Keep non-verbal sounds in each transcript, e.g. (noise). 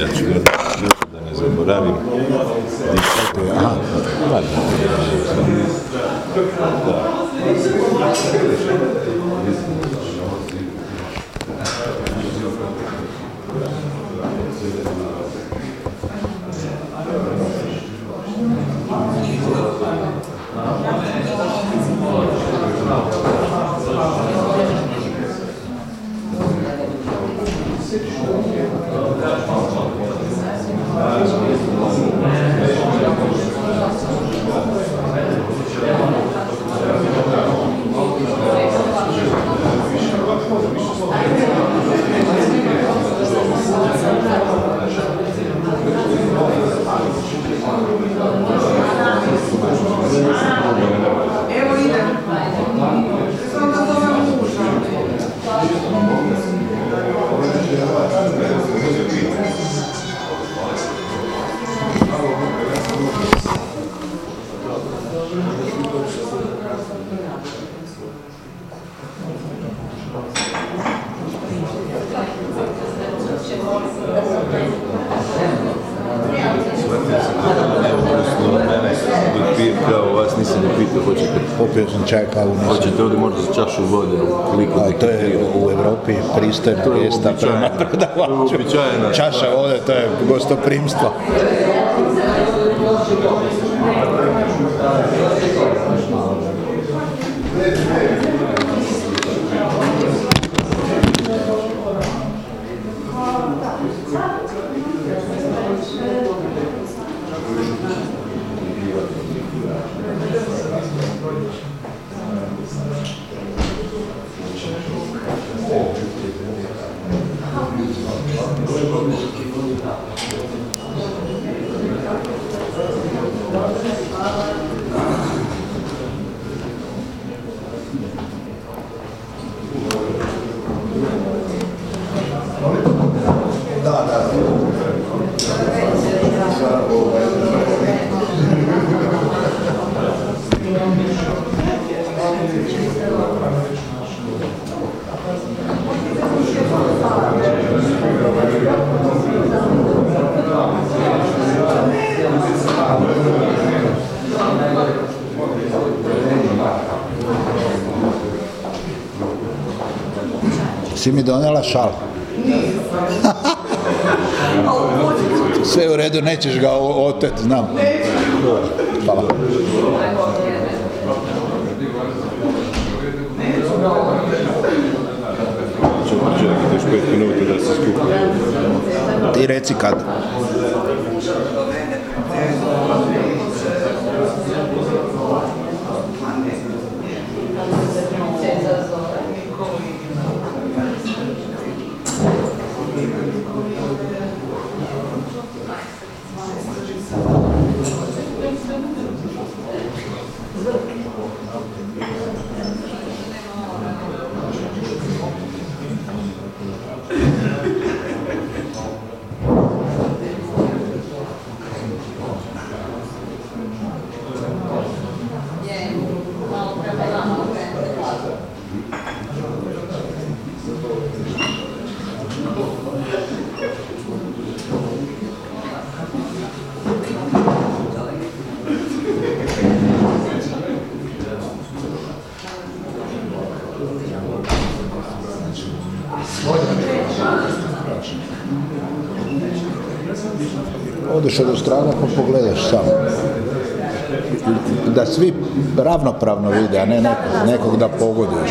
Ja ću da ne zaboravim. Kavu, nisam. hoćete ovdje možda za čašu vode, koliko A to je u Europi pristojna To je gesta prema prodavaču. Čaša vode, to je gostoprimstvo. Nećeš ga o- otet, znam. Odeš od strana pa pogledaš sam. Da svi ravnopravno vide, a ne nekog, nekog da pogoduješ.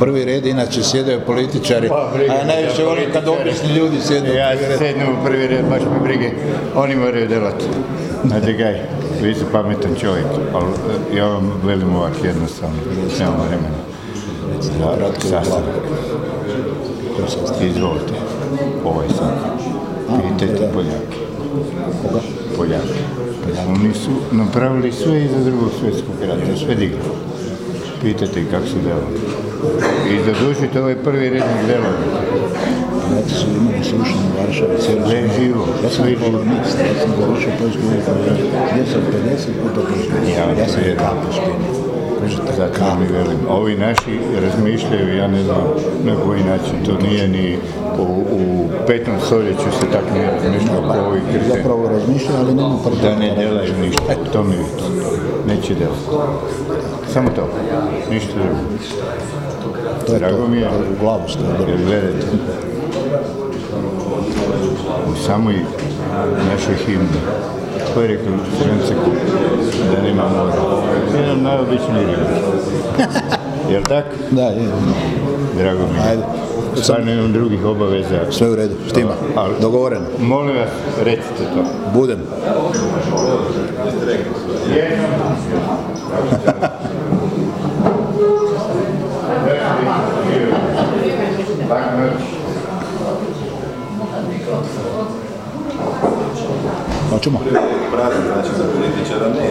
Prvi red, inače sjedaju političari, Pa, briga a ja najviše volim kad obični ljudi sjednu Ja sednem u prvi red, baš me brige. Oni moraju delati. Znate kaj, vi ste pametan čovjek, ali e, ja vam velim ovak jednostavno, nemamo vremena. I sastanak. Izvolite, ovaj sad. Pitajte da. Poljake. Poljake. Oni su napravili sve iza drugog svjetskog rata, sve digli. Pitajte ih kako su delali. I zadužite ovaj prvi rednik delali. Poljaki su imali slušanje u Varšavi, cijelo sam- živo, Ja sam polonist, ja sam završio poljsku uvijek, ja sam 50 puta poljsku Ja ja sam kapu spinio. Zato vam i velim, ovi naši razmišljaju, ja ne znam na koji način, to nije ni u, u petom stoljeću se tak nije razmišljalo kao ovi kriteriji. Zapravo razmišljaju, ali nema Da ne delaju ništa, to mi vidite. Neće delati. Samo to, ništa drugo. To je Drago to, mi je. u glavu ste gledajte, u samoj našoj himni, ko je rekao Franceku da nema mora? Jedan najobičniji ribar. (laughs) Jel tak? Da, je. Drago mi je. Ajde. Stvarno imam drugih obaveza. Sve u redu, štima. Ali- Dogovoreno. Molim vas, recite to. Budem. (laughs) Hoćemo? Prazan znači za političara ne.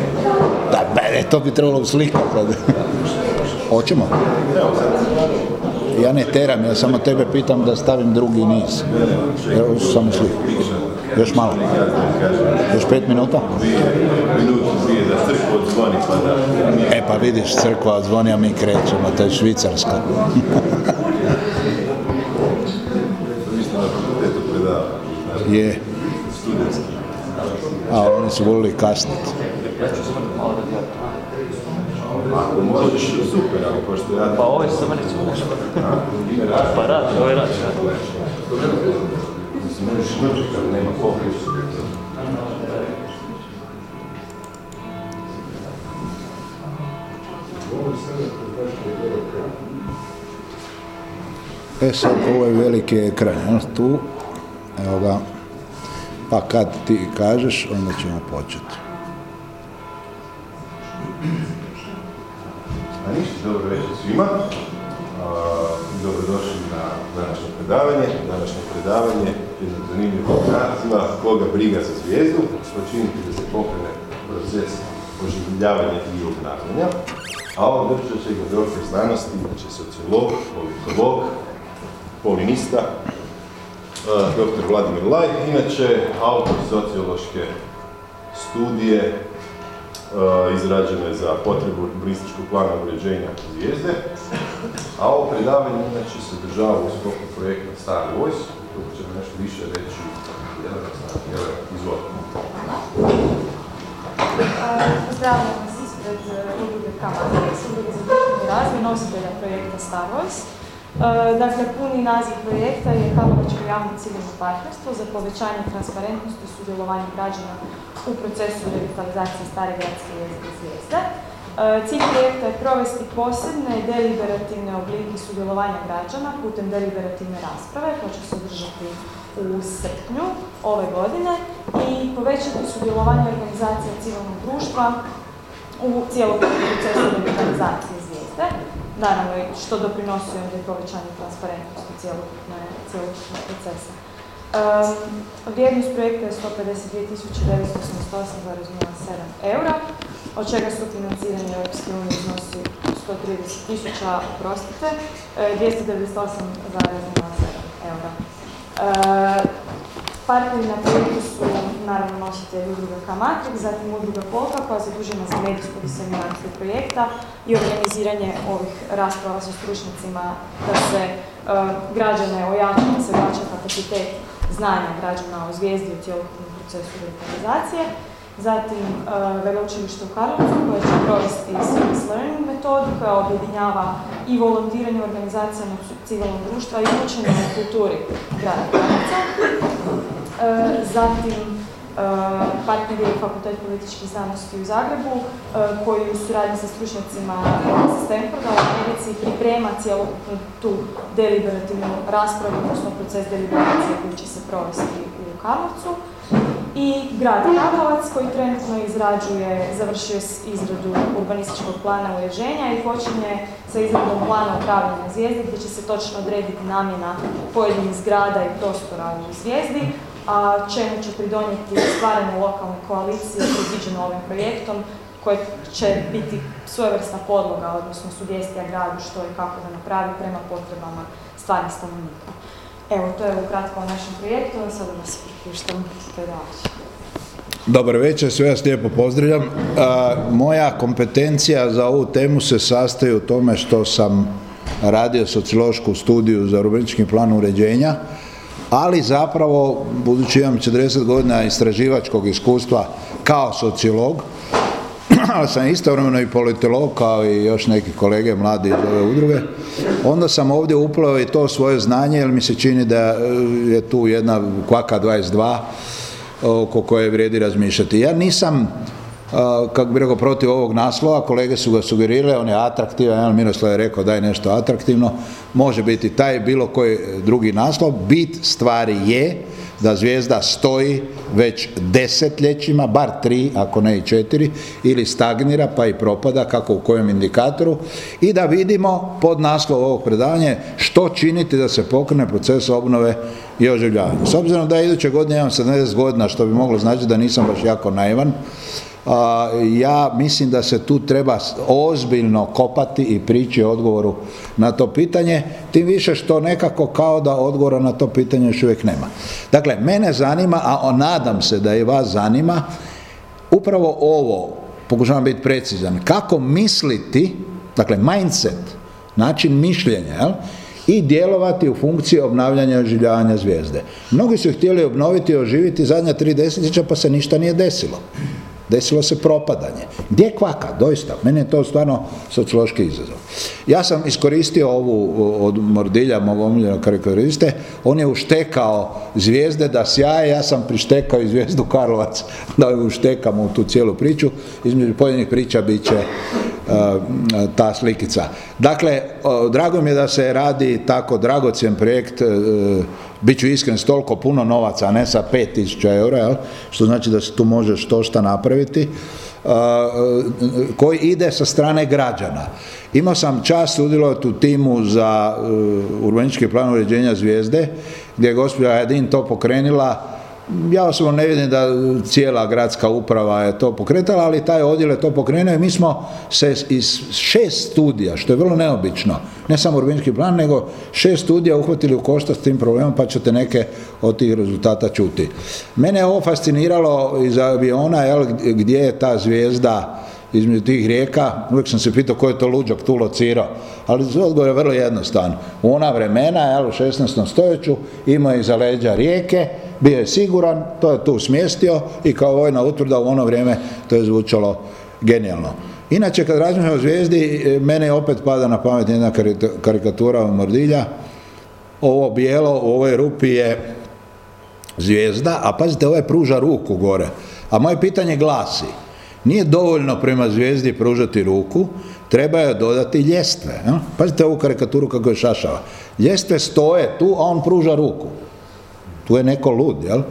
Da, bene, to bi trebalo slikati sad. (laughs) Hoćemo? Ja ne teram, ja samo tebe pitam da stavim drugi niz. Evo samo sliku. Još malo. Još pet minuta? Da da... E pa vidiš, crkva zvoni, a mi krećemo, to je Švicarska. (laughs) Je. Oni su volili kasniti. Ako možeš, super, ali pošto ja... Pa ovo je samo reći može. Pa rad, ovo je rad. Mislim, možeš dočekati, nema fokus. E sad, ovo je veliki ekran, jel, tu, evo ga, pa kad ti kažeš, onda ćemo početi. A ništa, dobro večer svima. Dobrodošli na današnje predavanje. Današnje predavanje jednog zanimljivog naziva Koga briga za zvijezdu, što činiti da se pokrene proces oživljavanja i obnavljanja. A ovo držat će ga doktor znanosti, znači sociolog, politolog, polinista, dr. Vladimir Laj, inače autor sociološke studije uh, izrađene za potrebu urbanističkog plana uređenja zvijezde. A ovo predavanje inače se održava u sklopu projekta Star Voice, tu ćemo nešto više reći. Jelena, izvolite. Pozdravljam vas ispred eh, udruge Kamatrix, udruge za društveni razvoj, nositelja projekta Star. Eh, Dakle, puni naziv projekta je Karlovačko javno civilno partnerstvo za povećanje transparentnosti i sudjelovanja građana u procesu revitalizacije stare gradske jezike zvijezde. Eh, Cilj projekta je provesti posebne deliberativne oblike sudjelovanja građana putem deliberativne rasprave koja će se održati u srpnju ove godine i povećati sudjelovanje organizacija civilnog društva u cijelokupnom procesu revitalizacije zvijezde. Naravno, što doprinosi onda i povećanju transparentnosti cjelokupnog procesa. Um, vrijednost projekta je 152.988,07 eura, od čega su financiranje Europske unije iznosi 130 tisuća, oprostite, e, 298,07 eura. E, Partneri na projektu su naravno nositelji udruga Kamatrix, zatim udruga Polka koja je zadužena za medijsku diseminaciju projekta i organiziranje ovih rasprava sa stručnjacima da se e, građane ojača, da se ojača kapacitet znanja građana o zvijezdi u cjelokupnom procesu revitalizacije. Zatim e, veleučilište u Karlovcu koje će provesti service learning metodu koja objedinjava i volontiranje u organizacijama civilnog društva i učenje o kulturi grada Karlovca. E, Zatim, e, partner je Fakultet političkih znanosti u Zagrebu, e, koji u suradnji sa stručnjacima Stanforda u Americi priprema cjelokupnu tu deliberativnu raspravu, odnosno proces deliberacije koji će se provesti u Karlovcu. I grad Karlovac koji trenutno izrađuje, završio izradu urbanističkog plana uređenja i počinje sa izradom plana upravljanja zvijezdi gdje će se točno odrediti namjena pojedinih zgrada i prostora u zvijezdi, a čemu će pridonijeti stvaranje lokalne koalicije predviđeno ovim projektom koje će biti svojevrsna podloga, odnosno sugestija gradu što i kako da napravi prema potrebama stvarnih stanovnika. Evo, to je ukratko o našem projektu, a sada vas pripuštam predavača. Dobar večer, sve vas lijepo pozdravljam. moja kompetencija za ovu temu se sastoji u tome što sam radio sociološku studiju za urbanistički plan uređenja, ali zapravo, budući imam 40 godina istraživačkog iskustva kao sociolog, (clears throat) ali sam istovremeno i politolog kao i još neki kolege mladi iz ove udruge, onda sam ovdje uplao i to svoje znanje jer mi se čini da je tu jedna kvaka 22 oko koje vrijedi razmišljati. Ja nisam kako bi rekao, protiv ovog naslova, kolege su ga sugerirale, on je atraktivan, Miroslav je rekao da je nešto atraktivno, može biti taj bilo koji drugi naslov, bit stvari je da zvijezda stoji već desetljećima, bar tri, ako ne i četiri, ili stagnira pa i propada, kako u kojem indikatoru, i da vidimo pod naslov ovog predavanja što činiti da se pokrene proces obnove i oživljavanja. S obzirom da iduće godine imam 70 godina, što bi moglo znači da nisam baš jako naivan, ja mislim da se tu treba ozbiljno kopati i prići odgovoru na to pitanje, tim više što nekako kao da odgovora na to pitanje još uvijek nema. Dakle, mene zanima, a nadam se da i vas zanima, upravo ovo, pokušavam biti precizan, kako misliti, dakle mindset, način mišljenja, jel? i djelovati u funkciji obnavljanja i oživljavanja zvijezde. Mnogi su htjeli obnoviti i oživiti zadnja tri desetljeća pa se ništa nije desilo desilo se propadanje. Gdje je kvaka? Doista, meni je to stvarno sociološki izazov. Ja sam iskoristio ovu od Mordilja, mog omiljenog karikaturiste, on je uštekao zvijezde da sjaje, ja sam prištekao i zvijezdu Karlovac da uštekam u tu cijelu priču. Između pojedinih priča bit će ta slikica. Dakle, drago mi je da se radi tako dragocjen projekt, e, bit ću iskren s toliko puno novaca, a ne sa 5000 eura, što znači da se tu može što šta napraviti, koji ide sa strane građana. Imao sam čast sudjelovati u timu za e, urbanički plan uređenja zvijezde, gdje je gospođa Edin to pokrenila ja osobno ne vidim da cijela gradska uprava je to pokretala, ali taj odjel je to pokrenuo i mi smo se iz šest studija, što je vrlo neobično, ne samo urbanički plan, nego šest studija uhvatili u košta s tim problemom, pa ćete neke od tih rezultata čuti. Mene je ovo fasciniralo iz aviona, jel, gdje je ta zvijezda između tih rijeka, uvijek sam se pitao ko je to luđak tu locirao, ali odgovor je vrlo jednostavan. U ona vremena, jel, u 16. stoljeću, imao je iza leđa rijeke, bio je siguran, to je tu smjestio i kao vojna utvrda u ono vrijeme to je zvučalo genijalno. Inače, kad razmišljam o zvijezdi, e, mene opet pada na pamet jedna karikatura Mordilja. Ovo bijelo u ovoj rupi je zvijezda, a pazite, ovaj pruža ruku gore. A moje pitanje glasi, nije dovoljno prema zvijezdi pružati ruku, treba je dodati ljestve. Pazite ovu karikaturu kako je šašava. Ljestve stoje tu, a on pruža ruku. Tu je neko lud, jel?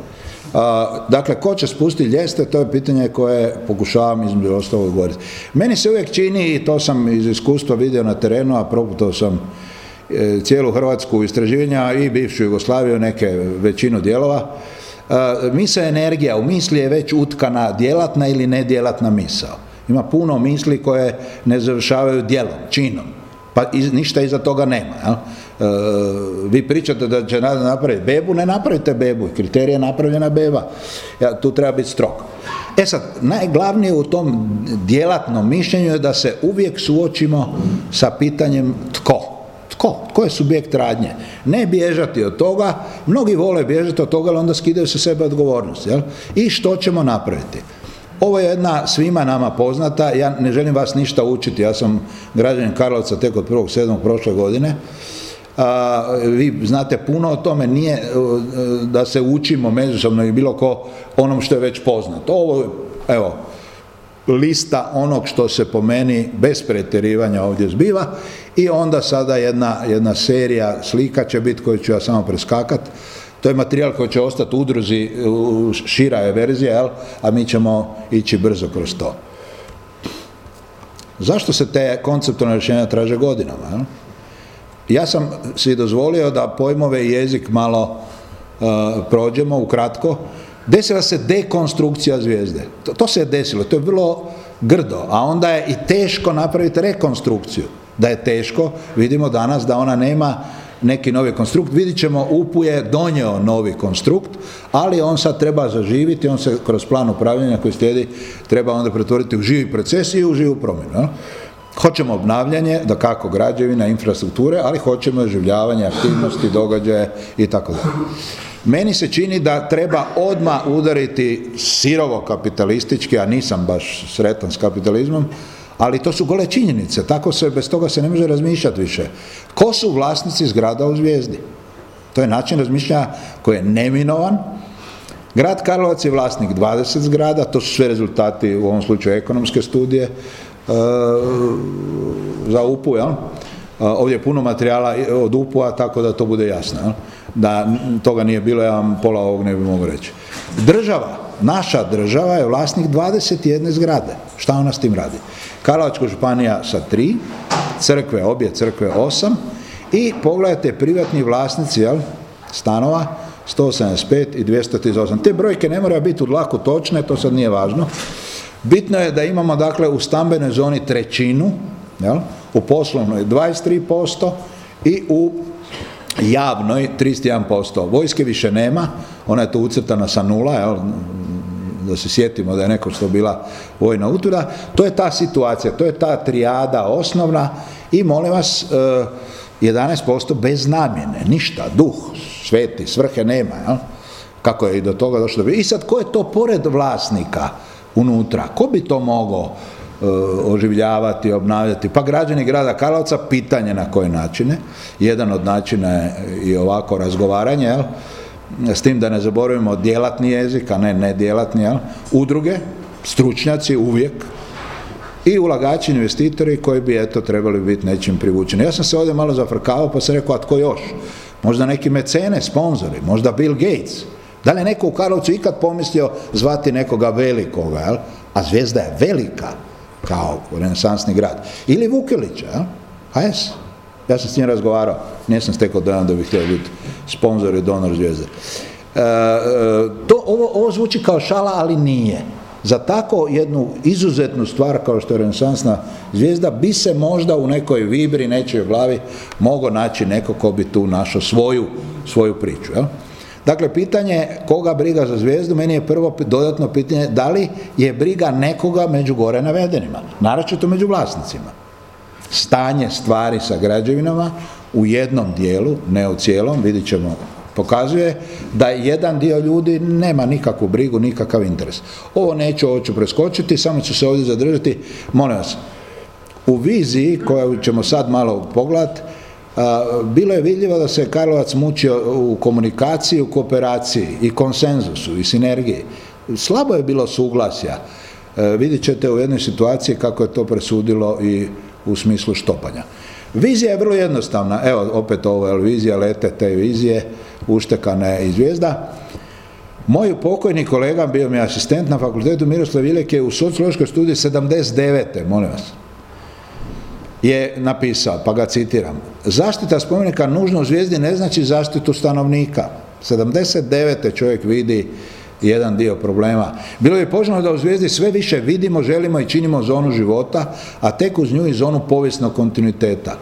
dakle, ko će spustiti ljeste, to je pitanje koje pokušavam između ostalog odgovoriti. Meni se uvijek čini, i to sam iz iskustva vidio na terenu, a proputao sam e, cijelu Hrvatsku istraživanja i bivšu Jugoslaviju, neke većinu dijelova, misao energija, u misli je već utkana djelatna ili nedjelatna misao. Ima puno misli koje ne završavaju djelom, činom, pa ništa iza toga nema. Jel? E, vi pričate da će nada napraviti bebu, ne napravite bebu, kriterij je napravljena beba. Ja, tu treba biti strok. E sad, najglavnije u tom djelatnom mišljenju je da se uvijek suočimo sa pitanjem tko. Tko? Tko je subjekt radnje? Ne bježati od toga, mnogi vole bježati od toga, ali onda skidaju se sebe odgovornost. Jel? I što ćemo napraviti? Ovo je jedna svima nama poznata, ja ne želim vas ništa učiti, ja sam građanin Karlovca tek od 1.7. prošle godine, a, vi znate puno o tome, nije e, da se učimo međusobno i bilo ko onom što je već poznato. Ovo, evo, lista onog što se po meni bez pretjerivanja ovdje zbiva i onda sada jedna, jedna serija slika će biti koju ću ja samo preskakat. To je materijal koji će ostati u udruzi, šira je verzija, jel? a mi ćemo ići brzo kroz to. Zašto se te konceptualne rješenja traže godinama? Jel? Ja sam si dozvolio da pojmove i jezik malo uh, prođemo ukratko. Desila se dekonstrukcija zvijezde. To, to se je desilo, to je vrlo grdo, a onda je i teško napraviti rekonstrukciju. Da je teško, vidimo danas da ona nema neki novi konstrukt. Vidjet ćemo, UPU je donio novi konstrukt, ali on sad treba zaživiti, on se kroz plan upravljanja koji slijedi treba onda pretvoriti u živi proces i u živu promjenu. Hoćemo obnavljanje, da kako građevina, infrastrukture, ali hoćemo oživljavanje aktivnosti, događaje i tako dalje. Meni se čini da treba odmah udariti sirovo kapitalistički, a nisam baš sretan s kapitalizmom, ali to su gole činjenice, tako se, bez toga se ne može razmišljati više. Ko su vlasnici zgrada u Zvijezdi? To je način razmišljanja koji je neminovan. Grad Karlovac je vlasnik 20 zgrada, to su sve rezultati u ovom slučaju ekonomske studije za UPU, jel? E, ovdje je puno materijala od UPU-a, tako da to bude jasno. Jel? Da toga nije bilo, ja vam pola ovog ne bi mogu reći. Država, naša država je vlasnik 21 zgrade. Šta ona s tim radi? Karlovačka županija sa tri, crkve, obje crkve osam i pogledajte privatni vlasnici jel, stanova 175 i 238. Te brojke ne moraju biti u dlaku točne, to sad nije važno. Bitno je da imamo dakle u stambenoj zoni trećinu, jel, u poslovnoj 23% i u javnoj 31%. Vojske više nema, ona je tu ucrtana sa nula, jel, da se sjetimo da je neko što bila vojna utuda, to je ta situacija, to je ta trijada osnovna i molim vas, 11% bez namjene, ništa, duh, sveti, svrhe nema, jel? kako je i do toga došlo. I sad, ko je to pored vlasnika unutra? Ko bi to mogao oživljavati, obnavljati? Pa građani grada Karlovca, pitanje na koje načine. Jedan od načina je i ovako razgovaranje, jel? s tim da ne zaboravimo djelatni jezik, a ne nedjelatni, jel? udruge, stručnjaci uvijek, i ulagači, investitori koji bi eto trebali biti nečim privučeni. Ja sam se ovdje malo zafrkavao pa sam rekao, a tko još? Možda neki mecene, sponzori, možda Bill Gates. Da li je neko u Karlovcu ikad pomislio zvati nekoga velikoga, jel? a zvijezda je velika, kao renesansni grad. Ili Vukelića, jel? HS. Ja sam s njim razgovarao, nisam stekao dojam da bih htio biti sponzor i donor zvijezde. E, e, to, ovo, ovo zvuči kao šala, ali nije. Za tako jednu izuzetnu stvar kao što je renesansna zvijezda bi se možda u nekoj vibri, nečoj glavi mogao naći neko ko bi tu našao svoju, svoju priču. Jel? Dakle, pitanje koga briga za zvijezdu, meni je prvo dodatno pitanje da li je briga nekoga među gore navedenima, naročito među vlasnicima. Stanje stvari sa građevinama u jednom dijelu, ne u cijelom, vidjet ćemo pokazuje da jedan dio ljudi nema nikakvu brigu, nikakav interes. Ovo neću, ovo ću preskočiti, samo ću se ovdje zadržati. Molim vas, u viziji koju ćemo sad malo pogledati, bilo je vidljivo da se Karlovac mučio u komunikaciji, u kooperaciji i konsenzusu i sinergiji. Slabo je bilo suglasja. E, vidjet ćete u jednoj situaciji kako je to presudilo i u smislu štopanja. Vizija je vrlo jednostavna, evo opet ovo je vizija, lete te vizije, uštekane i zvijezda. Moj pokojni kolega, bio mi asistent na fakultetu Miroslav Vilek je u sociološkoj studiji 79. molim vas je napisao, pa ga citiram. Zaštita spomenika nužno u zvijezdi ne znači zaštitu stanovnika. 79. čovjek vidi jedan dio problema. Bilo je poželjno da u zvijezdi sve više vidimo, želimo i činimo zonu života, a tek uz nju i zonu povijesnog kontinuiteta.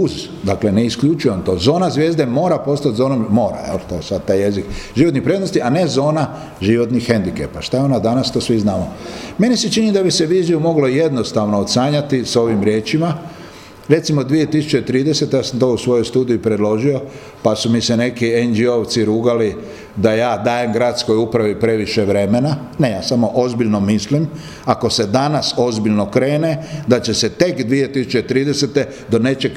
Uz, dakle ne isključujem to. Zona zvijezde mora postati zonom, mora, evo to sad taj jezik, životnih prednosti, a ne zona životnih hendikepa. Šta je ona danas, to svi znamo. Meni se čini da bi se viziju moglo jednostavno odsanjati s ovim riječima, Recimo 2030. ja sam to u svojoj studiji predložio, pa su mi se neki NGO-ovci rugali da ja dajem gradskoj upravi previše vremena. Ne, ja samo ozbiljno mislim, ako se danas ozbiljno krene, da će se tek 2030. do nečeg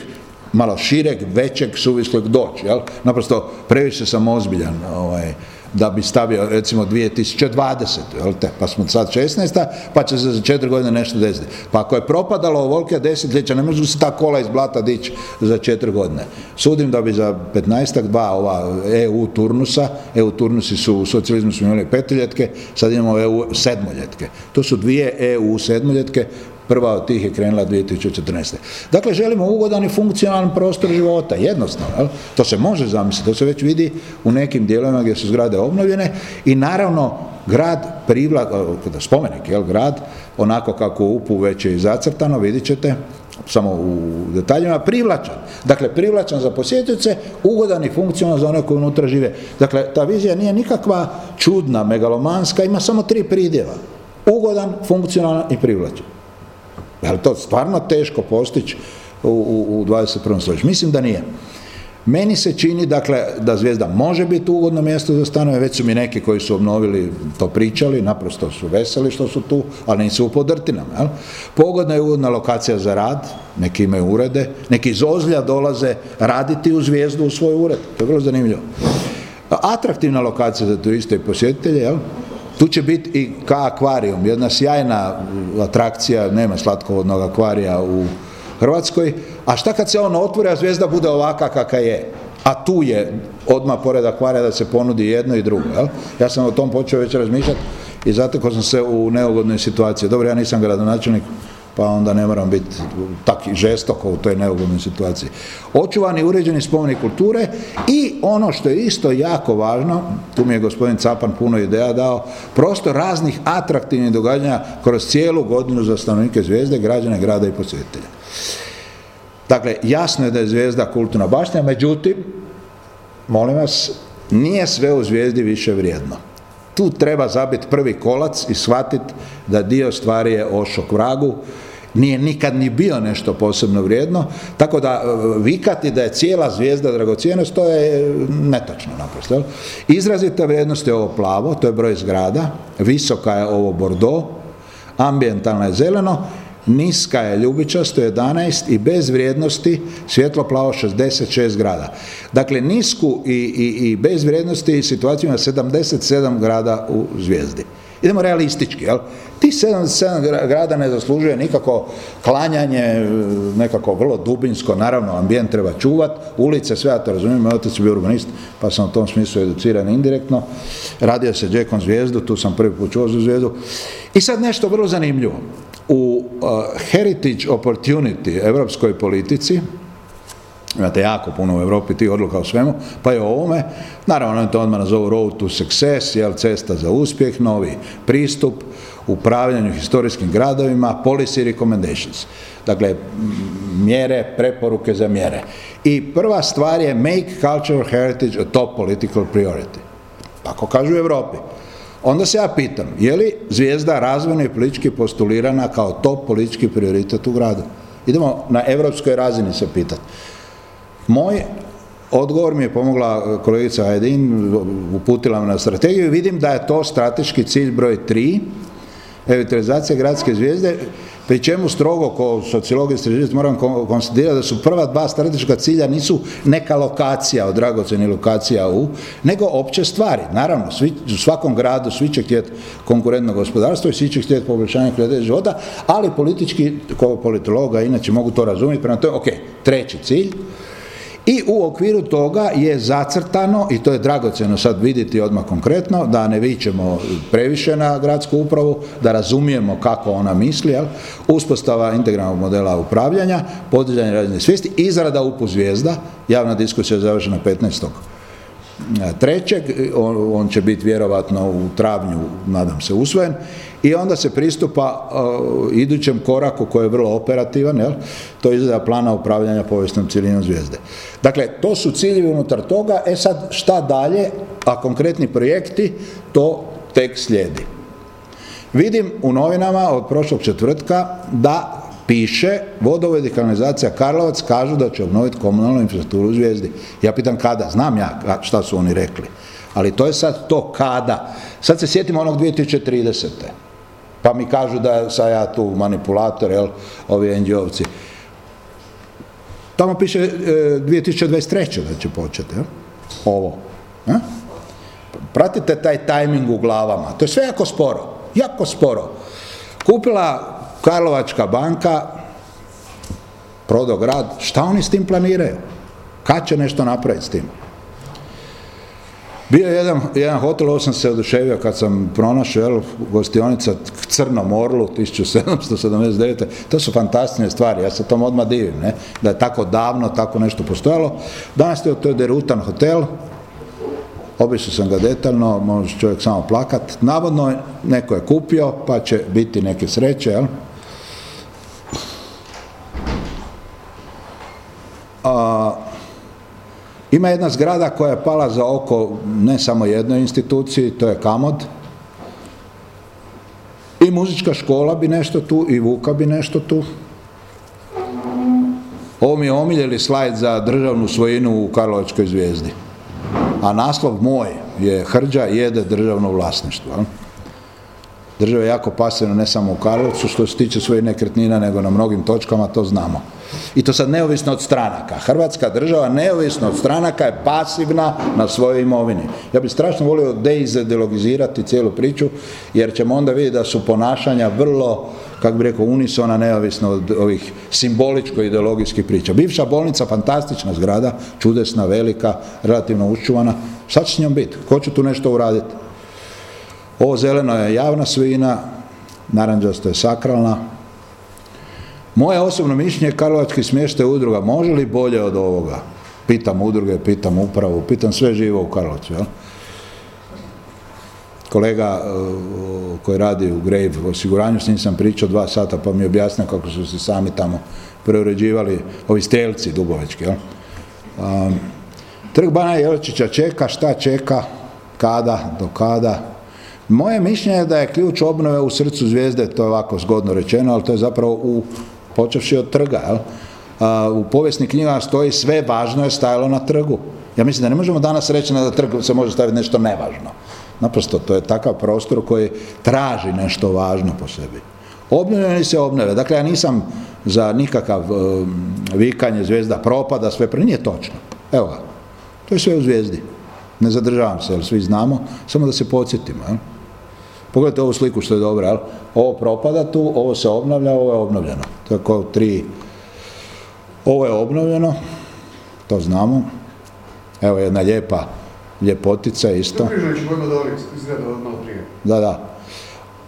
malo šireg, većeg, suvislog doći, jel? Naprosto previše sam ozbiljan, ovaj, da bi stavio recimo 2020. Jel te? Pa smo sad 16. pa će se za četiri godine nešto desiti. Pa ako je propadalo ovolike desetljeća, ne može se ta kola iz blata dići za četiri godine. Sudim da bi za 15 dva ova EU turnusa, EU turnusi su u socijalizmu smo imali petoljetke, sad imamo EU sedmoljetke. To su dvije EU sedmoljetke, prva od tih je krenula 2014. Dakle, želimo ugodan i funkcionalan prostor života, jednostavno. Jel? To se može zamisliti, to se već vidi u nekim dijelovima gdje su zgrade obnovljene i naravno grad privla, spomenik, jel, grad, onako kako u UPU već je zacrtano, vidit ćete, samo u detaljima, privlačan. Dakle, privlačan za posjetioce, ugodan i funkcionalan za one koji unutra žive. Dakle, ta vizija nije nikakva čudna, megalomanska, ima samo tri pridjeva. Ugodan, funkcionalan i privlačan. Je li to stvarno teško postići u, u, u 21. stoljeću? Mislim da nije. Meni se čini, dakle, da Zvijezda može biti ugodno mjesto za stanove, već su mi neki koji su obnovili to pričali, naprosto su veseli što su tu, ali nisu u podrtinama. Jel? Pogodna je ugodna lokacija za rad, neki imaju urede, neki iz Ozlja dolaze raditi u Zvijezdu u svoj ured, to je vrlo zanimljivo. Atraktivna lokacija za turiste i posjetitelje, jel? Tu će biti i ka akvarijum, jedna sjajna atrakcija, nema slatkovodnog akvarija u Hrvatskoj, a šta kad se on otvori, a zvijezda bude ovaka kakva je? A tu je odmah pored akvarija da se ponudi jedno i drugo. Jel? Ja sam o tom počeo već razmišljati i zatekao sam se u neugodnoj situaciji. Dobro, ja nisam gradonačelnik, pa onda ne moram biti tako žestoko u toj neugodnoj situaciji. Očuvani uređeni spomenik kulture i ono što je isto jako važno, tu mi je gospodin Capan puno ideja dao, prostor raznih atraktivnih događanja kroz cijelu godinu za stanovnike zvijezde, građane grada i posjetitelja. Dakle, jasno je da je zvijezda kulturna baština, međutim, molim vas, nije sve u zvijezdi više vrijedno. Tu treba zabiti prvi kolac i shvatiti da dio stvari je ošok vragu, nije nikad ni bio nešto posebno vrijedno, tako da vikati da je cijela zvijezda dragocjenost, to je netočno naprosto. Izrazita vrijednost je ovo plavo, to je broj zgrada, visoka je ovo bordo, ambijentalna je zeleno, niska je ljubičasto 11 i bez vrijednosti svjetlo plavo 66 grada. Dakle, nisku i, i, i bez vrijednosti situaciju na 77 grada u zvijezdi. Idemo realistički, jel? Ti 77 grada ne zaslužuje nikako klanjanje, nekako vrlo dubinsko, naravno, ambijent treba čuvat, ulice, sve ja to razumijem, moj otac je bio urbanist, pa sam u tom smislu educiran indirektno. Radio se Džekom zvijezdu, tu sam prvi put čuo za zvijezdu. I sad nešto vrlo zanimljivo. U uh, heritage opportunity evropskoj politici, Imate jako puno u Europi tih odluka o svemu, pa i o ovome. Naravno, oni to odmah nazovu road to success, jel, cesta za uspjeh, novi pristup, upravljanju historijskim gradovima, policy recommendations. Dakle, mjere, preporuke za mjere. I prva stvar je make cultural heritage a top political priority. Tako kažu u Europi. Onda se ja pitam, je li zvijezda razvojno i politički postulirana kao top politički prioritet u gradu? Idemo na europskoj razini se pitati. Moj odgovor mi je pomogla kolegica Ajdin, uputila me na strategiju i vidim da je to strateški cilj broj 3, revitalizacija gradske zvijezde, pri čemu strogo ko sociolog istraživac moram konstatirati da su prva dva strateška cilja nisu neka lokacija od dragocenih lokacija u, nego opće stvari. Naravno, svi, u svakom gradu svi će htjeti konkurentno gospodarstvo i svi će htjeti poboljšanje kvalitete života, ali politički, kao politologa, inače mogu to razumjeti, prema tome, ok, treći cilj, i u okviru toga je zacrtano, i to je dragocjeno sad vidjeti odmah konkretno, da ne vićemo previše na gradsku upravu, da razumijemo kako ona misli, jel? uspostava integralnog modela upravljanja, podizanje razine svijesti, izrada upu zvijezda, javna diskusija je završena 15 trećeg, on, on će biti vjerovatno u travnju, nadam se, usvojen, i onda se pristupa uh, idućem koraku koji je vrlo operativan, jel? to je izgleda plana upravljanja povijesnom cilinom zvijezde. Dakle, to su ciljevi unutar toga, e sad šta dalje, a konkretni projekti, to tek slijedi. Vidim u novinama od prošlog četvrtka da piše vodovod i kanalizacija Karlovac kažu da će obnoviti komunalnu infrastrukturu u Zvijezdi. Ja pitam kada, znam ja šta su oni rekli. Ali to je sad to kada. Sad se sjetimo onog 2030. Pa mi kažu da sam ja tu manipulator, jel, ovi NGO-ovci. Tamo piše e, 2023. da će početi, jel? Ovo. e? Pratite taj tajming u glavama. To je sve jako sporo. Jako sporo. Kupila Karlovačka banka, Prodograd, šta oni s tim planiraju? Kad će nešto napraviti s tim? Bio je jedan, jedan hotel, ovo sam se oduševio kad sam pronašao, jel, gostionica Crnom Orlu 1779. To su fantastične stvari, ja se tom odmah divim, ne? da je tako davno tako nešto postojalo. Danas je to je derutan hotel, obišao sam ga detaljno, može čovjek samo plakat. Navodno neko je kupio, pa će biti neke sreće, jel? A, ima jedna zgrada koja je pala za oko ne samo jednoj instituciji, to je Kamod. I muzička škola bi nešto tu, i Vuka bi nešto tu. Ovo mi je omiljeli slajd za državnu svojinu u Karlovačkoj zvijezdi. A naslov moj je Hrđa jede državno vlasništvo. Država je jako pasivna ne samo u Karlovcu što se tiče svojih nekretnina, nego na mnogim točkama, to znamo. I to sad neovisno od stranaka. Hrvatska država neovisno od stranaka je pasivna na svojoj imovini. Ja bih strašno volio deideologizirati cijelu priču, jer ćemo onda vidjeti da su ponašanja vrlo, kako bi rekao, unisona, neovisno od ovih simboličko-ideologijskih priča. Bivša bolnica, fantastična zgrada, čudesna, velika, relativno uščuvana. Šta će s njom biti? Ko će tu nešto uraditi? Ovo zeleno je javna svina, naranđasto je sakralna. Moje osobno mišljenje Karlovački smještaj udruga može li bolje od ovoga? Pitam udruge, pitam upravu, pitam sve živo u Karlovcu. Jel? Kolega uh, koji radi u Grave osiguranju, s njim sam pričao dva sata pa mi je objasnio kako su se sami tamo preuređivali ovi strelci dubovečki. Jel? Um, Trg Bana Jelčića čeka, šta čeka, kada, do kada, moje mišljenje je da je ključ obnove u srcu zvijezde, to je ovako zgodno rečeno, ali to je zapravo u, počevši od trga. Jel? U povijesnim knjigama stoji sve važno je stajalo na trgu. Ja mislim da ne možemo danas reći da trg se može staviti nešto nevažno. Naprosto, to je takav prostor koji traži nešto važno po sebi. Obnovljeni se obnove. Dakle, ja nisam za nikakav um, vikanje zvijezda propada, sve pre... Nije točno. Evo ga. To je sve u zvijezdi. Ne zadržavam se, jer svi znamo, samo da se podsjetimo. Jel? Pogledajte ovu sliku što je dobra, jel? Ovo propada tu, ovo se obnavlja, ovo je obnovljeno. To je kao tri... Ovo je obnovljeno, to znamo. Evo jedna lijepa ljepotica isto. Da, da.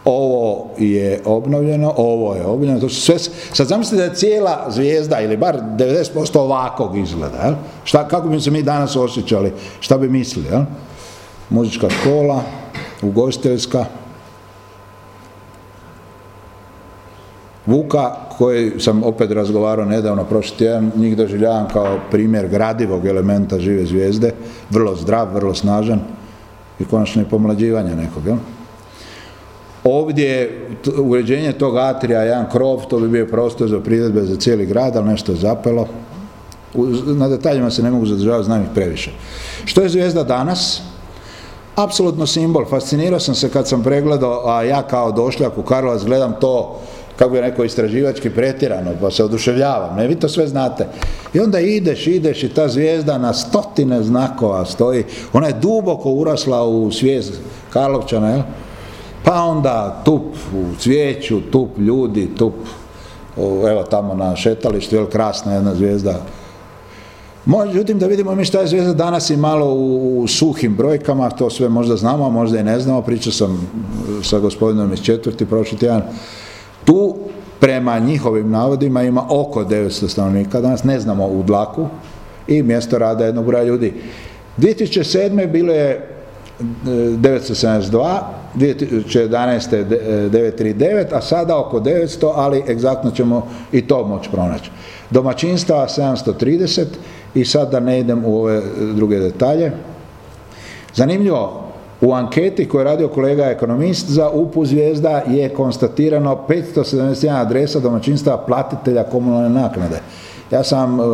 Ovo je obnovljeno, ovo je obnovljeno, to su sve, sad zamislite da je cijela zvijezda ili bar 90% ovakvog izgleda, jel? Šta, kako bi se mi danas osjećali, šta bi mislili, jel? Muzička škola, ugostiteljska, Vuka, koji sam opet razgovarao nedavno, prošli tjedan, njih doživljavam kao primjer gradivog elementa žive zvijezde, vrlo zdrav, vrlo snažan i konačno i pomlađivanja nekog, jel? Ovdje uređenje tog atrija, jedan krov, to bi bio prostor za priredbe za cijeli grad, ali nešto je zapelo. Na detaljima se ne mogu zadržavati, znam ih previše. Što je zvijezda danas? Apsolutno simbol. Fascinirao sam se kad sam pregledao, a ja kao došljak u Karlovac gledam to kako bi rekao, istraživački pretjerano, pa se oduševljavam, ne, vi to sve znate. I onda ideš, ideš i ta zvijezda na stotine znakova stoji, ona je duboko urasla u svijest Karlovčana, jel? Pa onda tup u cvijeću, tup ljudi, tup, evo tamo na šetalištu, jel krasna jedna zvijezda. Međutim, da vidimo mi šta je zvijezda danas i malo u, suhim brojkama, to sve možda znamo, možda i ne znamo, pričao sam sa gospodinom iz četvrti prošli tjedan. Tu, prema njihovim navodima, ima oko 900 stanovnika, danas ne znamo u dlaku i mjesto rada jednog broja ljudi. 2007. bilo je 972, 2011. je 939, a sada oko 900, ali egzaktno ćemo i to moći pronaći. Domaćinstva 730 i sad da ne idem u ove druge detalje. Zanimljivo, u anketi koju je radio kolega ekonomist za UPU Zvijezda je konstatirano 571 adresa domaćinstva platitelja komunalne naknade. Ja sam uh,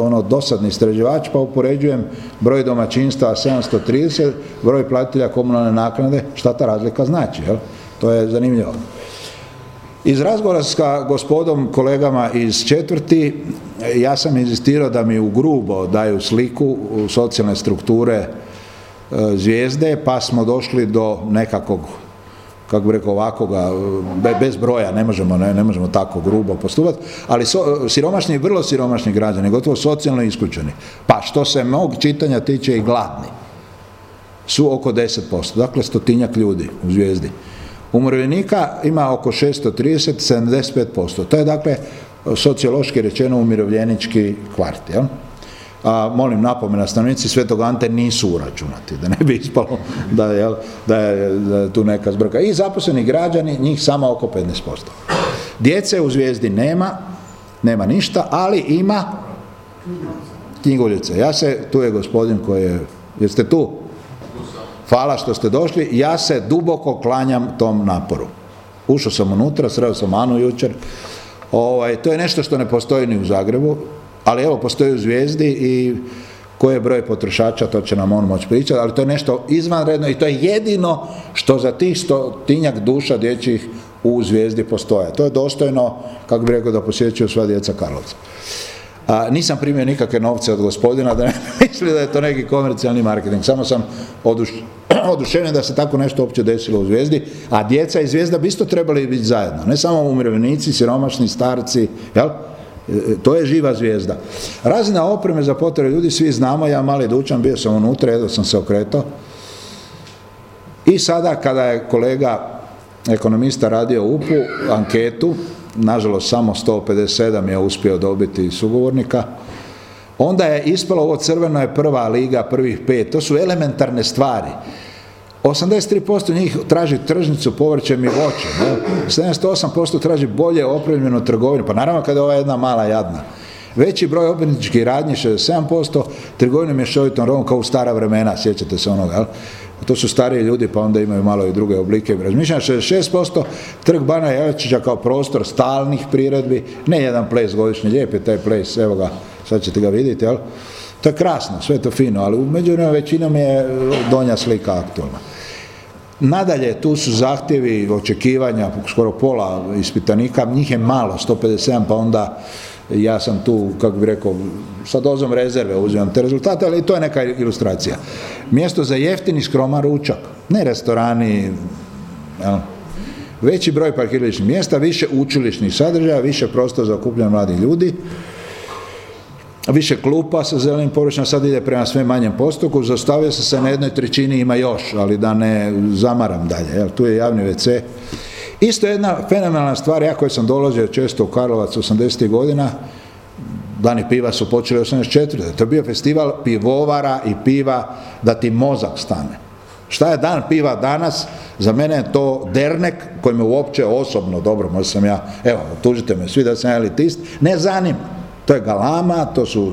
ono dosadni istraživač pa upoređujem broj domaćinstva 730, broj platitelja komunalne naknade, šta ta razlika znači, jel? To je zanimljivo. Iz razgovora sa gospodom, kolegama iz četvrti, ja sam inzistirao da mi u grubo daju sliku socijalne strukture e, zvijezde, pa smo došli do nekakvog kako bi rekao ovakvoga, bez broja, ne možemo, ne, ne možemo tako grubo postupati, ali siromašni, vrlo siromašni građani, gotovo socijalno isključeni. Pa što se mog čitanja tiče i gladni, su oko 10%, dakle stotinjak ljudi u zvijezdi. Umirovljenika ima oko 630, 75%. To je dakle sociološki rečeno umirovljenički kvart. Jel? A, molim napomena, stanovnici Svetog Ante nisu uračunati, da ne bi ispalo da, je, da je tu neka zbrka. I zaposleni građani, njih samo oko 15%. Djece u zvijezdi nema, nema ništa, ali ima knjigoljice. Ja se, tu je gospodin koji je, jeste tu? Hvala što ste došli. Ja se duboko klanjam tom naporu. Ušao sam unutra, sreo sam Anu jučer. Ovaj, to je nešto što ne postoji ni u Zagrebu, ali evo postoji u Zvijezdi i koji je broj potrošača, to će nam on moći pričati, ali to je nešto izvanredno i to je jedino što za tih stotinjak duša dječjih u Zvijezdi postoje. To je dostojno, kako bi rekao, da posjećuju sva djeca Karlovca. A, nisam primio nikakve novce od gospodina, da ne (laughs) misli da je to neki komercijalni marketing. Samo sam oduš, (clears throat) oduševljen da se tako nešto uopće desilo u Zvijezdi, a djeca i Zvijezda bi isto trebali biti zajedno. Ne samo umirovljenici, siromašni, starci, jel? To je živa zvijezda. Razina opreme za potrebe ljudi, svi znamo, ja mali dućan, bio sam unutra, jedno sam se okretao. I sada kada je kolega ekonomista radio UPU anketu, nažalost samo 157 je uspio dobiti sugovornika, onda je ispalo ovo crveno je prva liga, prvih pet, to su elementarne stvari. 83% njih traži tržnicu povrćem i voćem, 78% traži bolje opremljenu trgovinu, pa naravno kada je ova jedna mala jadna. Veći broj obrtničkih radnji, 67%, trgovinu mješovitom robom kao u stara vremena, sjećate se onoga, jel? To su stariji ljudi, pa onda imaju malo i druge oblike razmišljanja. 66% trg Bana Jelačića kao prostor stalnih priredbi, ne jedan ples godišnji, lijep je taj ples, evo ga, sad ćete ga vidjeti, jel? To je krasno, sve to fino, ali među većinom je donja slika aktualna. Nadalje, tu su zahtjevi, očekivanja, skoro pola ispitanika, njih je malo, 157, pa onda ja sam tu, kako bi rekao, sa dozom rezerve uzimam te rezultate, ali to je neka ilustracija. Mjesto za jeftini skroman ručak, ne restorani, ja, veći broj parkirališnih mjesta, više učilišnih sadržaja, više prostora za okupljanje mladih ljudi, više klupa sa zelenim površinama, sad ide prema sve manjem postoku, zastavio se se na jednoj trećini, ima još, ali da ne zamaram dalje, jel, tu je javni WC, Isto jedna fenomenalna stvar, ja koji sam dolazio često u Karlovac 80. godina, Dani piva su počeli 84. To je bio festival pivovara i piva da ti mozak stane. Šta je dan piva danas? Za mene je to dernek koji me uopće osobno, dobro, možda sam ja, evo, tužite me svi da sam elitist, ne zanima. To je galama, to su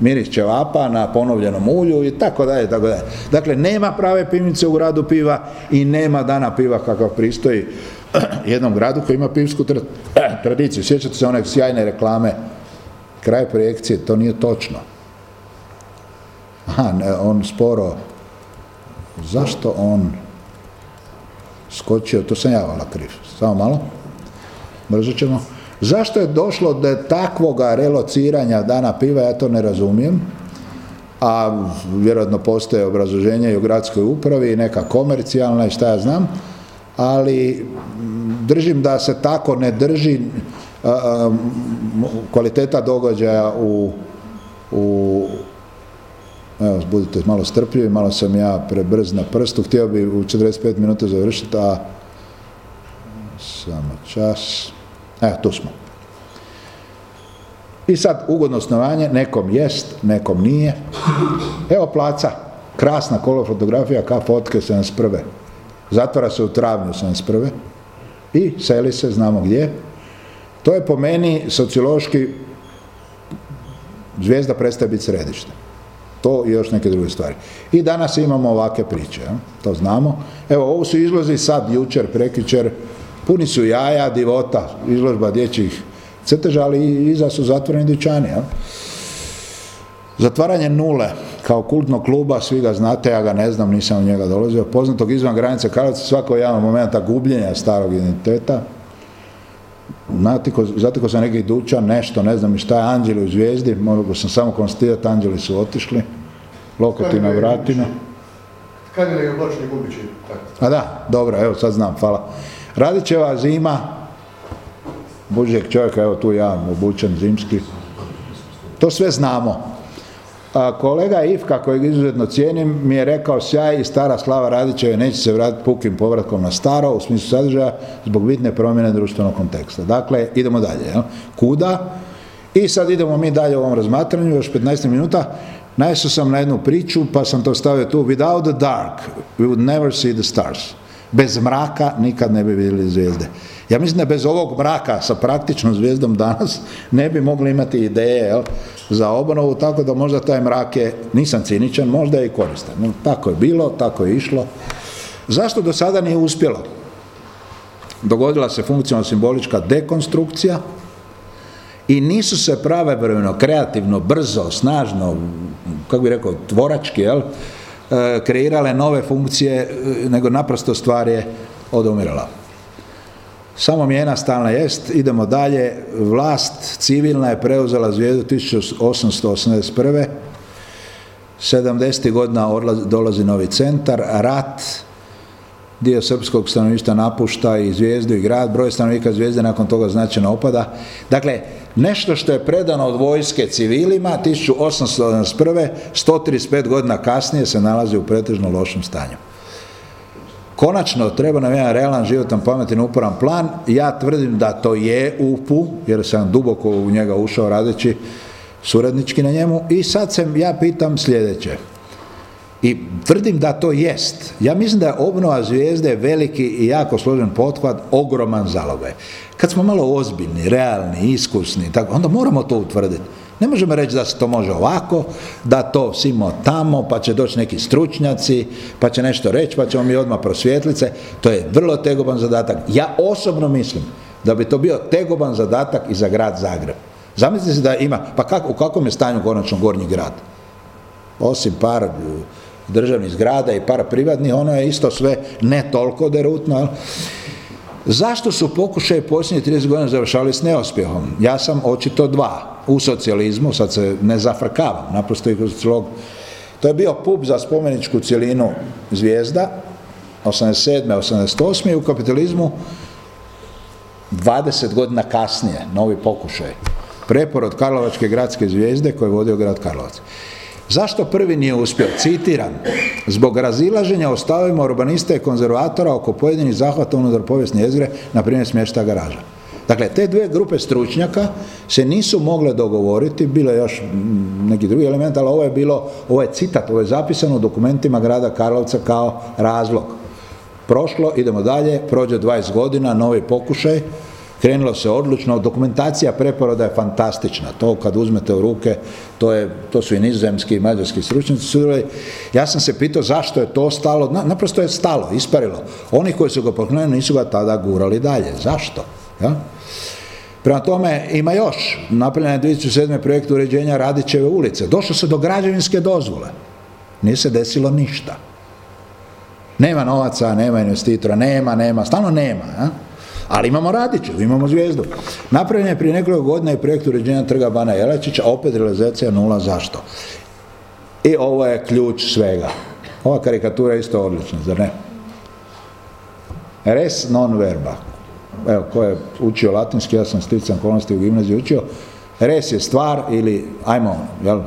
miris ćevapa na ponovljenom ulju i tako dalje, tako dalje. Dakle, nema prave pivnice u gradu piva i nema dana piva kakav pristoji (clears throat) jednom gradu koji ima pivsku (clears throat) tradiciju. Sjećate se one sjajne reklame, kraj projekcije, to nije točno. Aha, on sporo, zašto on skočio, to sam ja vala kriv, samo malo, brzo ćemo. Zašto je došlo do takvoga relociranja dana piva, ja to ne razumijem, a vjerojatno postoje obrazloženje i u gradskoj upravi i neka komercijalna i šta ja znam, ali držim da se tako ne drži kvaliteta događaja u, u evo, budite malo strpljivi, malo sam ja prebrz na prstu, htio bi u 45 minuta završiti, a samo čas, evo, tu smo. I sad ugodno osnovanje, nekom jest, nekom nije. Evo placa, krasna kolofotografija, ka fotke 71. Zatvara se u travnju 71 i seli se, znamo gdje. To je po meni sociološki zvijezda prestaje biti središte. To i još neke druge stvari. I danas imamo ovake priče, to znamo. Evo, ovo su izlozi sad, jučer, prekičer, puni su jaja, divota, izložba dječjih crteža, ali i iza su zatvoreni dućani. Zatvaranje nule, kao kultnog kluba, svi ga znate, ja ga ne znam, nisam u njega dolazio, poznatog izvan granice Karlovca, svako jedan momenta gubljenja starog identiteta. zatiko sam neki dućan, nešto, ne znam šta je Anđeli u zvijezdi, mogu sam samo konstatirati, Anđeli su otišli, lokati na vratina. Kad je? A da, dobro, evo sad znam, hvala. Radićeva zima, buđeg čovjeka, evo tu ja obučen zimski, to sve znamo. A kolega Ivka, kojeg izuzetno cijenim, mi je rekao sjaj i stara slava Radićeve neće se vratiti pukim povratkom na staro u smislu sadržaja zbog bitne promjene društvenog konteksta. Dakle, idemo dalje. Jel? Kuda? I sad idemo mi dalje u ovom razmatranju, još 15 minuta. Naišao sam na jednu priču, pa sam to stavio tu. Without the dark, we would never see the stars. Bez mraka nikad ne bi vidjeli zvijezde. Ja mislim da bez ovog mraka sa praktičnom zvijezdom danas ne bi mogli imati ideje jel, za obnovu, tako da možda taj mrak je, nisam ciničan, možda je i koristan. No, tako je bilo, tako je išlo. Zašto do sada nije uspjelo? Dogodila se funkcionalno simbolička dekonstrukcija i nisu se pravevremeno, kreativno, brzo, snažno, kako bi rekao, tvorački, jel, kreirale nove funkcije, e, nego naprosto stvar je odumirala. Samo mjena stalna jest, idemo dalje, vlast civilna je preuzela zvijezdu 1881. 70. godina dolazi novi centar, rat, dio srpskog stanovništva napušta i zvijezdu i grad, broj stanovnika zvijezde nakon toga značajno opada. Dakle, nešto što je predano od vojske civilima 1881. 135 godina kasnije se nalazi u pretežno lošem stanju. Konačno, treba nam jedan realan, životan, pametan, uporan plan. Ja tvrdim da to je UPU, jer sam duboko u njega ušao radeći suradnički na njemu. I sad se ja pitam sljedeće. I tvrdim da to jest. Ja mislim da je obnova zvijezde veliki i jako složen pothvat, ogroman zalogaj. Kad smo malo ozbiljni, realni, iskusni, tako, onda moramo to utvrditi. Ne možemo reći da se to može ovako, da to simo tamo, pa će doći neki stručnjaci, pa će nešto reći, pa ćemo mi odmah prosvjetlice. To je vrlo tegoban zadatak. Ja osobno mislim da bi to bio tegoban zadatak i za grad Zagreb. Zamislite se da ima, pa kako, u kakvom je stanju konačno gornji grad? Osim par državnih zgrada i par privatnih, ono je isto sve ne toliko derutno. Zašto su pokušaje posljednjih 30 godina završali s neuspjehom? Ja sam očito dva. U socijalizmu, sad se ne zafrkavam, naprosto i kroz To je bio pup za spomeničku cjelinu zvijezda, 87. 88. i u kapitalizmu 20 godina kasnije, novi pokušaj. Preporod Karlovačke gradske zvijezde koje je vodio grad Karlovac. Zašto prvi nije uspio? Citiram, zbog razilaženja o stavima urbanista i konzervatora oko pojedinih zahvata unutar povijesne jezgre, na primjer smješta garaža. Dakle, te dvije grupe stručnjaka se nisu mogle dogovoriti, bilo je još neki drugi element, ali ovo je bilo, ovo je citat, ovo je zapisano u dokumentima grada Karlovca kao razlog. Prošlo, idemo dalje, prođe 20 godina, novi pokušaj, Krenulo se odlučno, dokumentacija preporoda je fantastična, to kad uzmete u ruke, to, je, to su i nizozemski i mađarski stručnjaci sudjelovali. Ja sam se pitao zašto je to stalo, naprosto je stalo, isparilo. Oni koji su ga pokrenuli nisu ga tada gurali dalje. Zašto? Ja? Prema tome, ima još. Napravljena je 2007. projekt uređenja Radićeve ulice. Došlo se do građevinske dozvole. Nije se desilo ništa. Nema novaca, nema investitora, nema, nema, stalno nema. Ja? Ali imamo Radiću, imamo zvijezdu. Napravljen je prije nekoliko godina i projekt uređenja trga Bana Jelačića, opet realizacija nula, zašto? I ovo je ključ svega. Ova karikatura je isto odlična, zar ne? Res non verba. Evo, ko je učio latinski, ja sam sticam kolnosti u gimnaziji učio. Res je stvar ili, ajmo, jel,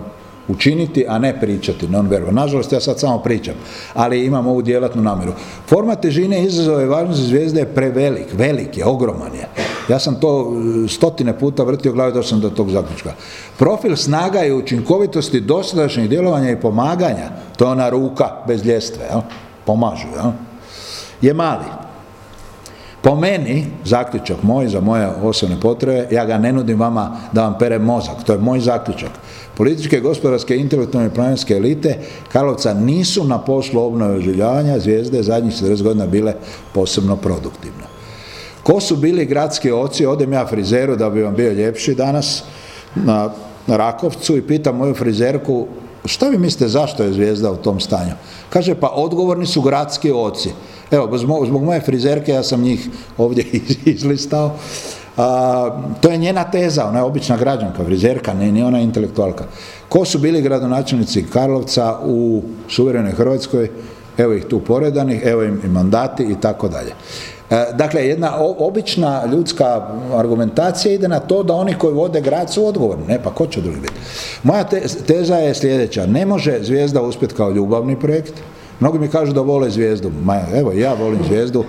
učiniti, a ne pričati, non verbo. Nažalost, ja sad samo pričam, ali imam ovu djelatnu namjeru. Format težine izazove i važnosti zvijezde je prevelik, velik je, ogroman je. Ja sam to e, stotine puta vrtio glavi da sam do tog zaključka. Profil snaga i učinkovitosti dosadašnjeg djelovanja i pomaganja, to je ona ruka bez ljestve, jel? pomažu, jel? je mali. Po meni, zaključak moj za moje osobne potrebe, ja ga ne nudim vama da vam pere mozak, to je moj zaključak. Političke, gospodarske, intelektualne i planinske elite Karlovca nisu na poslu obnove oživljavanja zvijezde zadnjih 40 godina bile posebno produktivne. Ko su bili gradski oci, odem ja frizeru da bi vam bio ljepši danas na, Rakovcu i pitam moju frizerku šta vi mislite zašto je zvijezda u tom stanju? Kaže pa odgovorni su gradski oci. Evo, zbog moje frizerke ja sam njih ovdje (laughs) izlistao. A, to je njena teza, ona je obična građanka, frizerka, ne ni ona intelektualka. Ko su bili gradonačelnici Karlovca u suverenoj Hrvatskoj? Evo ih tu poredanih, evo im i mandati i tako dalje. E, Dakle, jedna obična ljudska argumentacija ide na to da oni koji vode grad su odgovorni, ne, pa ko će drugi biti. Moja te- teza je sljedeća, ne može zvijezda uspjeti kao ljubavni projekt, mnogi mi kažu da vole zvijezdu, evo ja volim zvijezdu,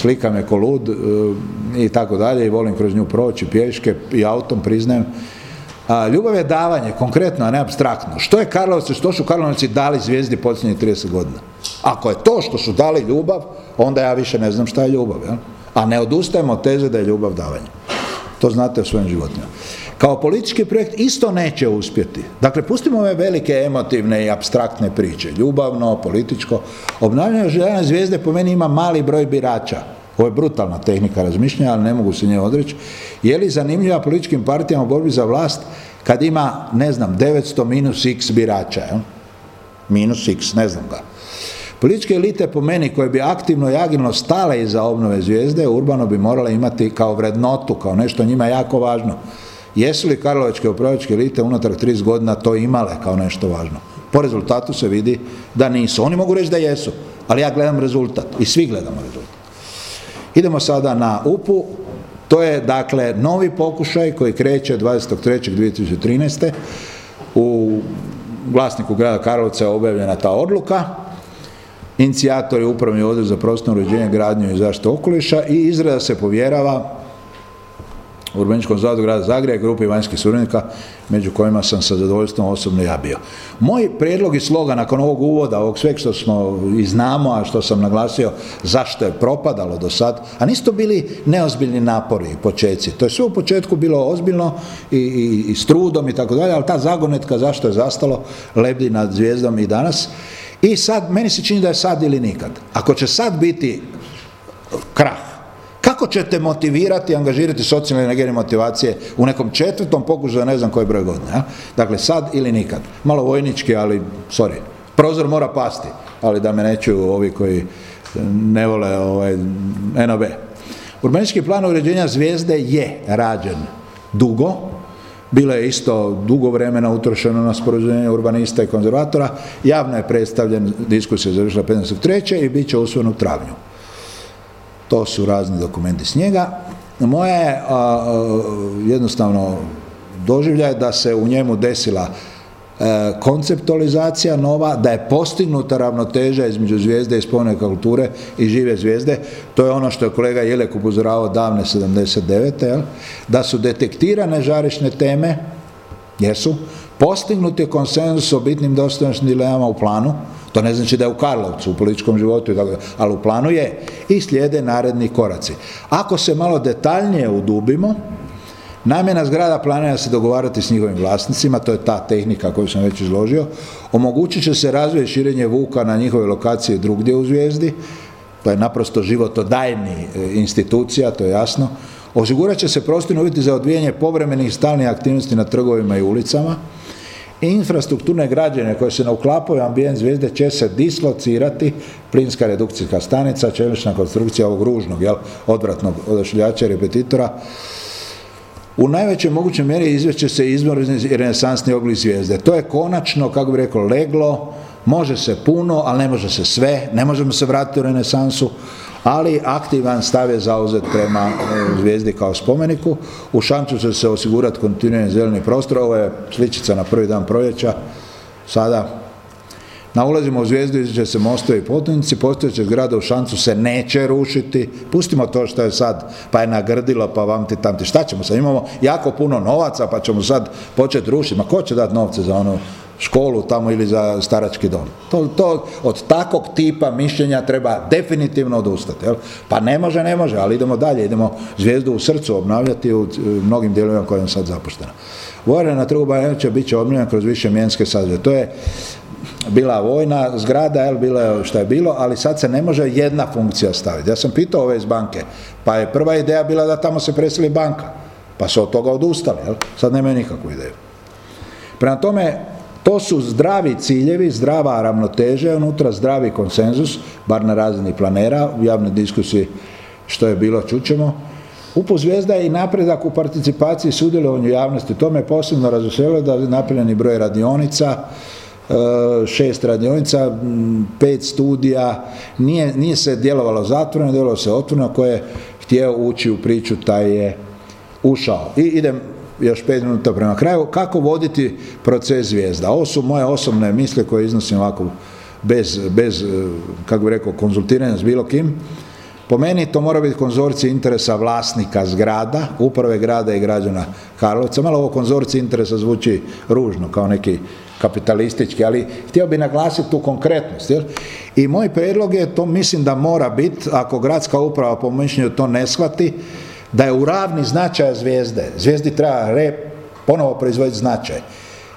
slika me ko lud e, i tako dalje i volim kroz nju proći pješke i autom priznajem. A, ljubav je davanje, konkretno, a ne abstraktno. Što je Karlovci, što su Karlovci dali zvijezdi posljednjih 30 godina? Ako je to što su dali ljubav, onda ja više ne znam šta je ljubav. Jel? A ne odustajemo od teze da je ljubav davanje. To znate o svojim životima. Kao politički projekt isto neće uspjeti. Dakle, pustimo ove velike emotivne i abstraktne priče. Ljubavno, političko. Obnavljanje željene zvijezde po meni ima mali broj birača. Ovo je brutalna tehnika razmišljanja, ali ne mogu se nje odreći. Je li zanimljiva političkim partijama u borbi za vlast kad ima, ne znam, 900 minus x birača, jel? Minus x, ne znam ga. Političke elite po meni koje bi aktivno i agilno stale iza obnove zvijezde, urbano bi morale imati kao vrednotu, kao nešto njima jako važno. Jesu li karlovačke upravljačke elite unatrag 30 godina to imale kao nešto važno? Po rezultatu se vidi da nisu. Oni mogu reći da jesu, ali ja gledam rezultat i svi gledamo rezultat. Idemo sada na UPU. To je dakle novi pokušaj koji kreće 23.2013. U vlasniku grada Karlovca je objavljena ta odluka. Inicijator je upravni odjel za prostorno uređenje, gradnju i zaštitu okoliša i izrada se povjerava Urbaničkom zavodu grada Zagreba i grupi vanjskih suradnika, među kojima sam sa zadovoljstvom osobno ja bio. Moj prijedlog i slogan nakon ovog uvoda, ovog sveg što smo i znamo, a što sam naglasio zašto je propadalo do sad, a nisu to bili neozbiljni napori i početci. To je sve u početku bilo ozbiljno i, i, i s trudom i tako dalje, ali ta zagonetka zašto je zastalo lebdi nad zvijezdom i danas. I sad, meni se čini da je sad ili nikad. Ako će sad biti krah, ćete motivirati, angažirati socijalne energije motivacije u nekom četvrtom pokušaju, ne znam koji broj godina. Dakle, sad ili nikad. Malo vojnički, ali, sorry, prozor mora pasti, ali da me ne čuju ovi koji ne vole ovaj, NOB. Urbanički plan uređenja zvijezde je rađen dugo, bilo je isto dugo vremena utrošeno na sporazumjenje urbanista i konzervatora, javno je predstavljen, diskusija je završila 15.3. i bit će usvojen u travnju. To su razni dokumenti s njega. Moje je a, a, jednostavno doživljaj da se u njemu desila e, konceptualizacija nova, da je postignuta ravnoteža između zvijezde i spomene kulture i žive zvijezde. To je ono što je kolega Jelek upozoravao davne 79. Jel? Da su detektirane žarišne teme, jesu, postignut je konsenzus o bitnim dostojanskim dilemama u planu, to ne znači da je u Karlovcu, u političkom životu, ali u planu je i slijede naredni koraci. Ako se malo detaljnije udubimo, namjena zgrada planira se dogovarati s njihovim vlasnicima, to je ta tehnika koju sam već izložio, omogućit će se razvoj širenje vuka na njihove lokacije drugdje u zvijezdi, to je naprosto životodajni e, institucija, to je jasno, osigurat će se prostorni uvjeti za odvijanje povremenih stalnih aktivnosti na trgovima i ulicama, infrastrukturne građene koje se ne uklapaju ambijent zvijezde će se dislocirati, plinska redukcijska stanica, čelična konstrukcija ovog ružnog, jel, odvratnog odašljača repetitora, u najvećoj mogućoj mjeri izveće se izvorni renesansni oblik zvijezde. To je konačno, kako bi rekao, leglo, može se puno, ali ne može se sve, ne možemo se vratiti u renesansu, ali aktivan stav je zauzet prema e, zvijezdi kao spomeniku. U šancu će se osigurati kontinuirani zeleni prostor, ovo je sličica na prvi dan proljeća, sada na ulazima u zvijezdu će se mostovi i potnici, postojeće zgrade u šancu se neće rušiti, pustimo to što je sad, pa je nagrdilo, pa vam ti tam ti, šta ćemo sad, imamo jako puno novaca, pa ćemo sad početi rušiti, ma ko će dati novce za onu školu tamo ili za starački dom. To, to, od takvog tipa mišljenja treba definitivno odustati. Jel? Pa ne može, ne može, ali idemo dalje, idemo zvijezdu u srcu obnavljati u, mnogim dijelovima kojim je sad zapuštena. Vojarna na trgu Bajanovića bit će obnovljena kroz više mjenske sadržaje. To je bila vojna zgrada, jel, bilo je što je bilo, ali sad se ne može jedna funkcija staviti. Ja sam pitao ove iz banke, pa je prva ideja bila da tamo se preseli banka, pa su od toga odustali, jel? sad nemaju nikakvu ideju. Prema tome, to su zdravi ciljevi, zdrava ravnoteža, unutra zdravi konsenzus, bar na razini planera, u javnoj diskusiji što je bilo, čućemo. UPU Zvijezda je i napredak u participaciji i sudjelovanju javnosti. To me posebno razveselilo da je napravljeni broj radionica, šest radionica, pet studija, nije, nije se djelovalo zatvoreno, djelovalo se otvoreno, ko je htio ući u priču, taj je ušao. I idem još pet minuta prema kraju, kako voditi proces zvijezda. Ovo su moje osobne misle koje iznosim ovako bez, bez kako bi rekao, konzultiranja s bilo kim. Po meni to mora biti konzorcij interesa vlasnika zgrada, uprave grada i građana Karlovca. Malo ovo konzorcij interesa zvuči ružno, kao neki kapitalistički, ali htio bi naglasiti tu konkretnost. Jel? I moj prijedlog je, to mislim da mora biti, ako gradska uprava po mišljenju to ne shvati, da je u ravni značaja zvijezde. Zvijezdi treba re, ponovo proizvoditi značaj.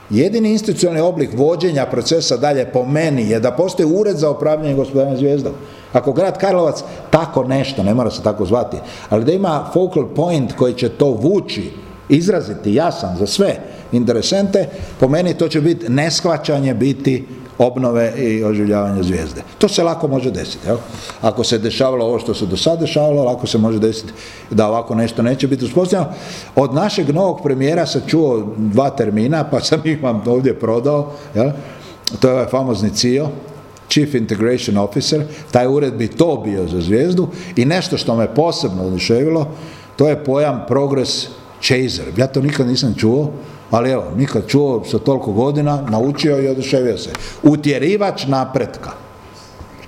Jedini institucionalni oblik vođenja procesa dalje po meni je da postoji ured za upravljanje gospodarenja zvijezdom. Ako grad Karlovac tako nešto, ne mora se tako zvati, ali da ima focal point koji će to vući, izraziti jasan za sve interesente, po meni to će biti neshvaćanje biti obnove i oživljavanja zvijezde. To se lako može desiti. Jel? Ako se dešavalo ovo što se do sada dešavalo, lako se može desiti da ovako nešto neće biti uspostavljeno. Od našeg novog premijera sam čuo dva termina, pa sam ih vam ovdje prodao. Jel? To je ovaj famozni CIO, Chief Integration Officer, taj ured bi to bio za zvijezdu i nešto što me posebno oduševilo, to je pojam Progress Chaser. Ja to nikad nisam čuo, ali evo, nikad čuo sa toliko godina, naučio i oduševio se. Utjerivač napretka.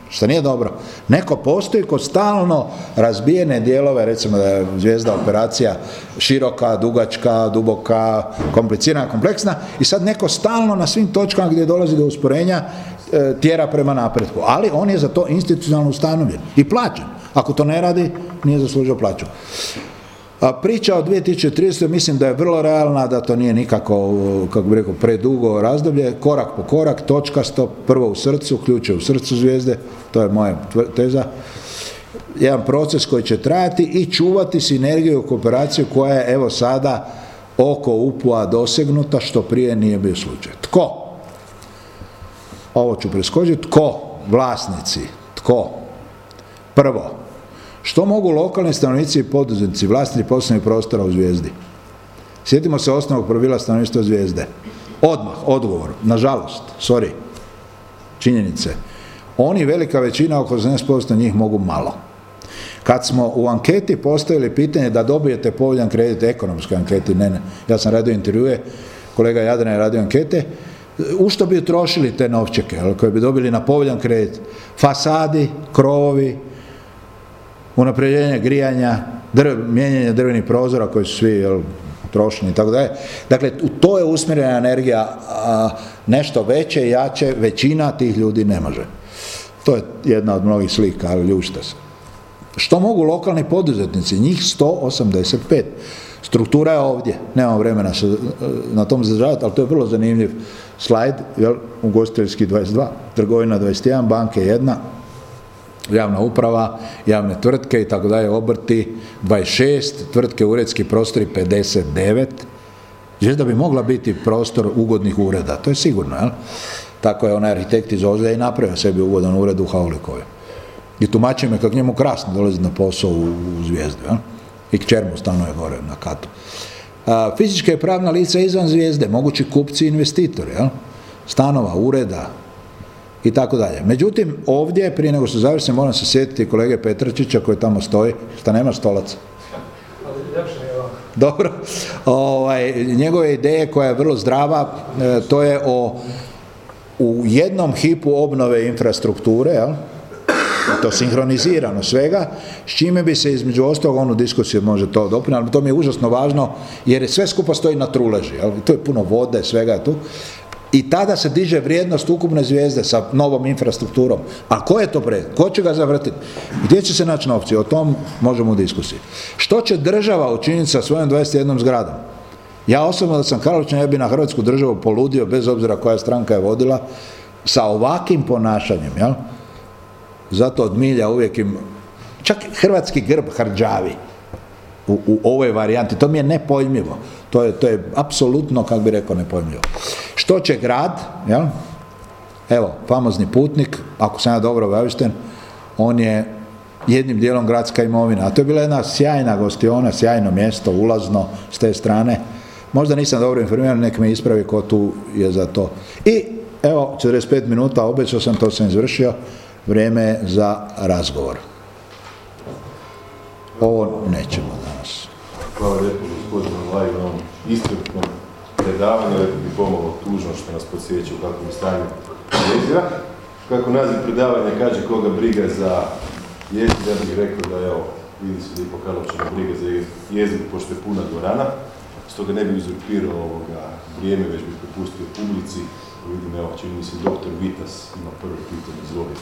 Što nije dobro. Neko postoji ko stalno razbijene dijelove, recimo da je zvijezda operacija široka, dugačka, duboka, komplicirana, kompleksna i sad neko stalno na svim točkama gdje dolazi do usporenja e, tjera prema napretku. Ali on je za to institucionalno ustanovljen i plaćen. Ako to ne radi, nije zaslužio plaću. A priča o 2030. mislim da je vrlo realna, da to nije nikako, kako bi rekao, predugo razdoblje, korak po korak, točkasto, prvo u srcu, ključe u srcu zvijezde, to je moja teza, jedan proces koji će trajati i čuvati sinergiju i kooperaciju koja je evo sada oko upua dosegnuta, što prije nije bio slučaj. Tko? Ovo ću preskočiti. Tko? Vlasnici. Tko? Prvo, što mogu lokalni stanovnici i poduzetnici, vlasnici poslovnih prostora u Zvijezdi? Sjetimo se osnovnog pravila stanovništva Zvijezde. Odmah, odgovor, nažalost, sorry, činjenice. Oni, velika većina, oko 80% njih mogu malo. Kad smo u anketi postavili pitanje da dobijete povoljan kredit, ekonomske anketi, ne, ne, ja sam radio intervjue, kolega Jadran je radio ankete, u što bi utrošili te novčeke, koje bi dobili na povoljan kredit? Fasadi, krovovi, unapređenje grijanja, drv, mijenjanje drvenih prozora koji su svi jel, trošni i tako dalje. Dakle, u to je usmjerena energija a, nešto veće, jače, većina tih ljudi ne može. To je jedna od mnogih slika, ali ljušta se. Što mogu lokalni poduzetnici? Njih 185. Struktura je ovdje, nemam vremena se na tom zadržavati, ali to je vrlo zanimljiv slajd, jel, ugostiteljski 22, trgovina 21, banke 1, javna uprava, javne tvrtke i tako dalje, obrti 26, tvrtke uredski prostori 59, da bi mogla biti prostor ugodnih ureda, to je sigurno, jel? Tako je onaj arhitekt iz Ozlja i napravio sebi ugodan ured u Haulikovoj. I tumači me kako njemu krasno dolazi na posao u, u zvijezdu, jel? I kćer mu stanuje gore na katu. A, fizička i pravna lica izvan zvijezde, mogući kupci i investitori, jel? Stanova, ureda, i tako dalje. Međutim, ovdje, prije nego što završim, moram se sjetiti kolege Petračića koji tamo stoji, šta nema stolaca. Dobro. Ovaj, njegove ideje koja je vrlo zdrava, e, to je o u jednom hipu obnove infrastrukture, jel? to sinhronizirano svega, s čime bi se između ostalog onu diskusiju može to dopuniti, ali to mi je užasno važno, jer sve skupa stoji na truleži, jel? to je puno vode, svega tu, i tada se diže vrijednost ukupne zvijezde sa novom infrastrukturom. A ko je to pred? Ko će ga zavrtiti? Gdje će se naći novci? O tom možemo u diskusiji. Što će država učiniti sa svojom 21 zgradom? Ja osobno da sam Karlovčan, ja bi na Hrvatsku državu poludio, bez obzira koja stranka je vodila, sa ovakvim ponašanjem, jel? Zato od milja uvijek im, čak hrvatski grb hrđavi u, u ovoj varijanti, to mi je nepojmljivo. To je, to je apsolutno, kako bi rekao, nepojmljivo. Što će grad, jel? Evo, famozni putnik, ako sam ja dobro obavješten, on je jednim dijelom gradska imovina. A to je bila jedna sjajna gostiona, sjajno mjesto, ulazno s te strane. Možda nisam dobro informiran, nek me ispravi ko tu je za to. I evo, 45 minuta, obećao sam, to sam izvršio, vrijeme je za razgovor. Ovo nećemo danas. Hvala lijepo gospodinu ovom iscrpnom predavanju, rekao bi pomalo tužno što nas podsjeća u kakvom stanju jezira. Kako naziv predavanja kaže koga briga za jezik, ja bih rekao da evo, vidi se je Karlovčana briga za jezik, pošto je puna dvorana, stoga ne bi uzurpirao ovoga vrijeme, već bih prepustio publici. Vidim, evo, čini mi se doktor Vitas ima prvo pitanje, izvolite.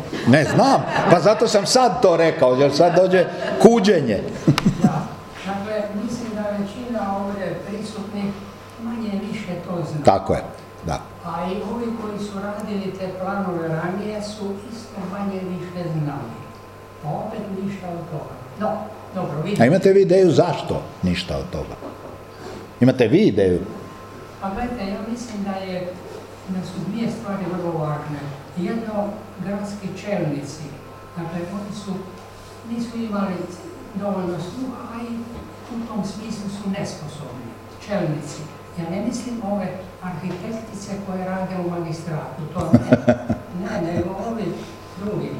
Ne, znam. Pa zato sam sad to rekao, jer sad dođe kuđenje. Da. Dakle, mislim da većina ovdje prisutnih manje više to zna. Tako je, da. A i ovi koji su radili te planove ranije su isto manje više znali. A opet ništa od toga. No, dobro, A vidite. imate vi ideju zašto ništa od toga? Imate vi ideju? Pa gledajte, ja mislim da je da su dvije stvari vrlo važne. Jedno, gradski čelnici. Dakle, oni su, nisu imali dovoljno sluha, a i u tom smislu su nesposobni. Čelnici. Ja ne mislim ove arhitektice koje rade u magistratu. To ne. Ne, nego ovi drugi.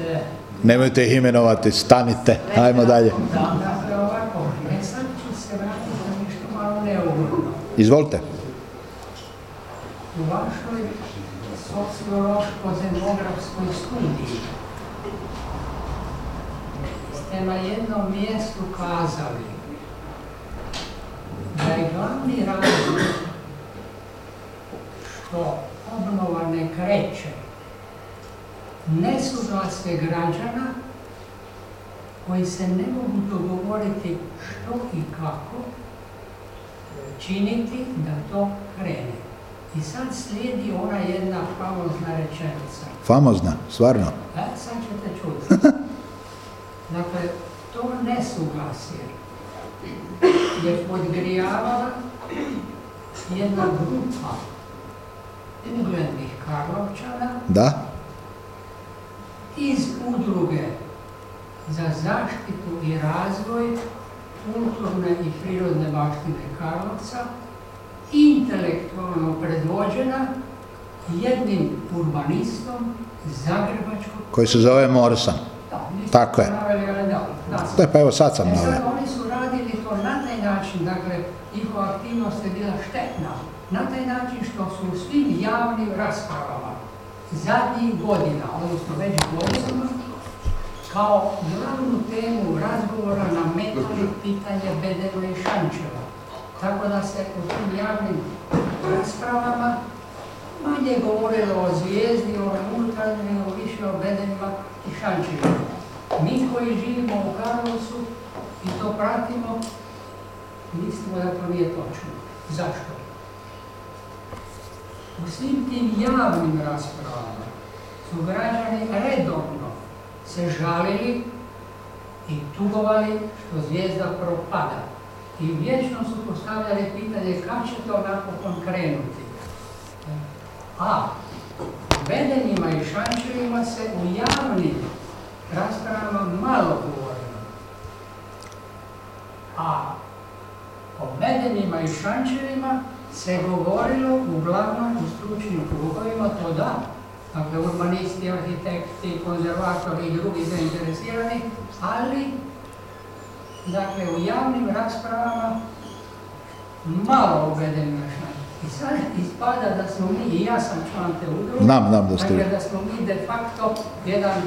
E, Nemojte ih imenovati, stanite, ajmo dalje. da, dakle, ovako. E sad ću se vratiti na nešto malo neugodno. Izvolite. u vašoj sociološko-demografskoj studiji ste na jednom mjestu kazali da je glavni razlog što obnova ne kreće nesuglasje građana koji se ne mogu dogovoriti što i kako činiti da to krene. I sad slijedi ona jedna famozna rečenica. Famozna, stvarno. E, sad ćete čuti. (laughs) Dakle, to nesuglasje je podgrijavala jedna grupa uglednih Karlovčana Da? iz udruge za zaštitu i razvoj kulturne i prirodne baštine Karlovca, intelektualno predvođena jednim urbanistom Zagrebačkog Koji se zove Morsan. Da, Tako je. naveli, ali da, pa evo sad sam E sad, oni su radili to na taj način, dakle, njihova aktivnost je bila štetna. Na taj način što su u svim javnim raspravama zadnjih godina, odnosno već godinama, kao glavnu temu razgovora nametali pitanje Bedema i Šančeva. Tako da se u tim javnim raspravama manje govorilo o zvijezdi, o unutarnjem, nego više o Bedenima i Šančevima. Mi koji živimo u Karlovcu i to pratimo, mislimo da to nije točno. Zašto? U svim tim javnim raspravama su građani redovno se žalili i tugovali što zvijezda propada. I vječno su postavljali pitanje kako će to napokon krenuti. A Bedenima i Šančevima se u javnim raspravama malo govorilo. A o Bedenima i Šančevima se govorilo uglavnom u stručnim krugovima, to da. Dakle, urbanisti, arhitekti, konzervatori i drugi zainteresirani, ali dakle, u javnim raspravama malo o Bedenima i sad ispada da smo mi, i ja sam član te udruge, da vi. dakle, da smo mi de facto jedan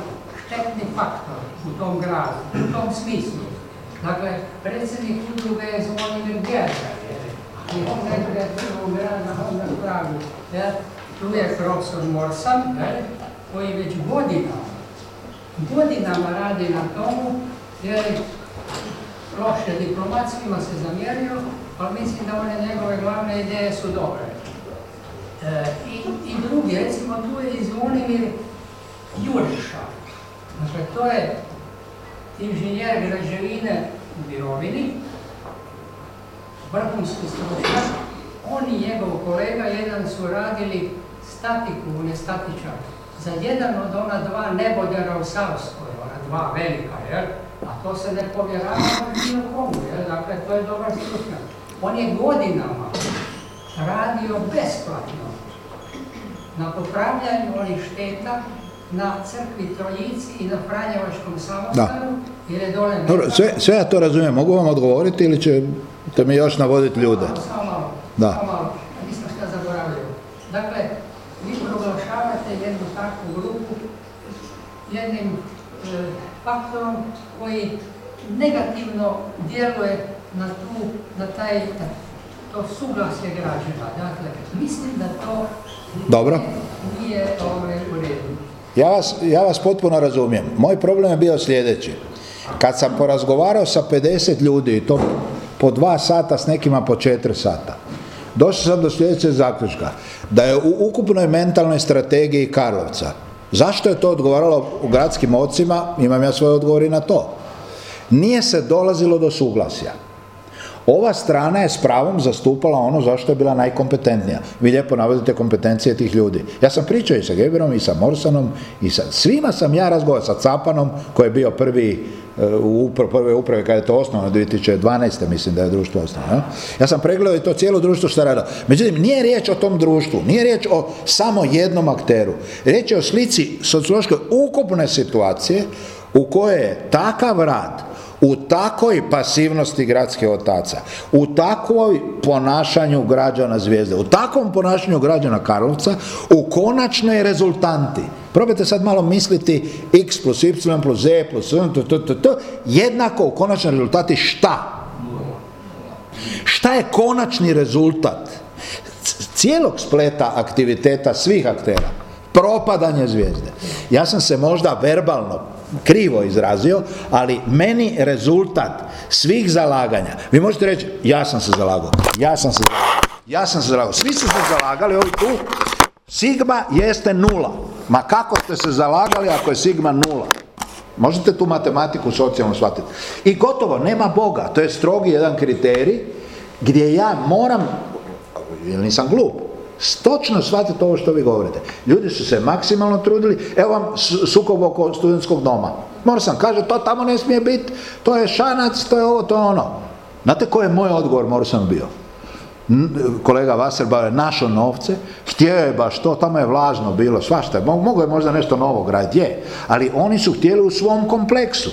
štetni faktor u tom gradu, u tom smislu. Dakle, predsjednik udruge je Zvonimir Gerda, i on najbolje prvog grada onda u Pragu. jel? Tu je profesor Morsan, jel, koji već godinama godinama radi na tomu, jer loše diplomacijima se zamjerio, ali mislim da one njegove glavne ideje su dobre. E, i, I drugi, recimo tu je i Zvonimir Juriša. Dakle, to je inženjer građevine u mirovini, vrhunski stručnjak. On i njegov kolega jedan su radili statiku, on je statičar, za jedan od ona dva nebodera u Savskoj, ona dva velika, jel? A to se ne povjerava bilo komu? Dakle, to je dobar stručnjak. On je godinama radio besplatno na popravljanju onih šteta na crkvi Trojici i na Franjevačkom samostanu, jer je dole... Dobro, sve, sve ja to razumijem. Mogu vam odgovoriti ili ćete mi još navoditi ljude? Samo malo, Da. samo malo, nisam što zaboravio. Dakle, vi proglašavate jednu takvu grupu jednim e, faktorom koji negativno djeluje na tu, na taj, to suglasje građana. Dakle, mislim da to Dobro. nije ovaj, u redu. Ja vas, ja vas potpuno razumijem. Moj problem je bio sljedeći. Kad sam porazgovarao sa 50 ljudi i to po dva sata, s nekima po četiri sata, došao sam do sljedećeg zaključka. Da je u ukupnoj mentalnoj strategiji Karlovca, zašto je to odgovaralo u gradskim ocima, imam ja svoj odgovor i na to. Nije se dolazilo do suglasja. Ova strana je s pravom zastupala ono zašto je bila najkompetentnija. Vi lijepo navodite kompetencije tih ljudi. Ja sam pričao i sa Geberom i sa Morsanom i sa svima sam ja razgovarao sa Capanom koji je bio prvi u prve uprave kada je to osnovano 2012. mislim da je društvo osnovano. ja. Sam pregledao i to cijelo društvo što radilo. Međutim, nije riječ o tom društvu, nije riječ o samo jednom akteru. Riječ je o slici sociološke ukupne situacije u kojoj je takav rad u takvoj pasivnosti gradskih otaca, u takvoj ponašanju građana Zvijezde, u takvom ponašanju građana Karlovca, u konačnoj rezultanti. Probajte sad malo misliti x plus y plus z plus n, t, t, t, jednako u konačnoj rezultati šta? Šta je konačni rezultat cijelog spleta aktiviteta svih aktera? Propadanje zvijezde. Ja sam se možda verbalno krivo izrazio, ali meni rezultat svih zalaganja, vi možete reći, ja sam se zalagao, ja sam se zalagao, ja sam se zalagao, svi su se zalagali, ovi tu, sigma jeste nula. Ma kako ste se zalagali ako je sigma nula? Možete tu matematiku socijalno shvatiti. I gotovo, nema Boga. To je strogi jedan kriterij gdje ja moram, jer nisam glup, točno shvatiti ovo što vi govorite. Ljudi su se maksimalno trudili, evo vam su- sukob oko studentskog doma. Morao sam, kaže, to tamo ne smije biti, to je šanac, to je ovo, to je ono. Znate koji je moj odgovor, morao sam bio? Kolega Vaserbao je našao novce, htio je baš to, tamo je vlažno bilo, svašta, je, mo- mogao je možda nešto novo graditi, je, ali oni su htjeli u svom kompleksu.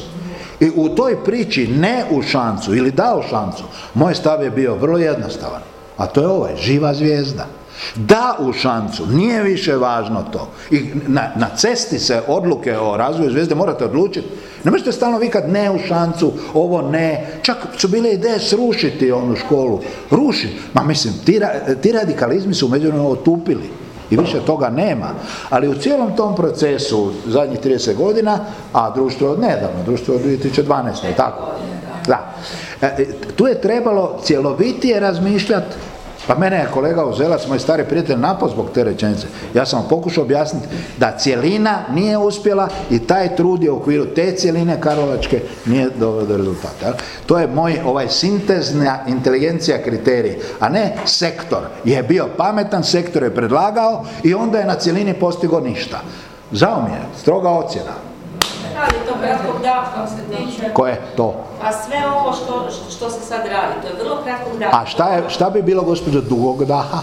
I u toj priči ne u šancu ili da u šancu, moj stav je bio vrlo jednostavan, a to je ovaj, živa zvijezda. Da u šancu, nije više važno to. I na, na cesti se odluke o razvoju zvijezde morate odlučiti. Ne možete stalno vikat ne u šancu, ovo ne. Čak su bile ideje srušiti onu školu. Rušiti. Ma mislim, ti, ti radikalizmi su međunarodno otupili. I više toga nema. Ali u cijelom tom procesu zadnjih 30 godina, a društvo od nedavno, društvo od 2012. je tako? Da. E, tu je trebalo cjelovitije razmišljati pa mene je kolega Uzelac, moj stari prijatelj, napao zbog te rečenice. Ja sam pokušao objasniti da cjelina nije uspjela i taj trud je u okviru te cjeline Karlovačke nije doveo do rezultata. To je moj ovaj sintezna inteligencija kriterij, a ne sektor. Je bio pametan, sektor je predlagao i onda je na cjelini postigao ništa. Žao mi je, stroga ocjena. Radi to kratkog daha se tiče. Ko je to? A sve ovo što, što se sad radi, to je vrlo kratkog daha. A šta, je, šta bi bilo gospođo dugog daha?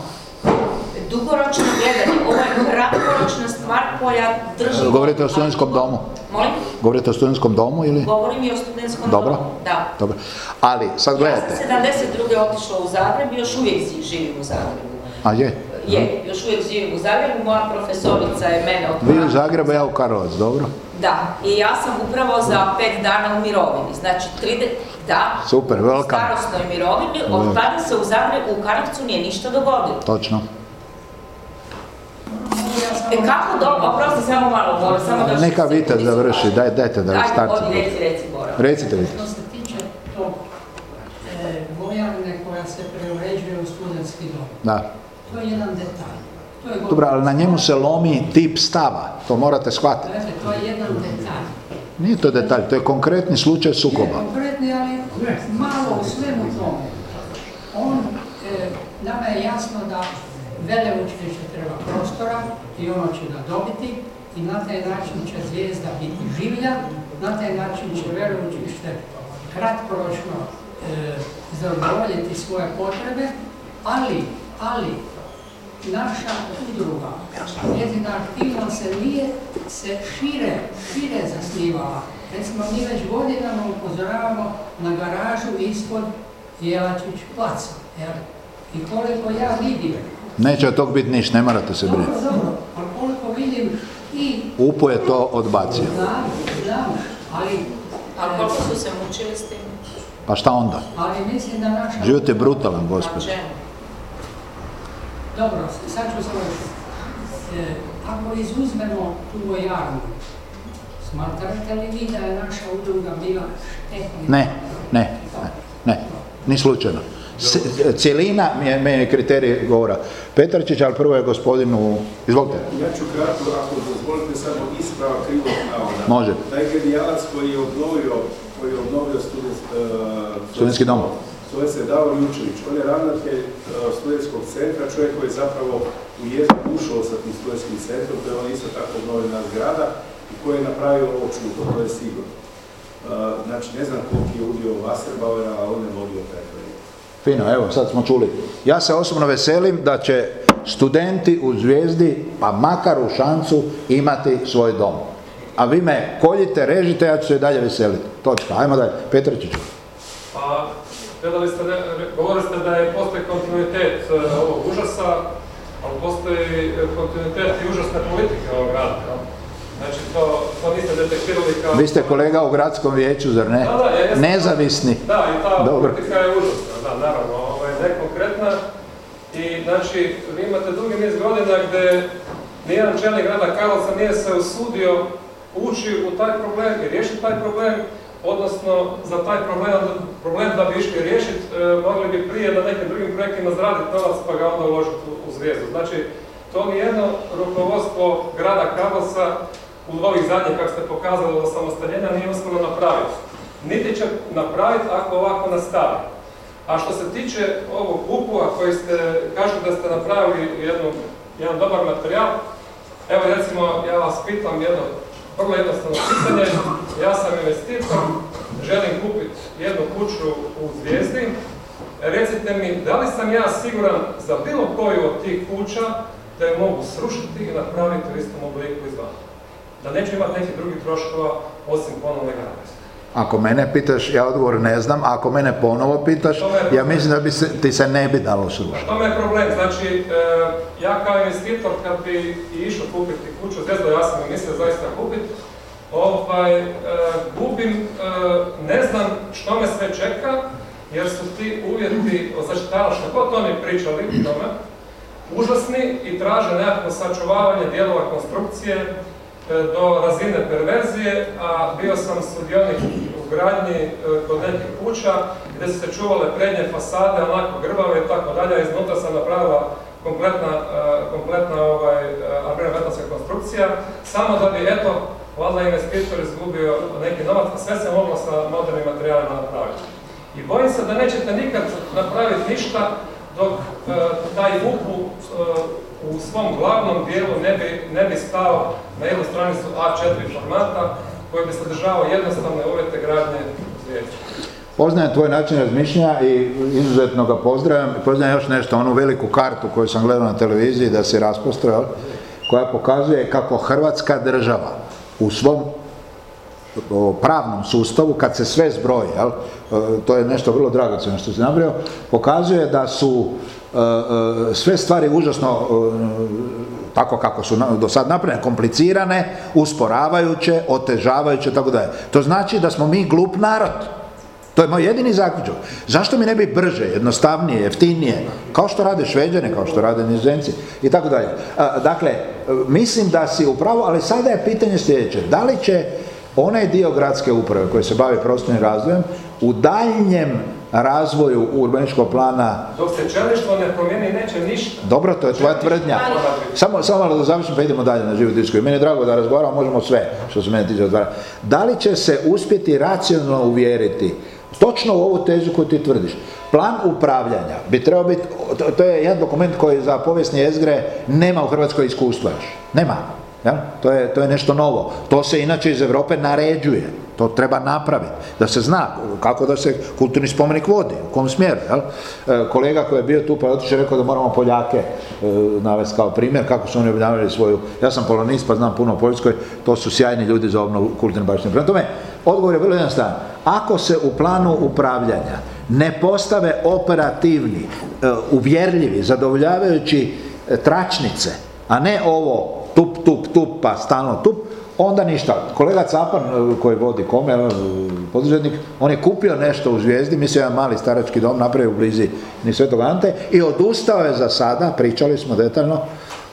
Dugoročno gledanje, ovo je kratkoročna stvar koja drži... Govorite o studentskom domu? Molim? Govorite o studentskom domu ili? Govorim i o studentskom Dobro. domu. Da. Dobro. Ali, sad Ja gledajte. sam 72. otišla u Zagreb i još uvijek živim u Zagrebu. A je? Je, još uvijek živim u Zagrebu, moja profesorica je mene Vi u. Zagrebu, ja u Karlovac, dobro? Da, i ja sam upravo za pet dana u mirovini, znači 30, da, Super, welcome. starosnoj mirovini, od tada se u Zagrebu, u Karlovcu nije ništa dogodilo. Točno. E kako do... Oprosti, samo malo, samo da... Neka Vita završi, daj, dajte da starci. odi, reci, reci, Boro. Recite Vita. Što se tiče tog e, vojarne koja se preuređuje u studentski dom, Da. to je jedan detalj. Je Dobro, ali na njemu se lomi tip stava, to morate shvatiti. Dakle, to je jedan detalj. Nije to detalj, to je konkretni slučaj Je sukoba. konkretni, ali malo u svemu tome. On, e, nama je jasno da veleučilište treba prostora i ono će ga dobiti i na taj način će zvijezda biti življa, na taj način će veleučilište kratkoročno e, zadovoljiti svoje potrebe, ali, ali naša udruga, njezina aktivnost se nije se šire, šire zasnivala. Recimo, mi već godinama upozoravamo na garažu ispod Jelačić placa. Jel? I koliko ja vidim, Neće od tog biti niš, ne morate se dobro, brinuti. dobro, ali koliko vidim i UPU je to odbacio. znam, znam, ali, A koliko su se mučili s tim? Pa šta onda? ali mislim da naša... Život je brutalan, Na gospod. čemu? Dobro, sad ću završiti. E, ako izuzmemo tu vojarnu, smatrate li vi da je naša udruga bila štetna? Ne, ne, ne, ne, ni slučajno. S- Cijelina mi je, kriterij govora. Petarčić, ali prvo je gospodinu, izvolite. Ja ću kratko, ako dozvolite, samo isprava krivog navoda. Može. Taj genijalac koji je obnovio, koji je obnovio uh, Studentski dom. Zove se Davor Jučević. On je ravnatelj uh, studentskog centra, čovjek koji je zapravo u jezik ušao sa tim studentskim centrom, to je on isto tako obnovljena zgrada i koji je napravio ovo čudo, to je sigurno. Uh, znači, ne znam koliki je udio Wasserbauera, a on je vodio taj projekt. Fino, evo, sad smo čuli. Ja se osobno veselim da će studenti u Zvijezdi, pa makar u šancu, imati svoj dom. A vi me koljite, režite, ja ću se i dalje veseliti. Točka, ajmo dalje. Petričić. Pa, gledali ste, govorili ste da je postoji kontinuitet e, ovog užasa, ali postoji kontinuitet i užasne politike ovog grada. Znači, to, to niste detektirali kao... Vi ste kolega u gradskom vijeću, zar ne? Da, da, ja jesam. Nezavisni. Da, i ta Dobro. politika je užasna, da, naravno, ovaj, nekonkretna. I, znači, vi imate dugi niz godina gdje nijedan čelnik grada Karlovca nije se usudio ući u taj problem i riješiti taj problem, odnosno za taj problem, problem da bi išli riješiti, e, mogli bi prije na nekim drugim projektima zaraditi novac pa ga onda uložiti u, zvijezdu. Znači, to nijedno rukovodstvo grada Karlovca u ovih zadnjih, kako ste pokazali, od osamostaljenja nije uspjelo napraviti. Niti će napraviti ako ovako nastavi. A što se tiče ovog UPU-a koji ste, kažete da ste napravili jednu, jedan dobar materijal, evo recimo ja vas pitam jedno vrlo jednostavno pitanje. Ja sam investitor, želim kupiti jednu kuću u Zvijezdi. Recite mi, da li sam ja siguran za bilo koju od tih kuća da je mogu srušiti i napraviti u istom obliku izvana? Da neću imati nekih drugih troškova osim ponovne gradnosti. Ako mene pitaš, ja odgovor ne znam, a ako mene ponovo pitaš, ja mislim da bi se, ti se ne bi dalo srušiti. To je problem, znači e, ja kao investitor kad bi išao kupiti kuću, zvijezdo ja sam mislio zaista kupiti, ovaj, e, gubim, e, ne znam što me sve čeka, jer su ti uvjeti o zaštitaru, što god oni pričali tome, užasni i traže nekakvo sačuvavanje dijelova konstrukcije do razine perverzije, a bio sam sudionik u gradnji e, kod nekih kuća gdje su se čuvale prednje fasade, onako grbave i tako dalje, iznutra sam napravila kompletna, e, kompletna ovaj, konstrukcija, samo da bi, eto, valjda investitor izgubio neki novac, a sve se moglo sa modernim materijalima napraviti. I bojim se da nećete nikad napraviti ništa dok e, taj UPU e, u svom glavnom dijelu ne bi, ne bi stao na jednu stranicu A4 formata koji bi sadržavao jednostavne uvjete gradnje zvijezde. Poznajem tvoj način razmišljanja i izuzetno ga pozdravljam. Poznajem još nešto, onu veliku kartu koju sam gledao na televiziji da se raspostrojao, koja pokazuje kako Hrvatska država u svom pravnom sustavu, kad se sve zbroji, jel, e, to je nešto vrlo dragocjeno što se nabrao, pokazuje da su sve stvari užasno e, tako kako su do sad napravljene, komplicirane, usporavajuće, otežavajuće, tako dalje. To znači da smo mi glup narod. To je moj jedini zaključak. Zašto mi ne bi brže, jednostavnije, jeftinije, kao što rade Šveđane, kao što rade Nizozemci i tako dalje. Dakle, mislim da si upravo, ali sada je pitanje sljedeće. Da li će onaj dio gradske uprave koji se bavi prostornim razvojem u daljnjem razvoju urbaničkog plana Dok se čelništvo ne promijeni, neće ništa. dobro, to je tvoja tvrdnja. Samo, samo malo da završim pa idemo dalje na živu disku. Meni je drago da razgovaramo, možemo sve što se mene tiče odvarati. Da li će se uspjeti racionalno uvjeriti točno u ovu tezu koju ti tvrdiš? Plan upravljanja bi trebao biti, to, to je jedan dokument koji za povijesne jezgre nema u Hrvatskoj iskustva još. Nema. Jel? To, je, to je nešto novo. To se inače iz Europe naređuje. To treba napraviti. Da se zna kako da se kulturni spomenik vodi, u kom smjeru. Jel? E, kolega koji je bio tu pa je otišao rekao da moramo Poljake e, navesti kao primjer kako su oni obnavljali svoju... Ja sam polonist pa znam puno o Poljskoj, to su sjajni ljudi za obnovu kulturne baštine. Prema tome, odgovor je vrlo jednostavan. Ako se u planu upravljanja ne postave operativni, e, uvjerljivi, zadovoljavajući e, tračnice, a ne ovo tup, tup, tup, pa stalno tup, onda ništa. Kolega Capan, e, koji vodi kome, e, poduzetnik, on je kupio nešto u Zvijezdi, mislio jedan mali starački dom, napravio u blizi ni Svetog Ante i odustao je za sada, pričali smo detaljno,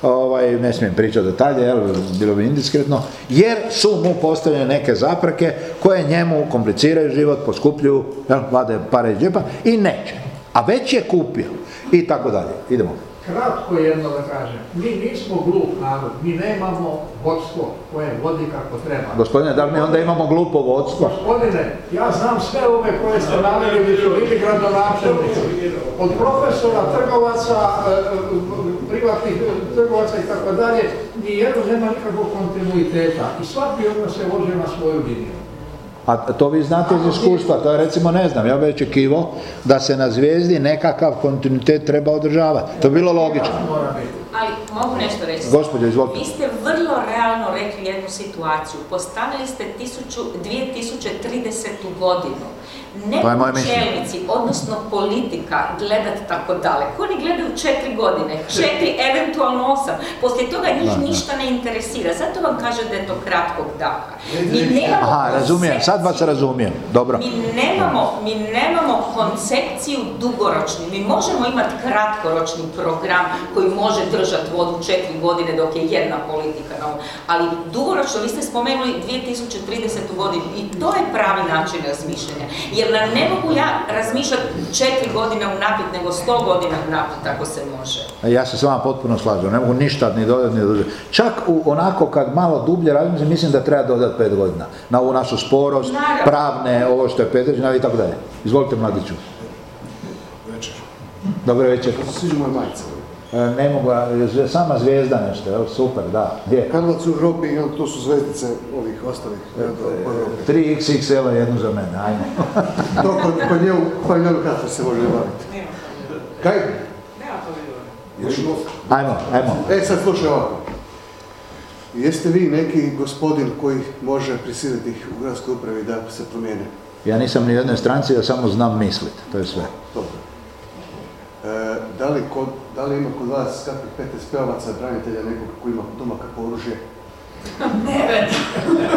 ovaj, ne smijem pričati detalje, jel, bilo bi indiskretno, jer su mu postavljene neke zapreke koje njemu kompliciraju život, poskupljuju, jel, vade pare iz džepa i neće. A već je kupio i tako dalje. Idemo. Kratko jedno da kažem, mi nismo glup narod, mi nemamo vodstvo koje vodi kako treba. Gospodine, da li mi onda imamo glupo vodstvo? Gospodine, ja znam sve ove koje ste naveli gdje su bili gradonačelnici. Od profesora, trgovaca, e, e, privatnih trgovaca i tako dalje, nijedno nema nikakvog kontinuiteta i svaki od nas se vozi na svoju liniju. A to vi znate iz iskustva, to je recimo ne znam, ja bih očekivao da se na zvijezdi nekakav kontinuitet treba održavati. To bi bilo logično. Ali mogu nešto reći? Gospođo, izvolite. Vi ste vrlo realno rekli jednu situaciju. Postavili ste tisuću, 2030. godinu. Ne mišljenje. čelnici, odnosno politika, gledat tako daleko. Oni gledaju četiri godine, četiri, eventualno osam. Poslije toga njih da. ništa ne interesira. Zato vam kaže da je to kratkog daha. Mi nemamo Aha, razumijem, sad vas razumijem. Dobro. mi nemamo, mi nemamo koncepciju dugoročnu. Mi možemo imati kratkoročni program koji može držati vodu četiri godine dok je jedna politika na ovom. Ali dugoročno, vi ste spomenuli 2030. godinu i to je pravi način razmišljanja. Jer ne mogu ja razmišljati četiri godine unaprijed, nego sto godina unaprijed ako se može. Ja se s vama potpuno slažem, ne mogu ništa ni dodati ni oduzeti. Čak u, onako kad malo dublje razmislim, mislim da treba dodati pet godina. Na ovu našu sporost, Naravno. pravne, ovo što je Petričina i tako dalje. Izvolite mladiću. Večer. Dobro večer. Sviđa moja majica. E, Ne mogu, sama zvijezda nešto, evo, super, da. Je. Karlovac u Europi, jel, to su zvezdice ovih ostalih. jel, po Europi. 3XXL jednu za mene, ajmo. (laughs) To kod, kod nje, kafe se može baviti. Kaj? Još Ajmo, ajmo. E sad slušaj ovako. Jeste vi neki gospodin koji može prisiliti ih u gradskoj upravi da se promijene? Ja nisam ni u jednoj stranci, ja samo znam mislit, to je sve. Dobro. E, da, li kod, da li ima kod vas kakvih 15 pevaca, branitelja, nekog koji ima doma kakvo oružje?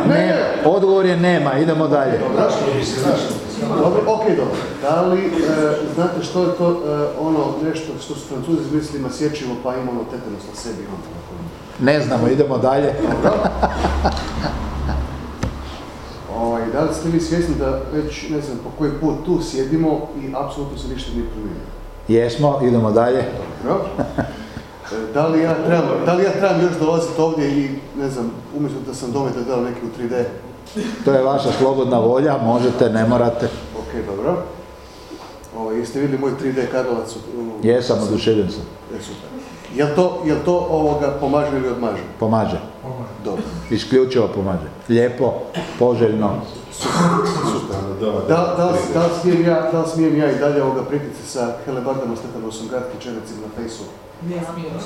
Ne, odgovor je nema, idemo dalje. Dobro, ok, dobro. Da li e, znate što je to e, ono nešto što su francuzi izmislili ima sječivo pa ima ono tetanost na sebi? Ono, Ne znamo, idemo dalje. Ovaj, da li ste vi svjesni da već ne znam po koji put tu sjedimo i apsolutno se ništa nije promijenilo? Jesmo, idemo dalje. E, Da li, ja trebam, da li ja trebam još dolaziti ovdje i, ne znam, umjesto da sam doma da dao neki u 3D? To je vaša slobodna volja, možete, ne morate. Ok, dobro. Ovo, jeste vidjeli moj 3D Karlovac? u- u- Jesam, oduševljen sam. E, super. Jel to, jel to ovoga pomaže ili odmaže? Pomaže. Dobro. Isključivo pomaže. Lijepo, poželjno. Da, da, li- da, smijem ja, da smijem ja i dalje ovoga pritisci sa helebardama Stefanosom Gratki čenecima na fejsu? Ne smiješ.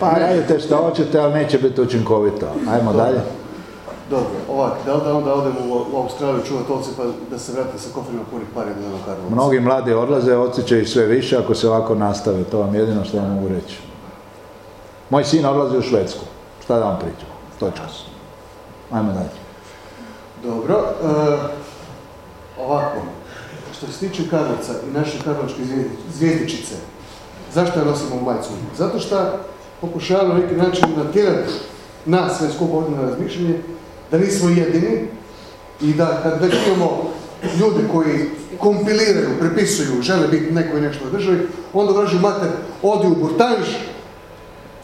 Pa radite što hoćete, ali neće biti učinkovito. Ajmo dalje. Dobro, ovak, da li da onda odem u, u Australiju čuvati ovce pa da se vratim sa kofrima punih para i da idem u Karlovac? Mnogi mladi odlaze, osjećaju ih sve više ako se ovako nastave. To vam je jedino što vam mogu reći. Moj sin odlazi u Švedsku. Šta da vam pričam? Točka. Ajmo dalje. Dobro, e, ovako, što se tiče Karlovca i naše karlovačke zvijezdi- zvijezdičice, zašto je nosimo u majicu? Zato što pokušavaju na neki način natjerati nas sve skupa ovdje na razmišljanje, da nismo jedini i da kad već imamo ljude koji kompiliraju, prepisuju, žele biti neko i nešto u državi, onda vražu mater, odi u burtanž,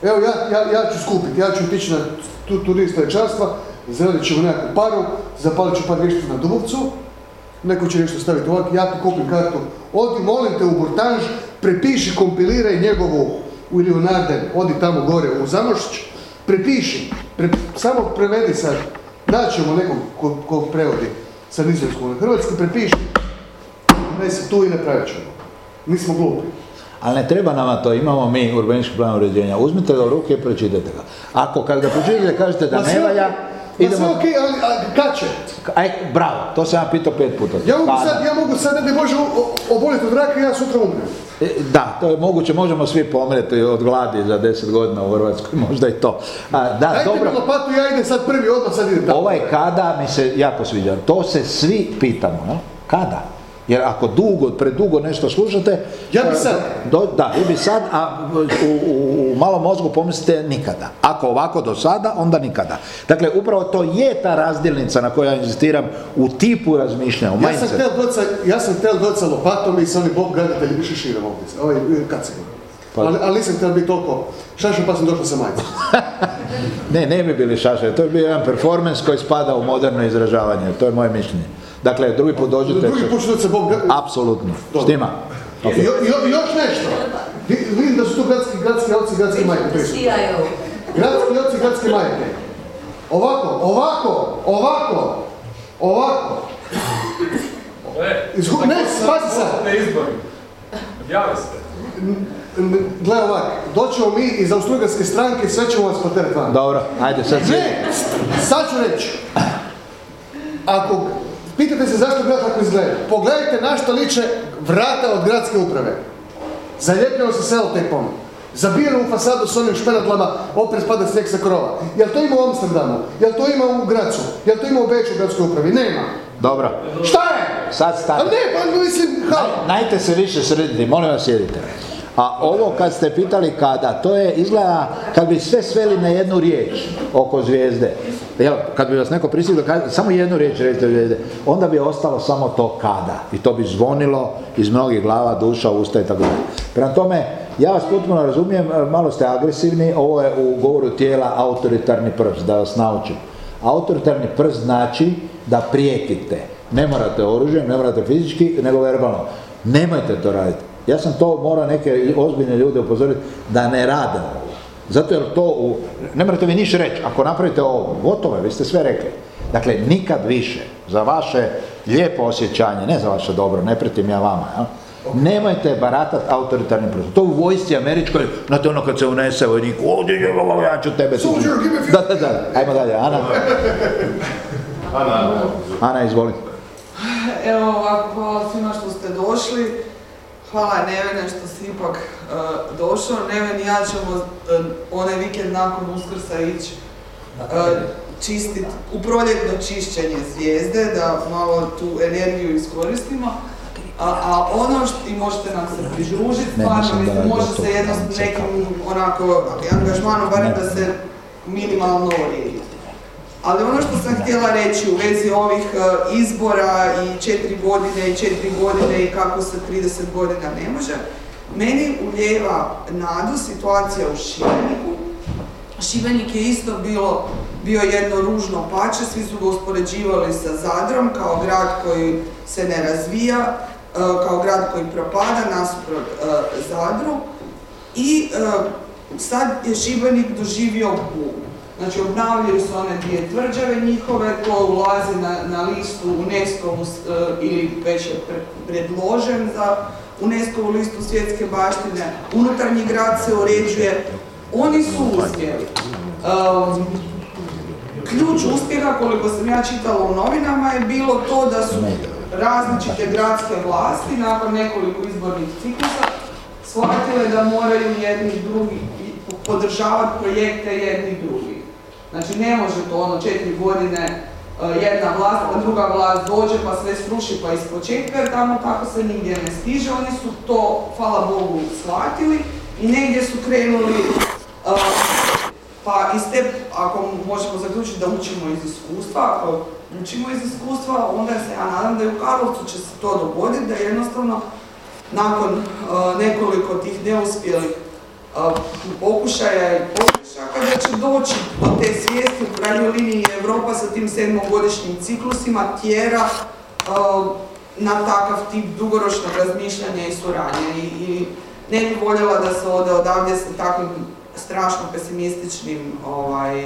evo ja, ja, ja ću skupiti, ja ću otići na tu turista večarstva, zaradit ćemo nekakvu paru, zapalit ću par vještica na Dubovcu, neko će nešto staviti ovako, ja ti kupim kartu, odi molim te u burtanž, prepiši, kompiliraj njegovu u ili u Narden, odi tamo gore u Zamošć, prepiši, pre- samo prevedi sad, naćemo nekog ko, ko prevodi sa nizozemskog na hrvatski, prepiši, nesi tu i napravit ćemo. Nismo glupi. Ali ne treba nama to, imamo mi urbanistički plan uređenja. Uzmite ga u ruke i pročitajte ga. Ako kad ga pročitate kažete da ne valja, ma sve idemo... okej, ali a, kad će? Aj, bravo, to sam ja pitao pet puta. Ja mogu sad, ja mogu sad, ne može oboliti od raka i ja sutra umrem. E, Da, to je moguće, možemo svi pomreti od gladi za 10 godina u Hrvatskoj, (laughs) možda i to. A, da, Dajte dobro. mi lopatu, ja idem sad prvi, odmah sad idem tamo. Ovaj kada mi se jako sviđa, to se svi pitamo, jel? Kada? Jer ako dugo, predugo nešto slušate... Ja bi e, sad. Do, da, vi bi sad, a u, u, u malom mozgu pomislite nikada. Ako ovako do sada, onda nikada. Dakle, upravo to je ta razdjelnica na kojoj ja inzistiram u tipu razmišljanja, u Ja sam htio doći sa, ja sam htio doći sa lopatom i sa onim bog graditelji više širom ovdje, ovaj kacigom. Pa- Ali, ali nisam htio biti toliko šašo pa sam došao sa majicom. (laughs) Ne, ne bi bili šašaj, to je bio jedan performans koji spada u moderno izražavanje, to je moje mišljenje. Dakle, drugi put dođete... Drugi put doći sa bog. Apsolutno, štima. I, jo- i još nešto. Vi- Vidim da su tu gradski, gradski oci i gradske majke prisutni. Gradski oci i gradske majke. Ovako, ovako, ovako, ovako. E, Izgu- ne, pazi sad. Ne izbori. Javi se. Gle ovak, doćemo mi iz Austrougarske stranke i sve ćemo vas poterati van. Dobro, ajde sad. Ne, sad ću reći. Ako pitate se zašto grad tako izgleda, pogledajte na što liče vrata od gradske uprave. Zalijepljeno sa selotejpom. Zabijeno u fasadu s onim špenadlama, opet spada snijeg sa krova. Jel to ima u Amsterdamu? Jel to ima u Gracu? Jel to ima u Beču u gradskoj upravi? Nema. Dobro. Šta je? Sad A stani. ne, pa mislim, halo. Najte se više srediti, molim vas sjedite. A ovo kad ste pitali kada, to je izgleda kad bi sve sveli na jednu riječ oko zvijezde. Jel, kad bi vas neko prisilio samo jednu riječ o zvijezde, onda bi ostalo samo to kada. I to bi zvonilo iz mnogih glava, duša, usta i tako dalje. Prema tome, ja vas potpuno razumijem, malo ste agresivni, ovo je u govoru tijela autoritarni prst, da vas naučim. Autoritarni prst znači da prijetite. Ne morate oružjem, ne morate fizički, nego verbalno. Nemojte to raditi. Ja sam to morao neke ozbiljne ljude upozoriti da ne rade ovo. Zato jer to, u, ne morate mi ništa reći, ako napravite ovo, gotovo je, vi ste sve rekli. Dakle, nikad više za vaše lijepo osjećanje, ne za vaše dobro, ne pretim ja vama, jel? Nemojte baratat autoritarnim prostorom. To u vojsci američkoj, znate ono kad se unese vojnik, ovdje je, ja ću tebe... Da, da, da, ajmo dalje, Ana. Ana, Ana, izvoli. Evo ovako, hvala svima što ste došli. Hvala Nevene što si ipak e, došao. Neven i ja ćemo e, onaj vikend nakon Uskrsa ići e, čistit, u proljetno čišćenje zvijezde, da malo tu energiju iskoristimo. A, a ono što i možete nam se pridružiti, stvarno, mislim može se jedno s koncept. nekim onako angažmanom, barem da se minimalno orijedi. Ali ono što sam htjela reći u vezi ovih e, izbora i četiri godine i četiri godine i kako se 30 godina ne može, meni ulijeva nadu situacija u Šibeniku. Šibenik je isto bilo, bio jedno ružno pače, svi su ga uspoređivali sa Zadrom kao grad koji se ne razvija, e, kao grad koji propada nasuprot e, Zadru. I sad je Šibenik doživio bum. Znači obnavljaju se one dvije tvrđave njihove, to ulazi na, na listu UNESCO-vu s- e, ili već je pre- predložen za UNESCO-vu listu svjetske baštine. Unutarnji grad se uređuje. Oni su uspjeli. Um, ključ uspjeha, koliko sam ja čitala u novinama, je bilo to da su različite gradske vlasti nakon nekoliko izbornih ciklusa shvatile da moraju jedni drugi podržavati projekte jedni drugi. Znači ne može to ono četiri godine e, jedna vlast, pa druga vlast dođe pa sve sruši pa ispočetka jer tamo tako se nigdje ne stiže. Oni su to, hvala Bogu, shvatili i negdje su krenuli e, Pa iz te, ako možemo zaključiti da učimo iz iskustva, ako učimo iz iskustva, onda se ja nadam da i u Karlovcu će se to dogoditi, da jednostavno nakon uh, nekoliko tih neuspjelih pokušaja i pogrešaka da će doći do te svijesti u krajnjoj liniji Europa sa tim sedmogodišnjim ciklusima tjera na takav tip dugoročnog razmišljanja i suradnje i, ne bih voljela da se ode odavdje sa takvim strašno pesimističnim ovaj,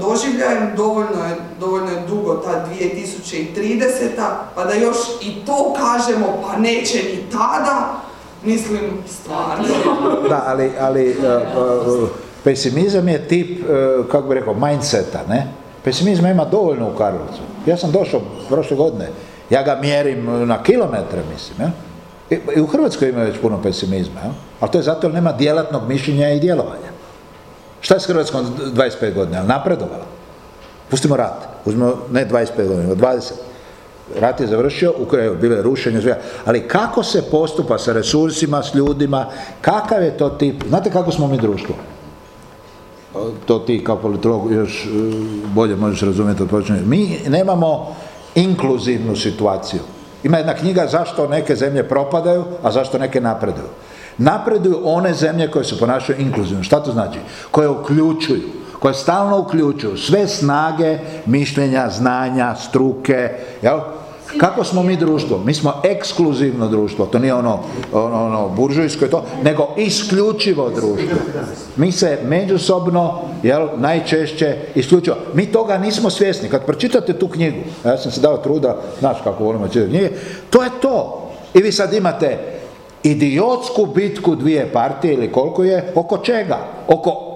doživljajem, dovoljno je, dovoljno dugo ta 2030. pa da još i to kažemo pa neće ni tada, mislim stvarno. (laughs) Da, ali, ali uh, pesimizam je tip, uh, kako bi rekao, mindseta, ne? Pesimizma ima dovoljno u Karlovcu. Ja sam došao prošle godine, ja ga mjerim na kilometre, mislim, ja? I, I u Hrvatskoj ima već puno pesimizma, ja? ali to je zato jer nema djelatnog mišljenja i djelovanja. Šta je s Hrvatskom 25 godina? Napredovala. Pustimo rat. Uzmimo ne 25 godina, 20. Rat je završio, u kraju bile rušenje, sve. Ali kako se postupa sa resursima, s ljudima, kakav je to tip? Znate kako smo mi društvo? To ti kao politolog još e, bolje možeš razumjeti od počinje. Mi nemamo inkluzivnu situaciju. Ima jedna knjiga zašto neke zemlje propadaju, a zašto neke napreduju. Napreduju one zemlje koje se ponašaju inkluzivno. Šta to znači? Koje uključuju, koje stalno uključuju sve snage, mišljenja, znanja, struke, jel? Kako smo mi društvo? Mi smo ekskluzivno društvo, to nije ono, ono, ono buržujsko i to, nego isključivo društvo. Mi se međusobno, jel, najčešće isključivo. Mi toga nismo svjesni. Kad pročitate tu knjigu, ja sam se dao truda, znaš kako volimo čitati knjige, to je to. I vi sad imate idiotsku bitku dvije partije ili koliko je, oko čega? Oko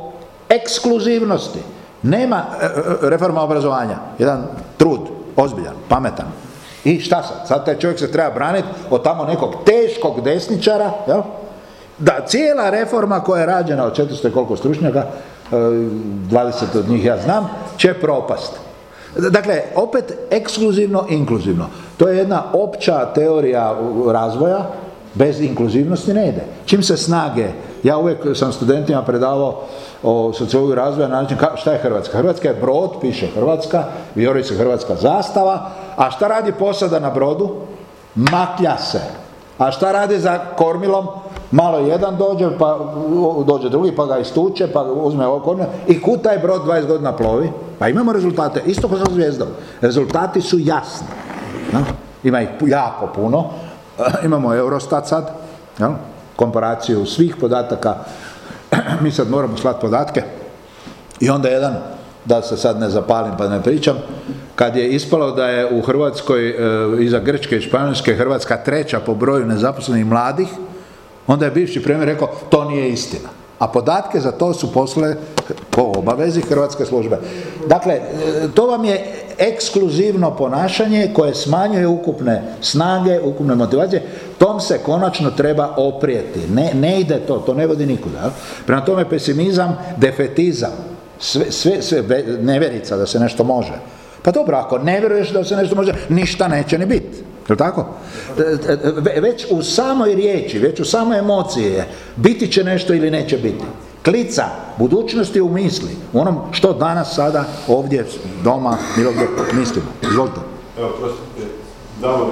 ekskluzivnosti. Nema e, e, reforma obrazovanja, jedan trud, ozbiljan, pametan. I šta sad? Sad taj čovjek se treba braniti od tamo nekog teškog desničara, jel? Da cijela reforma koja je rađena od 400 koliko stručnjaka, 20 e, od njih ja znam, će propast. Dakle, opet ekskluzivno, inkluzivno. To je jedna opća teorija razvoja, bez inkluzivnosti ne ide. Čim se snage, ja uvijek sam studentima predavao o sociologiju razvoja na način šta je Hrvatska. Hrvatska je brod, piše Hrvatska, vjori se Hrvatska zastava, a šta radi posada na brodu? Maklja se. A šta radi za kormilom? Malo jedan dođe, pa dođe drugi, pa ga istuče, pa uzme ovo kormilo. I kud taj brod 20 godina plovi? Pa imamo rezultate, isto kao sa zvijezdom. Rezultati su jasni. Ima ih jako puno. (laughs) Imamo Eurostat sad, jel? Komparaciju svih podataka. (clears throat) Mi sad moramo slati podatke. I onda jedan, da se sad ne zapalim pa ne pričam, kad je ispalo da je u Hrvatskoj, e, iza Grčke i Španjolske, Hrvatska treća po broju nezaposlenih mladih, onda je bivši premijer rekao, to nije istina. A podatke za to su posle po obavezi Hrvatske službe. Dakle, e, to vam je ekskluzivno ponašanje koje smanjuje ukupne snage, ukupne motivacije, tom se konačno treba oprijeti. Ne, ne ide to, to ne vodi nikuda. Prema tome pesimizam, defetizam, sve, sve, sve neverica da se nešto može. Pa dobro, ako ne vjeruješ da se nešto može, ništa neće ni biti. Je tako? Već u samoj riječi, već u samoj emociji je biti će nešto ili neće biti. Klica budućnosti u misli, u onom što danas sada ovdje doma bilo gdje mislimo. Izvolite. Evo, prostite, Davor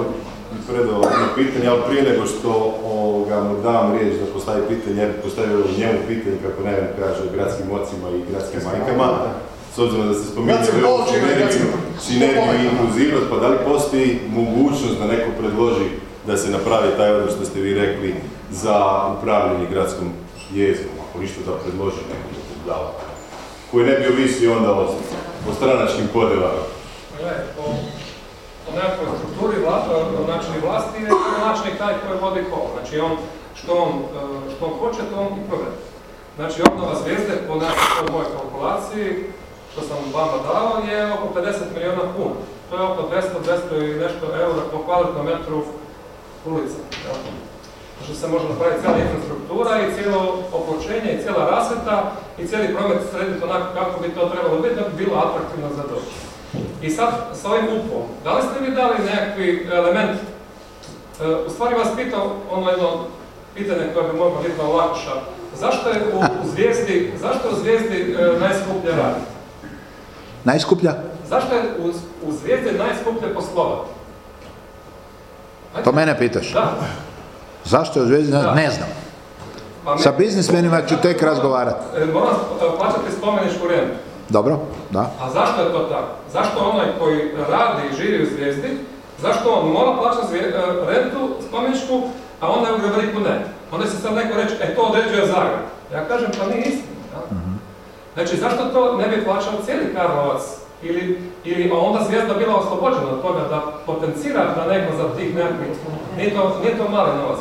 mi predao jedno pitanje, ali prije nego što ovoga, mu dam riječ da postavi pitanje, ja bih postavio njemu pitanje, kako ne kaže, gradskim ocima i gradskim majkama s obzirom da ste spominjali sinergiju, sinergiju i inkluzivnost, pa da li postoji mogućnost da neko predloži da se napravi taj odnos što ste vi rekli za upravljanje gradskom jezgom, ako ništa da predloži neko da koji ne bi ovisio onda o, o stranačkim podelama. Po, po nekakvoj strukturi načini vlasti je način taj koji vodi ko. Znači on, što on, što on hoće, to on i provede. Znači obnova zvijezde po nekakvoj mojoj kalkulaciji što sam vama dao je oko 50 milijuna kuna. To je oko 200-200 i nešto eura po kvalitnom metru ulica. Što se može napraviti cijela infrastruktura i cijelo opločenje i cijela rasveta i cijeli promet srediti onako kako bi to trebalo biti da bi bilo atraktivno za doći. I sad s ovim upom, da li ste mi dali nekakvi element, e, u stvari vas pitao ono jedno pitanje koje bi moglo biti malo lakša. Zašto je u, u zvijezdi, zašto je u zvijezdi e, najskuplje raditi? Najskuplja? Zašto je u, u zvijezdi najskuplje poslovati? To mene pitaš? Da. Zašto je u Zvijezdi? Ne, Da. ne znam. Pa Sa biznismenima ću tek razgovarati. E, Moram e, plaćati spomeničku rentu. Dobro, da. A zašto je to tako? Zašto onaj koji radi i živi u zvijezdi, zašto on mora plaćati e, rentu spomeničku, a onda u Gradariku ne? Onda će sad neko reći, e to određuje Zagreb. Ja kažem, pa nije istina. jel? Znači, zašto to ne bi plaćao cijeli Karlovac? Ili, ili a onda zvijezda bila oslobođena od toga da potencira da neko za tih nekakvih, nije to, nije to mali novac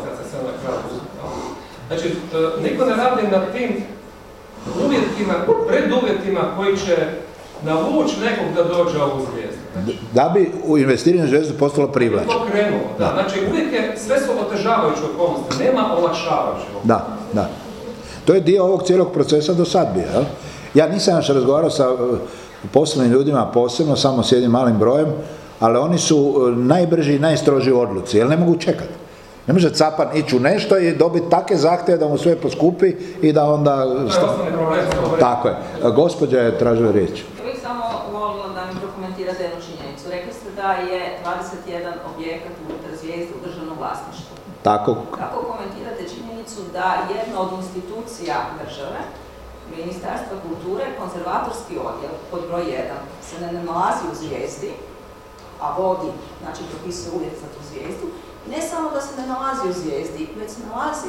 Znači, e, niko ne radi na tim uvjetima, preduvjetima koji će navući nekog da dođe u ovu zvijezdu. Da bi u investiranje u Zvijezdu postalo privlačno. To krenulo, da. Znači, uvijek je, sve su otežavajuće okolnosti, nema olakšavajuće Da, da. To je dio ovog cijelog procesa do sad bio, jel? Ja nisam još razgovarao sa uh, poslovnim ljudima posebno, samo s jednim malim brojem, ali oni su uh, najbrži i najstroži u odluci, jer ne mogu čekati. Ne može capan ići u nešto i dobiti takve zahtjeve da mu sve poskupi i da onda... To je osnovni problem. Tako je. Gospođa je tražila riječ. Ja bih samo volila da mi prokomentirate jednu činjenicu. Rekli ste da je 21 objekat unutar zvijezde u državnom vlasništvu. Tako, Kako komentirate činjenicu da jedna od institucija države, Ministarstva kulture, konzervatorski odjel pod broj 1, se ne nalazi u zvijezdi, a vodi, znači propisuje uvjet za tu zvijezdu, ne samo da se ne nalazi u zvijezdi, već se nalazi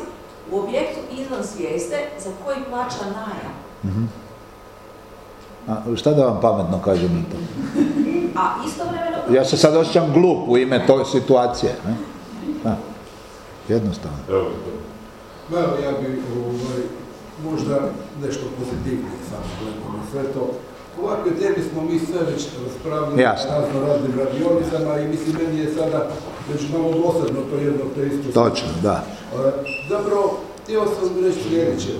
u objektu izvan zvijezde za koji plaća najam. Mhm. A šta da vam pametno kažem na to? A istovremeno... Ja se sad osjećam glup u ime toj situacije. Ne? Da. Jednostavno. Evo, ja bi ovaj, možda nešto pozitivnije samo gledao na sve to. Ovakve teme smo mi sve već raspravljali Jasno. na razno raznim radionicama i mislim meni je sada već malo dosadno to jedno te isto. Točno, da. E, Zapravo, htio sam reći sljedeće.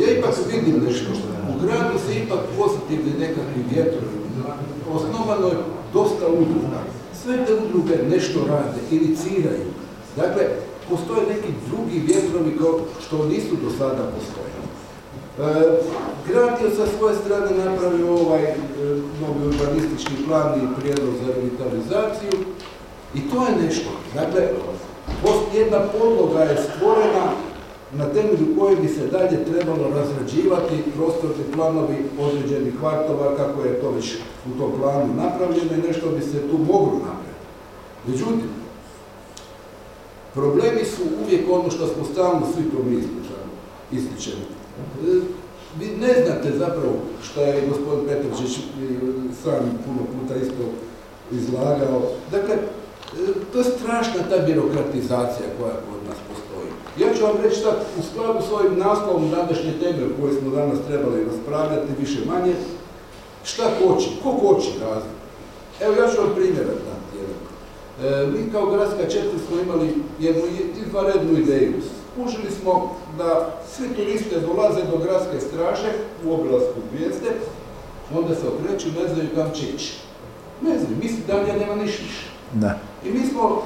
Ja ipak vidim nešto. U gradu se ipak pozitivni nekakvi vjetrovi. Osnovano je dosta udruga. Sve te udruge nešto rade, iniciraju. Dakle, postoje neki drugi vjetrovi kao što nisu do sada postojali. E, grad je sa svoje strane napravio ovaj e, novi urbanistički plan i prijedlog za revitalizaciju i to je nešto. Dakle, jedna podloga je stvorena na temelju koje bi se dalje trebalo razrađivati prostorni planovi određenih kvartova, kako je to već u tom planu napravljeno i nešto bi se tu moglo napraviti. Međutim, problemi su uvijek ono što smo stalno svi to. E, Vi ne znate zapravo što je gospodin Petrovčić i sam puno puta isto izlagao. Dakle, e, to je strašna ta birokratizacija koja kod nas postoji. Ja ću vam reći sad, u skladu s ovim naslovom današnje teme o kojoj smo danas trebali raspravljati, više manje, šta koči, ko koči razvoj? Evo ja ću vam primjer dati jedan. E, mi kao gradska četiri smo imali jednu izvanrednu ideju. Skužili smo da svi turiste dolaze do gradske straže u obilasku zvijezde, onda se okreću, ne znaju kam će ići. Ne znaju, misli nema niš više. Da. I mi smo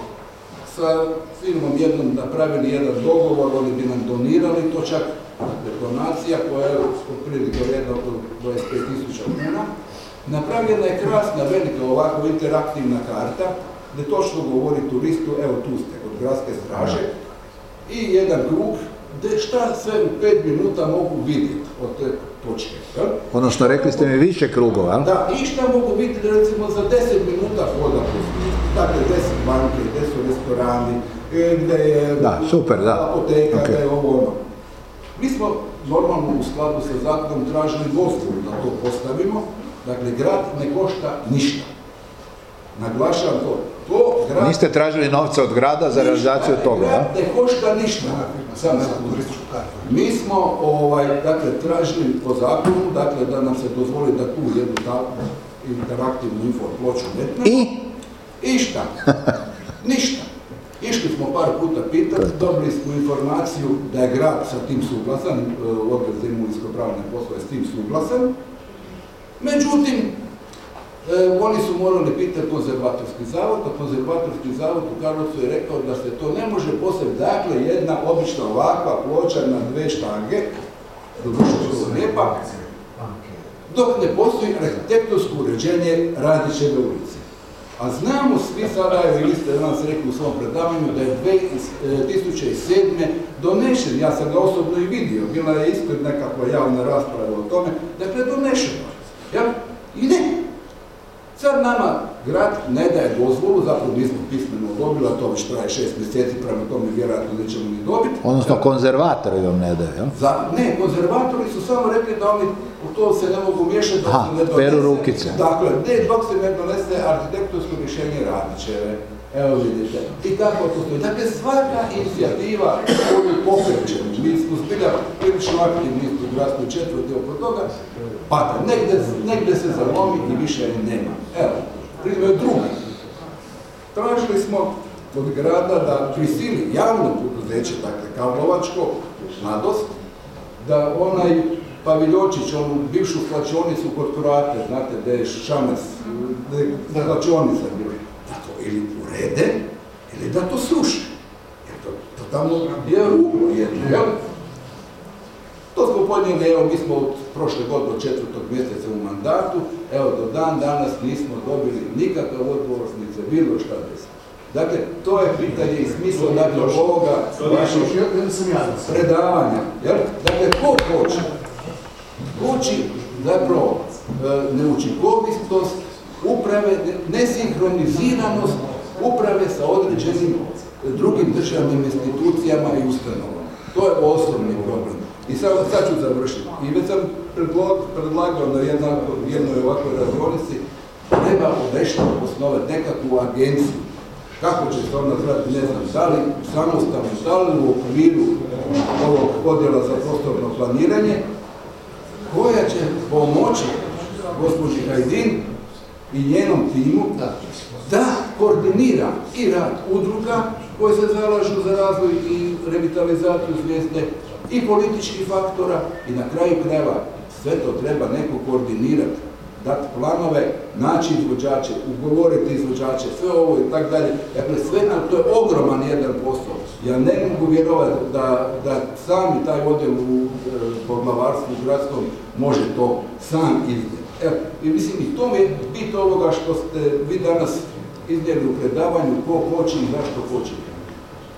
sa firmom jednom napravili jedan dogovor, oni bi nam donirali to čak donacija koja je otprilike vrijedna oko 25.000 kuna. Napravljena je krasna, velika ovako interaktivna karta gdje točno govori turistu, evo tu ste kod gradske straže i jedan krug gdje šta sve u pet minuta mogu vidjeti od te točke. jel? Odnosno, rekli ste mi više krugova? Da, i šta mogu vidjeti recimo za 10 minuta hoda po. Dakle, gdje su banke, gdje su restorani, e, gdje je Da, super, da. apoteka, gdje je ovo ono. Mi smo normalno u skladu sa zakonom tražili dozvolu da to postavimo. Dakle, grad ne košta ništa. Naglašavam to. To grad Niste tražili novce od grada za realizaciju toga, jel? ne košta ništa. Samo turističku kartu. Mi smo ovaj, dakle, tražili po zakonu dakle, da nam se dozvoli da tu jednu takvu interaktivnu info ploču metnemo. I? I šta? (laughs) Ništa. Išli smo par puta pitati, dobili smo informaciju da je grad sa tim suglasan, e, odbor za imovinsko-pravne poslove s tim suglasan. Međutim, oni su morali pitati konzervatorski zavod, a konzervatorski zavod u Karlovcu je rekao da se to ne može postaviti. Dakle, jedna obična ovakva ploča na dve štange, vrlo lijepa, dok ne postoji arhitektonsko uređenje Radićeve ulice. A znamo svi sada, evo vi ste danas rekli u svom predavanju, da je 2007. donešen, ja sam ga osobno i vidio, bila je ispred nekakva javna rasprava o tome, dakle donešeno. Ja, I ne, Sad nama grad ne daje dozvolu, zapravo nismo pismeno dobili, a to već traje šest mjeseci, prema tome vjerojatno nećemo ni dobiti. Odnosno konzervatori vam ne daju, jel? Za, ne, konzervatori su samo rekli da oni u to se ne mogu miješati dok se ne donese. peru rukice. Dakle, ne, dok se ne donese arhitektonsko rješenje Radićeve. Evo vidite. I tako to stoji. Dakle, svaka inicijativa koju pokrećemo, mi smo zbilja prilično aktivni u gradskoj četvrti oko toga, pada. Negde, negde se zalomi i više nema. Evo, primjer drugi. Tražili smo od grada da prisili javno poduzeće, dakle Karlovačko, Mladost, da onaj paviljočić, onu bivšu slačionicu kod znate da je Šamers, da je slačionica bila, da to ili urede, ili da to sruše. Jer to, to tamo je ruglo jedno, jel? To smo podnijeli, evo mi smo od prošle godine, od četvrtog mjeseca u mandatu, evo do dan danas nismo dobili nikakav odgovor, niti se bilo šta desilo. Dakle, to je pitanje i smisla dakle, ovoga vašeg predavanja. Jel? Dakle, ko hoće? Koči zapravo e, neučinkovitost uprave, nesinhroniziranost uprave sa određenim drugim državnim institucijama i ustanovama. To je osnovni problem. I sad, sad ću završiti. I već sam predlagao na jednoj ovakvoj radionici, treba nešto osnovati, nekakvu agenciju. Kako će se ona zvati, ne znam, da li samostalno, da li u okviru ovog odjela za prostorno planiranje, koja će pomoći gospođi Hajdin i njenom timu da koordinira i rad udruga koje se zalažu za razvoj i revitalizaciju zvijezde i političkih faktora i na kraju krajeva sve to treba neko koordinirati, dati planove, naći izvođače, ugovoriti izvođače, sve ovo i tako dalje. Dakle, sve to, to je ogroman jedan posao. Ja ne mogu vjerovati da, da sami taj odjel u e, poglavarstvu gradskom može to sam iznijeti. Evo, i mislim i to je bit ovoga što ste vi danas iznijeli u predavanju, ko hoće i zašto hoće.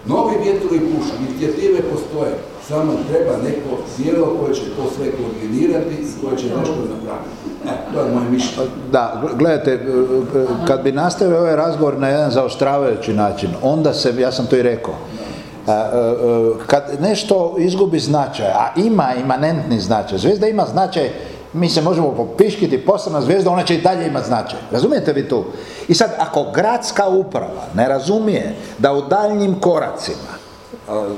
Novi vjetrovi pušu, inicijative postoje, samo treba neko tijelo koje će to sve koordinirati i koje će nešto napraviti. E, to je moje mišljenje. Da, gledajte, e, e, kad bi nastavio ovaj razgovor na jedan zaoštravajući način, onda se, ja sam to i rekao, e, kad nešto izgubi značaj, a ima imanentni značaj, zvijezda ima značaj, mi se možemo popiškiti posebna zvijezda, ona će i dalje imati značaj. Razumijete vi tu? I sad, ako gradska uprava ne razumije da u daljnjim koracima,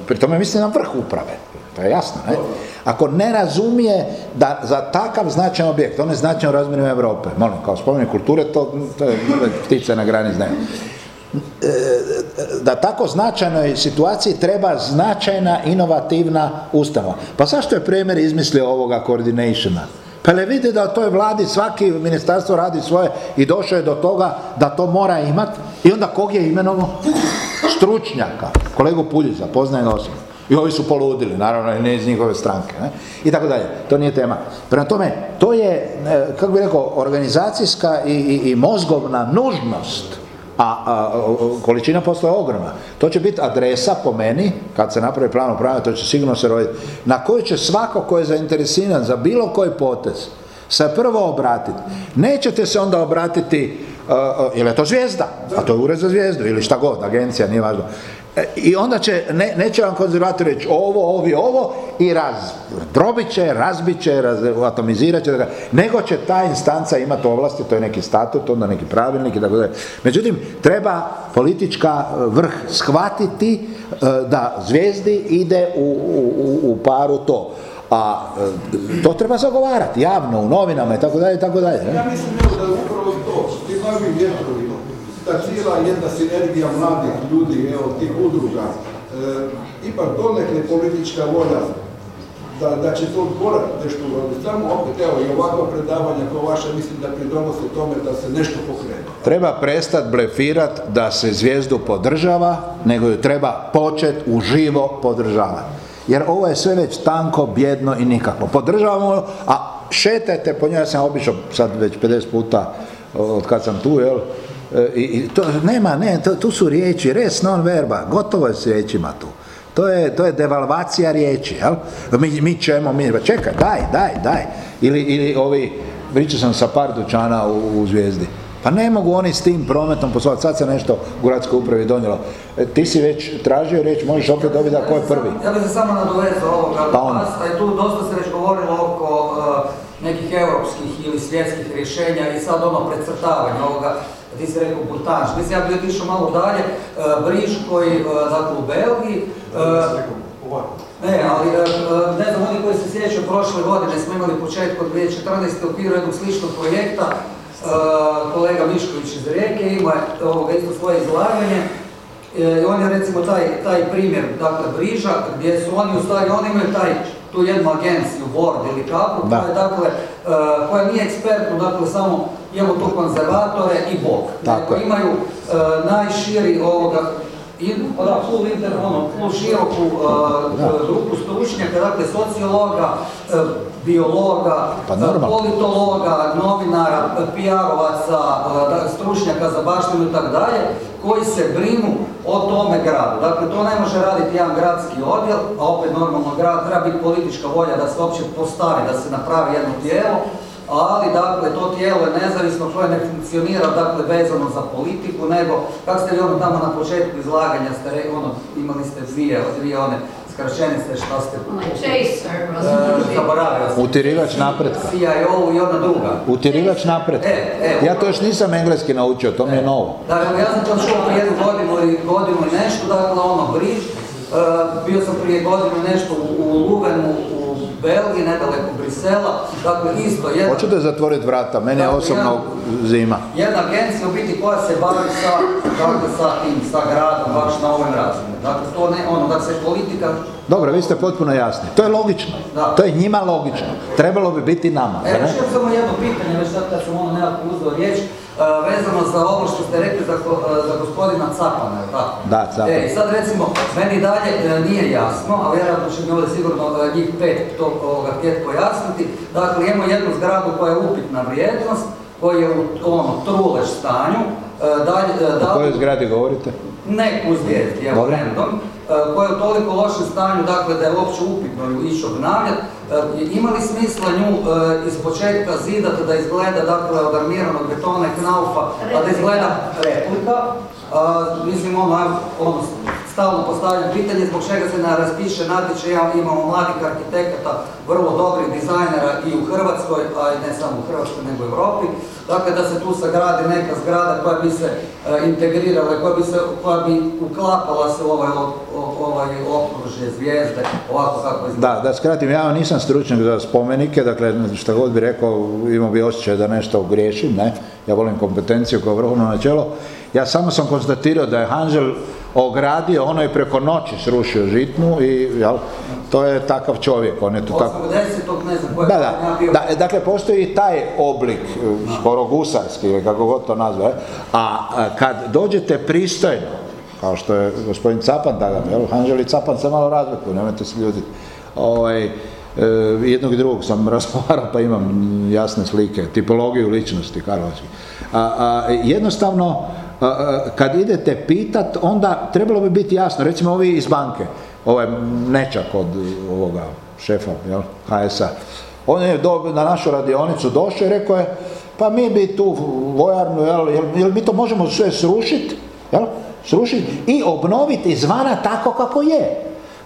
pri tome mislim na vrh uprave, to je jasno, ne? Ako ne razumije da za takav značajan objekt, on je značajan u razmjerima Europe, molim, kao spomenik kulture, to, to je ptice na grani znaju. E, da tako značajnoj situaciji treba značajna inovativna ustanova. Pa zašto je premijer izmislio ovoga coordinationa? Pa ne vidi da toj vladi svaki ministarstvo radi svoje i došao je do toga da to mora imati i onda kog je imenovao? Stručnjaka, kolegu Puljiza, poznaje ga. I ovi su poludili, naravno, ne iz njihove stranke. Ne? I tako dalje. To nije tema. Prema tome, to je, e, kako bih rekao, organizacijska i, i mozgovna nužnost a, a, količina posla je ogromna. To će biti adresa po meni, kad se napravi plan upravljanja, to će sigurno se roditi, na koju će svako ko je zainteresiran za bilo koji potez se prvo obratiti. Nećete se onda obratiti, uh, uh, jer je to zvijezda, a to je ured za zvijezdu, ili šta god, agencija, nije važno. E, I onda će, ne, neće vam konzervator reći ovo, ovi, ovo i raz, drobit će, razbit će, atomizirat će, nego će ta instanca imati ovlasti, to je neki statut, onda neki pravilnik i tako dalje. Međutim, treba politička e, vrh shvatiti e, da zvijezdi ide u, u, u- paru to. A to treba zagovarati javno, u novinama i tako dalje tako dalje. Ja mislim da je upravo to, ti ta cijela jedna sinergija mladih ljudi, evo, tih udruga, e, ipak donekle politička volja da, da će to odbora nešto uroditi. Samo opet, evo, i ovakva predavanja kao vaša, mislim da pridonose tome da se nešto pokrene. Treba prestati blefirat da se zvijezdu podržava, nego ju treba početi uživo podržavati. Jer ovo je sve već tanko, bjedno i nikako. Podržavamo, a šetajte po njoj, ja sam obišao sad već 50 puta od kad sam tu, jel? I, i to nema, ne, to, tu su riječi, res non verba, gotovo je s riječima tu. To je, to je devalvacija riječi, jel? Mi, mi ćemo, mi, pa čekaj, daj, daj, daj. Ili, ili ovi, pričao sam sa par dućana u, u Zvijezdi. Pa ne mogu oni s tim prometom poslovati. Sad se nešto u gradskoj upravi donijelo. E, ti si već tražio riječ, možeš opet dobiti da ko je prvi. Ja bih se samo nadovezao ovoga Pa a je tu dosta se već govorilo oko e, nekih europskih ili svjetskih rješenja i sad ono precrtavanje ovoga, ti si rekao butanž. Mislim, ja bih otišao malo dalje, e, Briž koji, e, dakle u Belgiji, e, ne, ali ne znam, oni koji se sjećaju prošle godine smo imali početkom 2014. u okviru jednog sličnog projekta, kolega Mišković iz Rijeke ima ovoga isto svoje izlaganje, I on je recimo taj, taj primjer, dakle Briža, gdje su oni u stvari, oni imaju taj, tu jednu agenciju, board ili kako, koja je dakle, koja nije ekspertno, dakle samo imamo tu konzervatore i bog. Tako Nego imaju e, najširi ovoga, i, da, full inter, ono, full široku e, Da. grupu stručnjaka, dakle sociologa, e, biologa, Pa e, politologa, novinara, PR-ovaca, e, stručnjaka za baštinu i tako dalje, koji se brinu o tome gradu. Dakle, to ne može raditi jedan gradski odjel, a opet normalno grad treba biti politička volja da se uopće postavi, da se napravi jedno tijelo, ali dakle to tijelo je nezavisno koje ne funkcionira dakle vezano za politiku, nego kako ste vi ono tamo na početku izlaganja ste rekli, ono, imali ste dvije, dvije one skraćenice šta ste Chaser, E, zaboravio sam. Utirivač napretka. CIO i ona druga. Utirivač napretka. E, e, Ja to još nisam engleski naučio, to mi je novo. Dakle, ja sam to čuo prije jednu godinu i godinu i nešto, dakle ono briž. Bio sam prije godinu nešto u, u Luvenu, u Belgiji, nedaleko Brisela, dakle isto jedna, Hoćete zatvoriti vrata, meni je osobno zima. jedna agencija u biti koja se bavi sa, dakle, sa tim, sa gradom, baš na ovim razine. Dakle, to ne, ono, da se politika Dobro, vi ste potpuno jasni. To je logično. Da. To je njima logično. Trebalo bi biti nama. E, imam samo jedno pitanje, već sad kad sam ono nekako uzeo riječ, vezano za ovo što ste rekli za, e, za gospodina Capana, je tako? Da, Capan. E, sad recimo, meni dalje e, nije jasno, a vjerojatno će mi ovdje sigurno e, njih pet to ovoga htjeti pojasniti. Dakle, imamo jednu zgradu koja je upitna vrijednost, koja je u ono, truleš stanju, e, dalje, e, O da- kojoj zgradi govorite? neku zvijezdi, evo random, e, koja je u toliko lošem stanju, dakle da je uopće upitno ju ići obnavljati. E, Ima li smisla nju e, iz početka zidati da izgleda dakle od armiranog betona i knaufa, a da izgleda replika? Mislim, ono, ono, stalno postavljam pitanje zbog čega se ne raspiše natječaj, ja imamo mladih arhitekata, vrlo dobrih dizajnera i u Hrvatskoj, a i ne samo u Hrvatskoj nego u Europi. Dakle, da se tu sagradi neka zgrada koja bi se e, integrirala, koja bi, se, koja bi uklapala se u ovaj, ovaj okružje zvijezde, ovako kako izgleda. Da, da skratim, ja nisam stručnjak za spomenike, dakle šta god bi rekao, imao bi osjećaj da nešto griješim, ne? Ja volim kompetenciju kao vrhovno načelo. Ja samo sam konstatirao da je Hanžel ogradio, ono je preko noći srušio žitnu i jel, to je takav čovjek, on je to tako... 80. ne znam koje Da, da, da, e, dakle postoji i taj oblik, e, skoro gusarski ili kako god to nazva, e. a, a kad dođete pristojno, kao što je gospodin Capan tada, jel, Hanžel i Capan se malo razlikuju, nemojte se ljuditi. Ovaj, jednog i drugog sam (laughs) razgovarao pa imam jasne slike, tipologiju ličnosti Karlovački. A, a, jednostavno, kad idete pitat, onda trebalo bi biti jasno, recimo ovi iz banke, ovaj nečak od ovoga šefa jel, HS-a, on je do, na našu radionicu došao i rekao je, pa mi bi tu vojarnu, jel, jel, jel mi to možemo sve srušiti, jel, srušiti i obnoviti izvana tako kako je.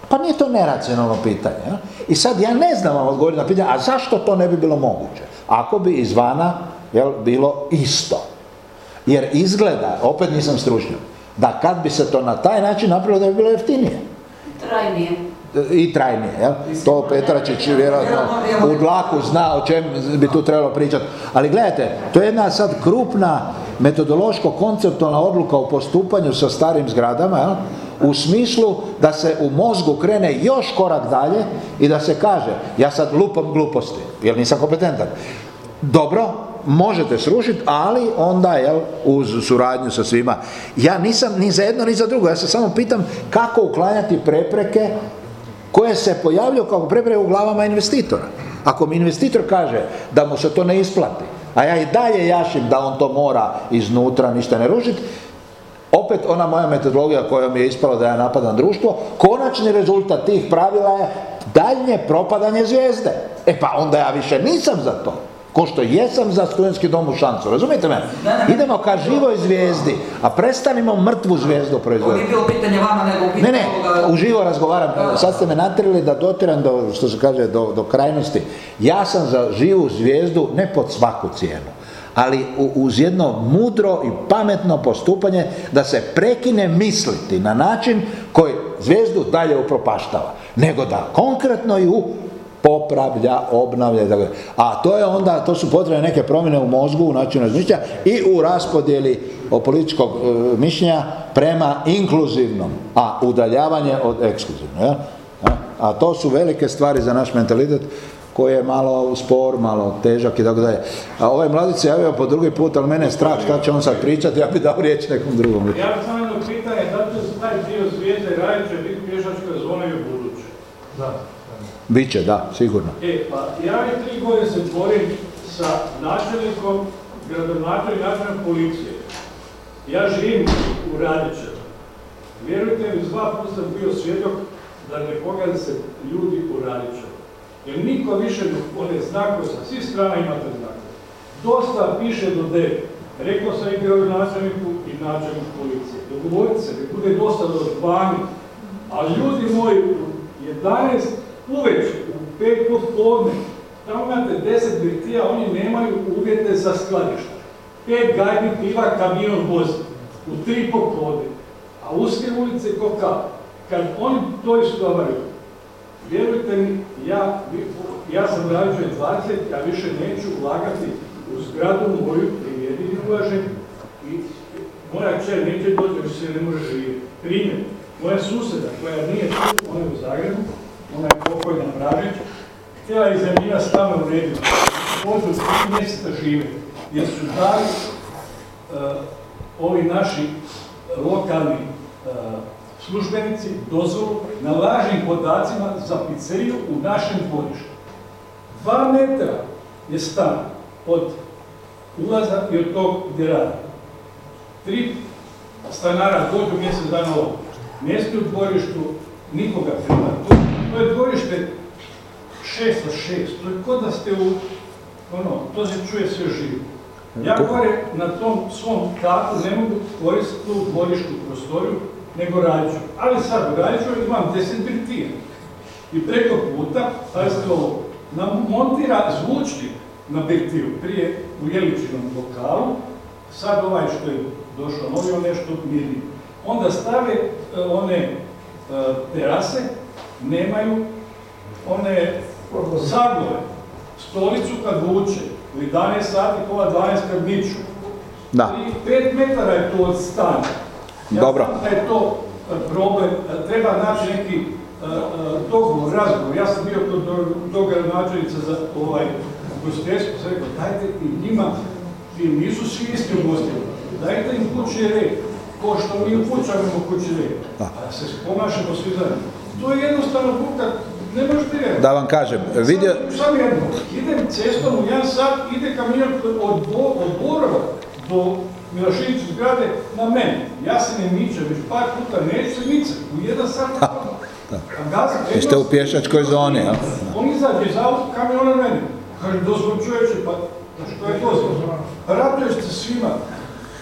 Pa nije to neracionalno pitanje. Jel? I sad ja ne znam vam odgovoriti na pitanje, a zašto to ne bi bilo moguće? Ako bi izvana jel, bilo isto. Jer izgleda, opet nisam stručnjak, da kad bi se to na taj način napravilo da bi bilo jeftinije Trajnije. i trajnije, jel? To Petračić vjerojatno u dlaku zna o čem bi tu trebalo pričati. Ali gledajte, to je jedna sad krupna metodološko-konceptualna odluka o postupanju sa starim zgradama, jel? u smislu da se u mozgu krene još korak dalje i da se kaže, ja sad lupam gluposti, jer nisam kompetentan. Dobro, možete srušiti, ali onda jel, uz suradnju sa svima. Ja nisam ni za jedno ni za drugo, ja se samo pitam kako uklanjati prepreke koje se pojavljaju kao prepreke u glavama investitora. Ako mi investitor kaže da mu se to ne isplati, a ja i dalje jašim da on to mora iznutra ništa ne rušiti, opet ona moja metodologija koja mi je ispala da ja napadam društvo, konačni rezultat tih pravila je daljnje propadanje zvijezde. E pa onda ja više nisam za to. Ko što jesam za studentski dom u šancu, razumijete me? Idemo ka živoj zvijezdi, a prestanimo mrtvu zvijezdu proizvoditi. nije bilo pitanje vama, nego Ne, pitanje ne, ovoga- uživo razgovaram. Sad ste me natrili da dotiram do, što se kaže, do, do krajnosti. Ja sam za živu zvijezdu ne pod svaku cijenu, ali u- uz jedno mudro i pametno postupanje da se prekine misliti na način koji zvijezdu dalje upropaštava, nego da konkretno ju popravlja, obnavlja i tako dalje. A to je onda, to su potrebne neke promjene u mozgu, u načinu razmišljanja i u raspodjeli političkog e, mišljenja prema inkluzivnom, a udaljavanje od ekskluzivnog. jel? A, a to su velike stvari za naš mentalitet koji je malo spor, malo težak i tako dalje. A ovaj mladić se javio po drugi put, ali mene je strah šta će on sad pričati, ja bi dao riječ nekom drugom. Ja bih samo jedno pitanje, da li će se taj dio zvijezde radit će biti i u buduće? Da. Biće, da, sigurno. E, pa ja već tri godine se borim sa načelnikom, gradonačelnikom i načelnikom policije. Ja živim u Radićevu. Vjerujte mi, dva puta sam bio svjedok da ne pogaze se ljudi u Radićevu. Jer niko više ne one znakove sa svih strana imate znakove. Dosta piše do 9. Rekao sam i gradonačelniku i načelniku policije. Dogovorite se, da bude dosta do 12. A ljudi moji, u 11 uveče, u 5 popodne, tamo imate 10 birtija, oni nemaju uvjete za skladišta. 5 gajbi piva kamion vozi, u 3 popodne. A uske ulice ko kao. Kad oni to istovaraju, vjerujte mi, ja, ja sam rađen 20, ja više neću ulagati u zgradu moju, jer jedini ulažem i moja kćer neće doći, jer se ne može živjeti. Primjer, moja susjeda koja nije tu, ona je u Zagrebu, ona je pokojna Pražić, htjela je zemljina stane u redu. Možda tri mjeseca žive, jer su dali eh, ovi naši lokalni eh, službenici dozvolu na lažnim podacima za pizzeriju u našem dvorištu. Dva metra je stan od ulaza i od tog gdje radi. Tri stanara dođu mjesec dana. Ne smiju u dvorištu nikoga primati. To, je dvorište šest sa šest. To je kod da ste u, ono, to se čuje sve živo. Ja gore na tom svom katu ne mogu koristiti tu dvorištu prostoriju, nego rađu. Ali sad u rađu imam 10 birtija. I preko puta, pazite ovo, nam montira zvučnik na birtiju, prije u Jeličinom lokalu, sad ovaj što je došao novi, on nešto mirni. Onda stave e, one e, terase, nemaju one zagove, stolicu kad vuče, u 11 sati, pola 12 kad niču. Da. I 5 metara je to od stana. Ja Dobro. znam da je to e, problem, e, treba naći neki e, dogovor, razgovor. Ja sam bio kod do- tog gradonačelnica za ovaj ugostiteljstvo, sam rekao, dajte i njima, i nisu svi isti ugostitelji, dajte im kući red, ko što mi u kućama imamo kući red, a da se ponašamo svi zajedno. To je jednostavno buka, ne možete vjerovati. Da vam kažem, vidio, Samo jedno, idem cestom u jedan sat, ide kamion od, Bo- od Borova do Miloševića zgrade na mene. Ja se ne mičem, već par puta neću se u jedan sat. A gazi, vi ste u pješačkoj zoni, jel? on izađe iz auto, kamion na mene. Kaže, dozvol čovječe, pa pa što je dozvol? Pa raduješ se svima.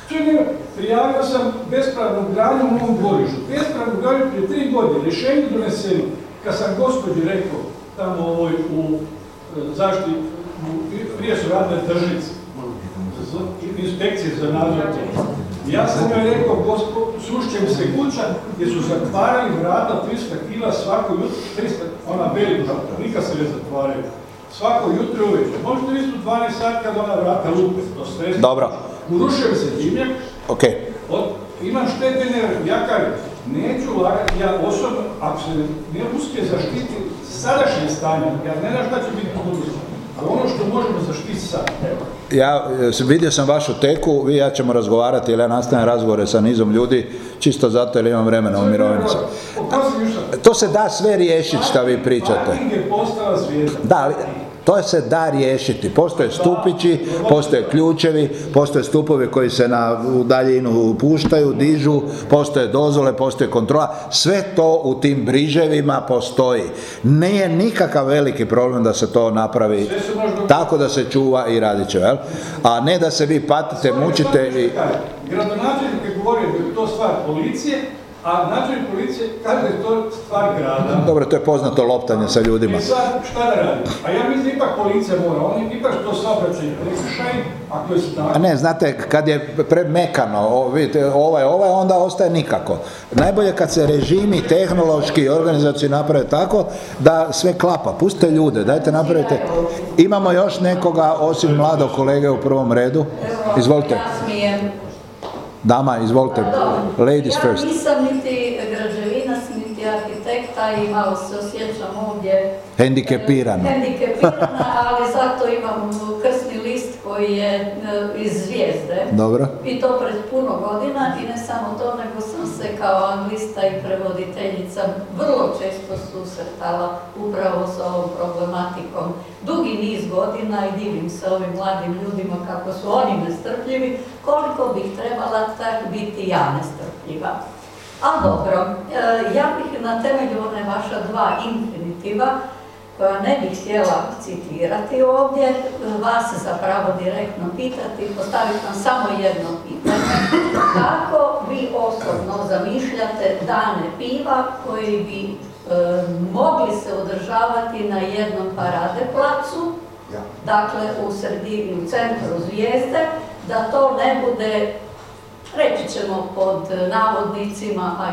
Nema. Prijavio sam bespravnu gradnju u mom dvorištu. Bespravnu gradnju prije tri godine, rješenje doneseno. Kad sam gospođi rekao, tamo ovoj u e, zaštiti, prije su radne tržnice, inspekcije za nadzor. Ja sam joj rekao, gospo, sušće se kuća, jer su zatvarali vrata 300 kila svako jutro, 300, ona velika, nikad se ne zatvaraju. Svako jutro uvečer. Možete vi su 12 sati kad ona vrata lupe, to stresno. Dobro. Urušio se dimnjak, ok. od, imam štetene, ja kažem, Neću ulagati, ja osobno, ako se ne uspije zaštiti sadašnje stanje, ja ne znam šta će biti budućnosti, ali ono što možemo zaštiti sad, evo. Ja e, vidio sam vašu teku, vi i ja ćemo razgovarati, jer ja nastavljam razgovore sa nizom ljudi, čisto zato jer imam vremena u mirovini sam. Oprosti mi šta, To se da sve riješiti šta vi pričate. Parking je postala zvijezda. Da, ali to se da riješiti. Postoje stupići, postoje ključevi, postoje stupovi koji se na u daljinu puštaju, dižu, postoje dozvole, postoje kontrola. Sve to u tim briževima postoji. Nije nikakav veliki problem da se to napravi tako da se čuva i radit će, jel? A ne da se vi patite, mučite i... Gradonačelnik je govorio da je to stvar policije, a načelnik policije kaže da je to stvar grada. Dobro, to je poznato loptanje sa ljudima. I sad, šta da radi? A ja mislim da ipak policija mora, oni ipak to saobraćaj prekršaj, ako je tako. A ne, znate, kad je premekano, o, vidite, ovaj, ovaj, onda ostaje nikako. Najbolje kad se režimi tehnološki i organizacije naprave tako da sve klapa. Pustite ljude, dajte napravite. Imamo još nekoga osim mladog kolege u prvom redu. Izvolite. Ja smijem. Dama, izvolite. Ladies ja first. nisam niti građevinac, niti arhitekta i malo se osjećam ovdje Hendikepirano. hendikepirana, ali zato imam koji je e, iz zvijezde. Dobro. I to pred puno godina i ne samo to, nego sam se kao anglista i prevoditeljica vrlo često susretala upravo s ovom problematikom. Dugi niz godina i divim se ovim mladim ljudima kako su oni nestrpljivi, koliko bih trebala tak biti ja nestrpljiva. Ali dobro, e, ja bih na temelju one vaša dva infinitiva koja ne bih htjela citirati ovdje, vas zapravo direktno pitati postaviti vam samo jedno pitanje. Kako vi osobno zamišljate dane piva koji bi e, mogli se održavati na jednom parade placu, dakle u sredini, u centru zvijezde, da to ne bude, reći ćemo pod navodnicima, a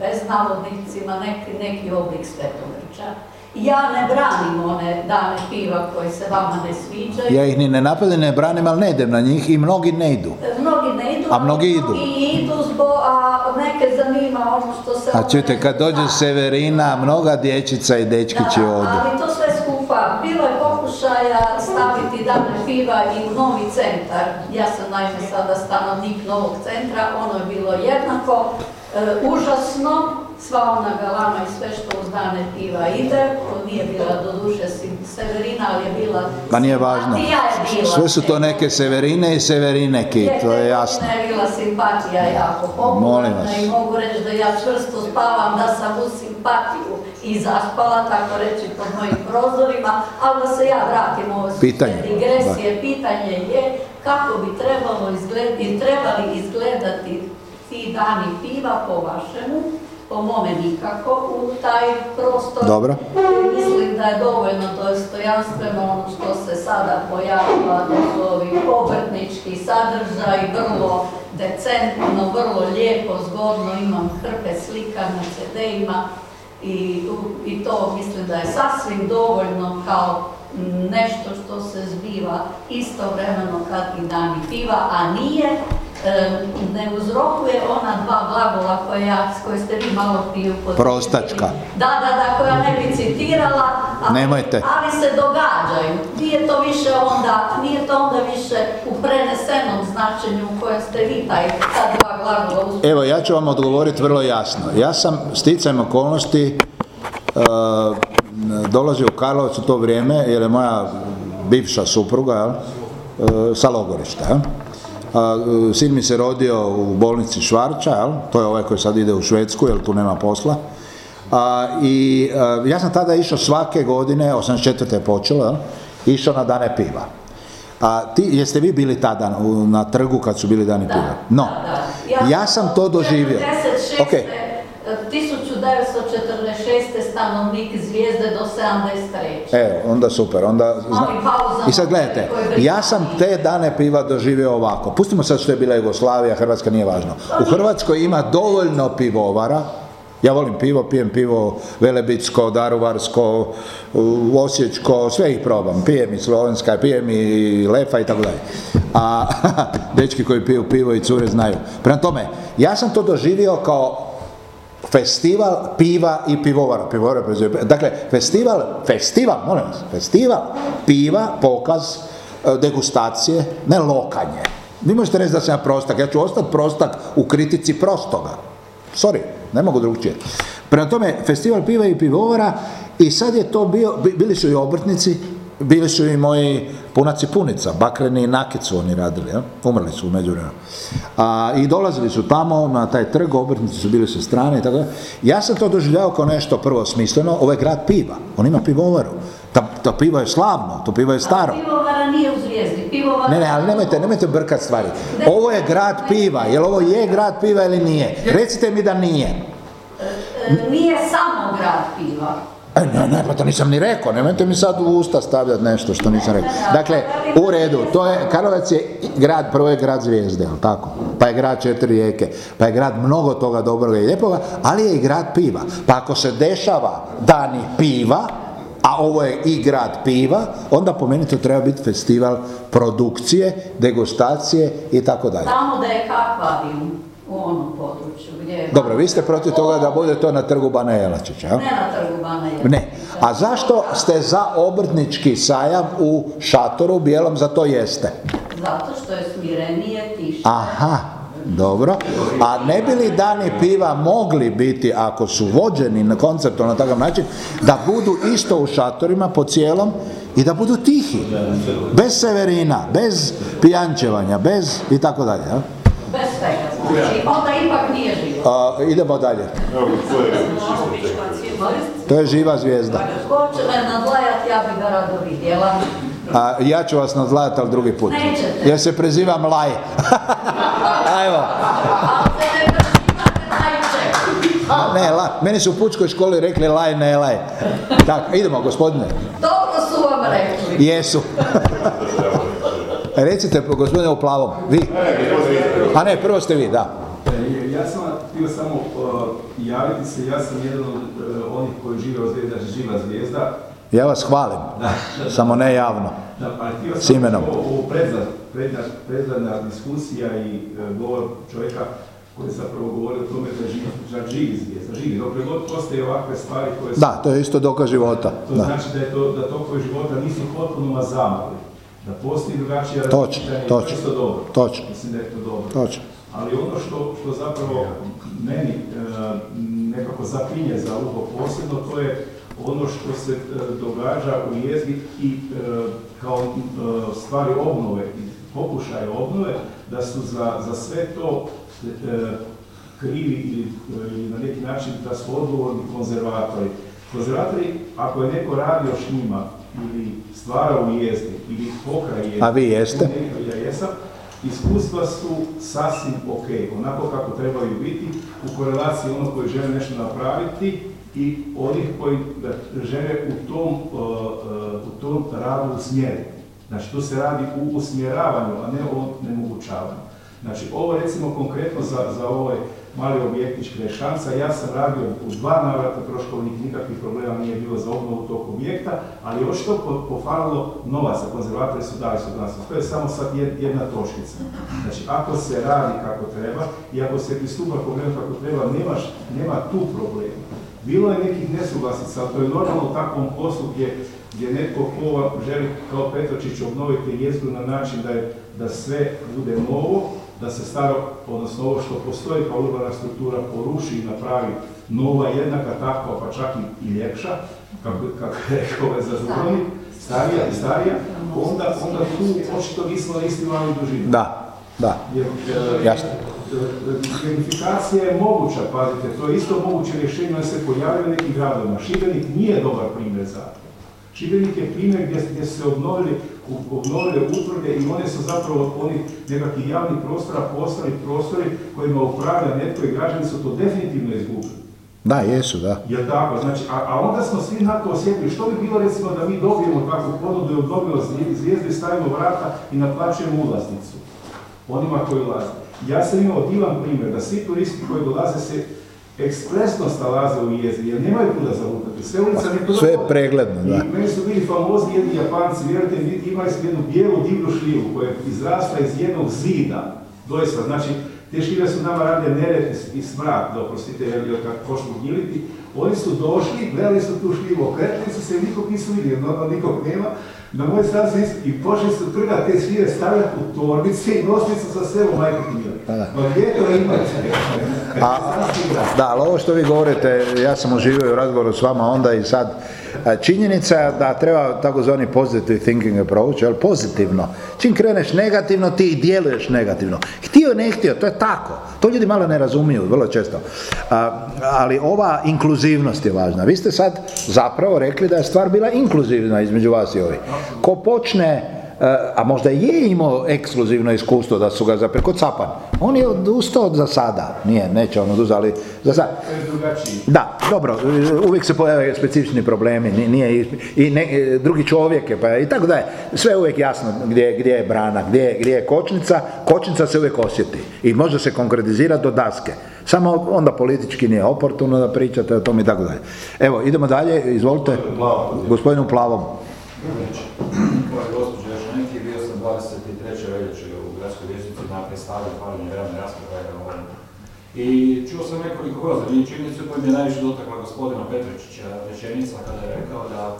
bez navodnicima, neki, neki oblik svetogrča. Ja ne branim one dane piva koje se vama ne sviđaju. Ja ih ni ne napadam, ne branim, ali ne idem na njih i mnogi ne idu. Mnogi ne idu, A mnogi idu. i idu zbog, a neke zanima ono što se... A čujte, kad dođe Severina, mnoga dječica i dečkići Da, odu. ali to sve skupa, bilo je pokušaja staviti dane piva i u novi centar. Ja sam naime sada stanovnik novog centra, ono je bilo jednako užasno, sva ona galama i sve što uz dane piva ide, to nije bila do duše Severina, ali je bila... Pa nije važno. Bila. Sve su to neke Severine i Severineki, to je jasno. Ne je bila simpatija jako popularna i mogu reći da ja čvrsto spavam, da sam u simpatiju i zaspala, tako reći, pod mojim prozorima, ali da se ja vratim ovo Pitanje, digresije. Pitanje je kako bi trebalo izgledati, trebali izgledati ti dani piva po vašemu, po mome nikako, u taj prostor. Dobro. Mislim da je dovoljno dostojanstveno ono što se sada pojavila, to su ovi obrtnički sadržaj, vrlo decentno, vrlo lijepo, zgodno, imam hrpe slika na CD-ima i, i to mislim da je sasvim dovoljno kao nešto što se zbiva istovremeno kad i dani piva, a nije, ne uzrokuje ona dva glagola koja, koje ste vi malo prije. Prostačka. Da, da, da, koja ne bi citirala, ali, Nemojte. ali se događaju. Nije to više onda, nije to onda više u prenesenom značenju u kojem ste vi taj, ta dva glagola uz- Evo, ja ću vam odgovoriti vrlo jasno. Ja sam sticajem okolnosti uh, dolazio u Karlovac u to vrijeme, jer je moja bivša supruga, uh, sa Logorišta. A, uh, sin mi se rodio u bolnici Švarča, jel, to je ovaj koji sad ide u Švedsku, jer tu nema posla. A, I uh, ja sam tada išao svake godine, 84. je počelo, jel, išao na dane piva. A ti, jeste vi bili tada na trgu kad su bili dani piva? No, ja sam to doživio. 46. Ok. 1946. stanovnik zvijezde do 73. Evo, onda super, onda... zna- I sad gledajte, ja sam te dane piva doživio ovako. Pustimo sad što je bila Jugoslavija, Hrvatska nije važno. U Hrvatskoj ima dovoljno pivovara, ja volim pivo, pijem pivo velebitsko, daruvarsko, osječko, sve ih probam. Pijem i slovenska, pijem i lefa i tako dalje. A (laughs) dečki koji piju pivo i cure znaju. Prema tome, ja sam to doživio kao festival piva i pivovara. Pivovara proizvodi- Dakle, festival, festival, molim vas, festival piva, pokaz, e, degustacije, ne lokanje. Vi možete reći da sam ja prostak, ja ću ostati prostak u kritici prostoga. Sorry, ne mogu drugčije. Prema tome, festival piva i pivovara i sad je to bio, bi- bili su i obrtnici, bili su i moji punaci punica, bakreni i nakit su oni radili, ja? umrli su u međuvremenu. A, I dolazili su tamo na taj trg, obrtnici su bili sa strane i tako. Ja sam to doživljavao kao nešto prvo smisleno, ovo je grad piva, on ima pivovaru. Ta, to pivo je slavno, to pivo je staro. Pivovara nije u zvijezdi, pivovara... Ne, ne, ali nemojte, nemojte brkat stvari. Ovo je grad piva, jel ovo je grad piva ili nije? Recite mi da nije. E, Nije samo grad piva. E, ne, ne, pa to nisam ni rekao, nemojte mi sad u usta stavljati nešto što nisam rekao. Dakle, u redu, to je, Karlovac je grad, prvo je grad zvijezde, jel tako? Pa je grad četiri rijeke, pa je grad mnogo toga dobroga i lijepoga, ali je i grad piva. Pa ako se dešava dani piva, a ovo je i grad piva, onda po meni to treba biti festival produkcije, degustacije i tako dalje. Tamo da je akvarijum u onom području gdje je... Dobro, vi ste protiv toga da bude to na trgu Bana Jelačića, jel? Ne na trgu Bana Jelačića. Ne. A zašto ste za obrtnički sajam u šatoru bijelom, za to jeste? Zato što je smirenije, tiše. Aha, dobro. A ne bi li dani piva mogli biti, ako su vođeni na koncertu na takav način, da budu isto u šatorima po cijelom i da budu tihi, bez severina, bez pijančevanja, bez i tako dalje. Znači. Onda ipak nije život. A, idemo dalje. To je živa zvijezda. Ko će me nadlajat, ja bi ga rado vidjela. A, ja ću vas nadlajati, ali drugi put. Nećete. Ja se prezivam Laj. (laughs) Evo. Ne, la, meni su u pučkoj školi rekli laj, ne laj. Tako, idemo, gospodine. Dobro su vam rekli. Jesu. (laughs) Recite, gospodine u plavom, vi. A ne, prvo ste vi, da. E, Ja sam htio samo uh, javiti se, ja sam jedan od uh, onih koji žive od zvijezda, živa zvijezda. Ja vas hvalim, samo ne javno. Da, pa htio sam S imenom. ovo, predzadna diskusija i uh, govor čovjeka koji je zapravo govori o tome da živi, da živi zvijezda, živi. Dokle god postoje ovakve stvari koje su... Da, to je isto dokaz života. To Da. znači da je to, da tokovi života nisu potpuno mazamali. Da postoji drugačija Točno, točno, isto dobro. točno. Mislim da je to dobro. Točno. Ali ono što, što zapravo meni e, nekako zapinje za uho posebno, to je ono što se e, događa u jezgi i e, kao stvari obnove i pokušaje obnove, da su za, za sve to krivi ili, na neki način da su odgovorni konzervatori. Konzervatori, ako je neko radio s njima ili stvarao u jezdi ili pokraj A vi jeste? ja jesam, iskustva su sasvim ok, onako kako trebaju biti, u korelaciji onog koji žele nešto napraviti i onih koji ga žele u tom, u tom radu usmjeriti. Znači, tu se radi u usmjeravanju, a ne o nemogućavanju. Znači, ovo recimo konkretno za, za ovaj mali objektić Krešanca, ja sam radio u dva navrata troškovnih, nikakvih problema nije bilo za obnovu tog objekta, ali još to po- pofalilo novaca, konzervatori su dali suglasnost. To je samo sad jed- jedna točkica. Znači, ako se radi kako treba i ako se pristupa problemu kako treba, nemaš, nema tu problema. Bilo je nekih nesuglasica, ali to je normalno u takvom poslu gdje, gdje netko ko želi kao Petročić obnoviti jezgru na način da, je, da sve bude novo, da se staro, odnosno ovo što postoji kao urbana struktura poruši i napravi nova, jednaka, takva, pa čak i, ljepša, kako, kako je rekao ovaj za Dubrovnik, starija i starija, onda, onda tu očito nismo na istim valnim dužinama. Da, da. Jer, e, Jasno. Genifikacija je moguća, pazite, to je isto moguće rješenje, da se pojavljaju u nekim gradovima. Šibenik nije dobar primjer za to. Šibenik je primjer gdje, gdje su se obnovili, obnovile utvrde i one su zapravo od onih nekakvih javnih prostora postali prostori kojima upravlja netko i građani su to definitivno izgubili. Da, jesu, da. Jel tako? Znači, a, a onda smo svi na to osjetili. Što bi bilo recimo da mi dobijemo takvu ponudu i dobijemo zvijezde, stavimo vrata i naplaćujemo ulaznicu onima koji ulaze. Ja sam imao divan primjer da svi turisti koji dolaze se ekspresno stalaze u jezdi, jer nemaju kuda zalutati. Sve ulica ne Sve je pregledno, da. I meni su bili famozni jedni Japanci, vjerujte mi, imali smo jednu bijelu divlju šljivu koja je izrasla iz jednog zida. Doista, znači, te šljive su nama radile nered i- smrad, da oprostite, jer jer kad počnu gnjiliti, oni su došli, gledali su tu šljivu, okretili su se i nikog nisu vidjeli, nikog nema, na moj is- i počeli su trgati te šljive, stavljati u torbice i nosili su sa sebom majke mile. Pa da. Ma gdje to imate? A, da, ali ovo što vi govorite, ja sam uživio u razgovoru s vama onda i sad. Činjenica je da treba takozvani positive thinking approach, jel pozitivno. Čim kreneš negativno, ti djeluješ negativno. Htio, ne htio, to je tako. To ljudi malo ne razumiju, vrlo često. Ali ova inkluzivnost je važna. Vi ste sad zapravo rekli da je stvar bila inkluzivna između vas i ovih. Ko počne a možda je imao ekskluzivno iskustvo da su ga kod Capan. On je odustao za sada, nije, neće on odustao, ali za sada. Da, dobro, uvijek se pojave specifični problemi, ni- nije i, i ne- drugi čovjek je, pa i tako da je, sve je uvijek jasno gdje, gdje je brana, gdje, je- gdje je kočnica, kočnica se uvijek osjeti i može se konkretizirati do daske. Samo onda politički nije oportuno da pričate o tom i tako dalje. Evo, idemo dalje, izvolite, gospodinu Plavom. Moja gospođa još neki, bio sam 23. veljače u gradskoj vjesnici na predstavljanju paljanje javne rasprave. ovaj. I čuo sam nekoliko vrlo zanimljivih činjenica koje mi je najviše dotakla gospodina Petričića rečenica kada je rekao da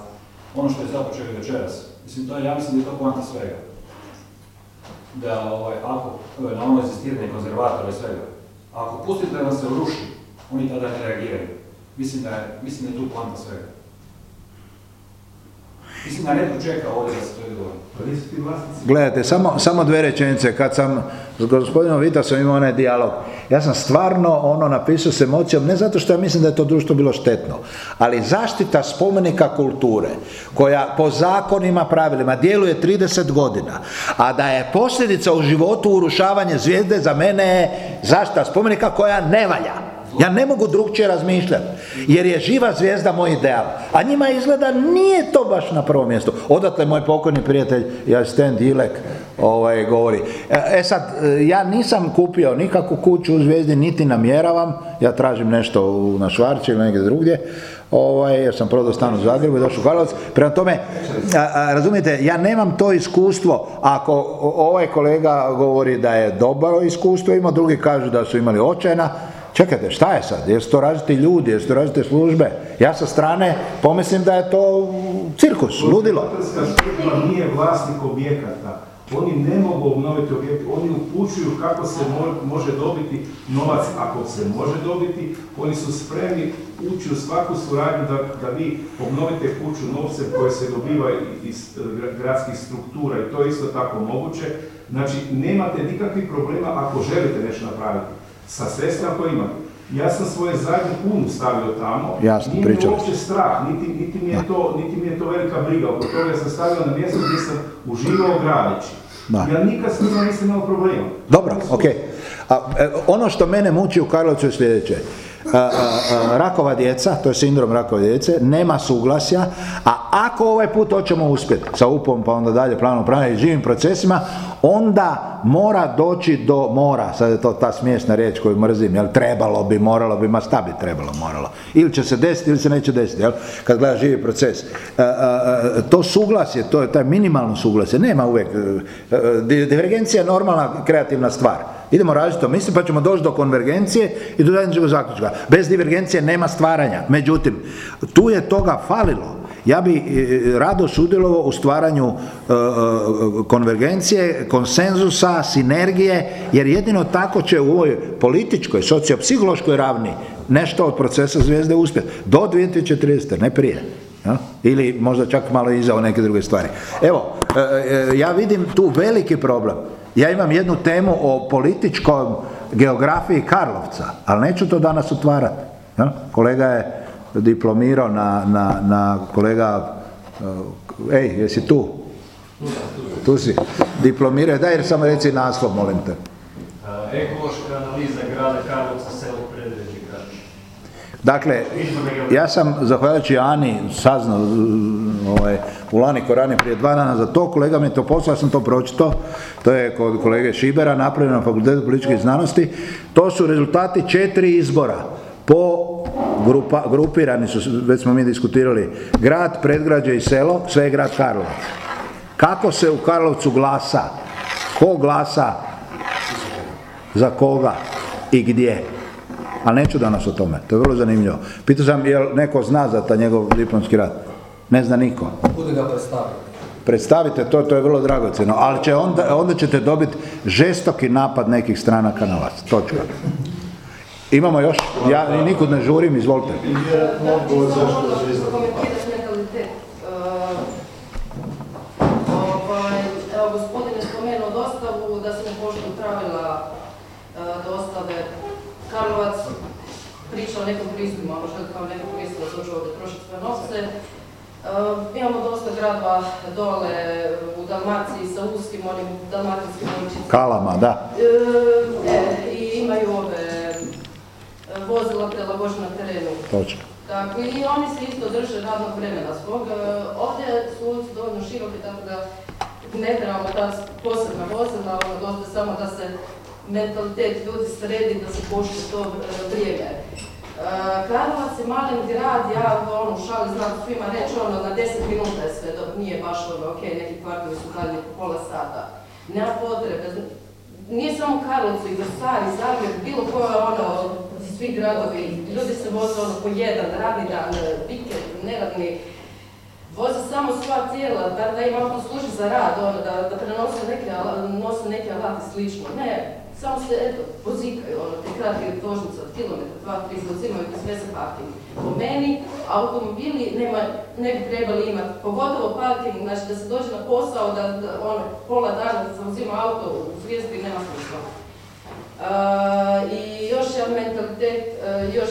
ono što je započeo večeras, mislim, to je, ja mislim da je to poanta svega. Da ovaj, ako, na ono insistiranje konzervatora i svega, ako pustite da se uruši, oni tada ne reagiraju. Mislim da je, mislim da je tu poanta svega. Mislim da netko čeka ovdje da se to. Pa. Gledajte, samo, samo dve rečenice. Kad sam s gospodinom Vitasom imao onaj dijalog, ja sam stvarno ono napisao s emocijom, ne zato što ja mislim da je to društvo bilo štetno, ali zaštita spomenika kulture, koja po zakonima, pravilima djeluje 30 godina, a da je posljedica u životu urušavanje zvijezde, za mene je zaštita spomenika koja ne valja. Ja ne mogu drugčije razmišljati, jer je živa zvijezda moj ideal. A njima izgleda nije to baš na prvom mjestu. Odatle moj pokojni prijatelj i asistent Ilek ovaj, govori. E e sad, ja nisam kupio nikakvu kuću u zvijezdi, niti namjeravam. Ja tražim nešto u, na Švarči ili negdje drugdje. Ovaj, jer sam prodao stan u Zagrebu i došao u Karlovac. Prema tome, a, razumijete, ja nemam to iskustvo. Ako ovaj kolega govori da je dobro iskustvo imao, drugi kažu da su imali očajna, Čekajte, šta je sad? Jesu to različiti ljudi, jesu to različite službe? Ja sa strane pomislim da je to cirkus, ludilo. Služba nije vlasnik objekata. Oni ne mogu obnoviti objekt, oni upućuju kako se mo- može dobiti novac, ako se može dobiti. Oni su spremni ući u svaku suradnju da, da vi obnovite kuću novcem koje se dobiva iz eh, gra- gradskih struktura i to je isto tako moguće. Znači, nemate nikakvih problema ako želite nešto napraviti sa sredstvima koje imate. Ja sam svoje zadnju kunu stavio tamo, Jasno, nije mi uopće strah, niti, niti, mi je to, niti mi je to velika briga oko toga, ja sam stavio na mjesto gdje sam uživao gradeći. Da. Ja nikad s njima nisam imao problema. Dobro, ok. A, e, ono što mene muči u Karlovcu je sljedeće. Rakova djeca, to je sindrom rakove djece, nema suglasja, a ako ovaj put hoćemo uspjeti sa upom pa onda dalje planom plana i živim procesima, onda mora doći do mora, sad je to ta smiješna riječ koju mrzim, jel trebalo bi, moralo bi, ma šta bi trebalo, moralo. Ili će se desiti ili se neće desiti, jel? Kad gleda živi proces. A, a, to suglasje, to je taj minimalno suglasje, nema uvijek. e, e, di- Divergencija je normalna kreativna stvar. Idemo različito mislim pa ćemo doći do konvergencije i do zajedničkog zaključka. Bez divergencije nema stvaranja. Međutim, tu je toga falilo. Ja bi e, rado sudjelovao u stvaranju e, e, konvergencije, konsenzusa, sinergije, jer jedino tako će u ovoj političkoj, sociopsihološkoj ravni nešto od procesa zvijezde uspjeti. Do 2030. ne prije. Ja? Ili možda čak malo iza o neke druge stvari. Evo, ja vidim tu veliki problem. Ja imam jednu temu o političkom geografiji Karlovca, ali neću to danas otvarati. Ja? Kolega je diplomirao na, na, na kolega, uh, ej, jesi tu? Tu si. Diplomirao je, daj samo reci naslov, molim te. Ekološka analiza grada Karlovca, selo. Dakle, ja sam, zahvaljujući Ani, saznao ovaj, u Lani Korani prije dva dana za to, kolega mi je to poslao, ja sam to pročitao, to je kod kolege Šibera, napravljeno na Fakultetu političkih znanosti, to su rezultati četiri izbora po grupa, grupirani su, već smo mi diskutirali, grad, predgrađe i selo, sve je grad Karlovac. Kako se u Karlovcu glasa? Ko glasa za koga i gdje. Ali neću danas o tome, to je vrlo zanimljivo. Pitao sam jel neko zna za taj njegov diplomski rad. Ne zna niko. Bude ga predstaviti. Predstavite to, to je vrlo dragocjeno, ali će onda, onda ćete dobiti žestoki napad nekih stranaka na vas. Točka. Imamo još, ja nikud ne žurim, izvolite. Uh, ovaj, evo, gospodin je spomenuo dostavu, da se ne poštuju pravila uh, dostave. Karlovac priča o nekom pristupu, možda kao nekom pristupu da dođu ovdje trošiti svoje novce. Uh, imamo dosta gradova dole u Dalmaciji sa uskim onim dalmatinskim uličicama. Kalama, da. E, e, I imaju ove e, vozila prilagođena terenu. Točka. Dakle, i oni se isto drže radnog vremena svog. Ovdje su ulici dovoljno široke, tako da ne trebamo ta posebna vozila, ono dosta samo da se mentalitet ljudi sredi, da se poštuje to vrijeme. E, Karlovac je malen grad, ja ono, u šali znam svima reći, ono, na 10 minuta je sve, dok nije baš ono, ok, neki kvartovi su dalje po pola sata. Nema potrebe, nije samo Karlovcu, i Stari, Zagreb, bilo koje ono, svi gradovi, ljudi se voze ono po jedan, radni dan, vikend, neradni, voze samo sva tijela, da, da im služi za rad, ono, da, da prenose neke, nose neke alate i slično. Ne, samo se, eto, pozikaju, ono, te kratke vožnice od kilometra, dva, tri, se uzimaju bez veze parking. Po meni, automobili nema, ne bi trebali imati, pogotovo parking, znači da se dođe na posao, da, da ono, pola dana da se uzima auto u zvijezdi, nema smisla. Uh, I još jedan mentalitet, uh, još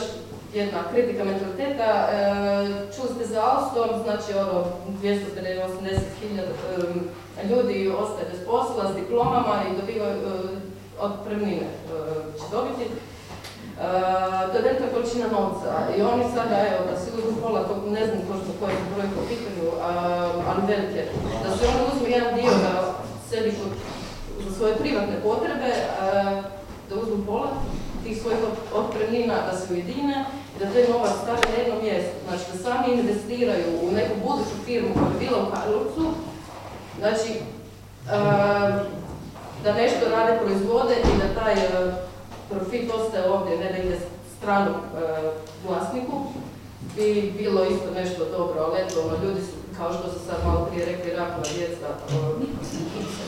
jedna kritika mentaliteta. Uh, čuli ste za Alstom, znači ono 280 hiljada um, ljudi ostaje bez posla s diplomama i dobivaju otpremnine uh, će dobiti. To je velika količina novca i oni sada, evo, da si uzmu pola, ne znam točno koje su brojke u pitanju, ali velike, da se oni uzmu jedan dio da sebi za svoje privatne potrebe, uh, da uzmu pola tih svojih otpremnina, da se ujedine i da taj novac stave na jedno mjesto. Znači da sami investiraju u neku buduću firmu koja bi bila u Karlovcu, znači uh, da nešto rade, proizvode i da taj uh, profit ostaje ovdje, ne da ide uh, vlasniku, bi bilo isto nešto dobro, ali eto, ono, ljudi su, kao što su sad malo prije rekli, rakova djeca, uh,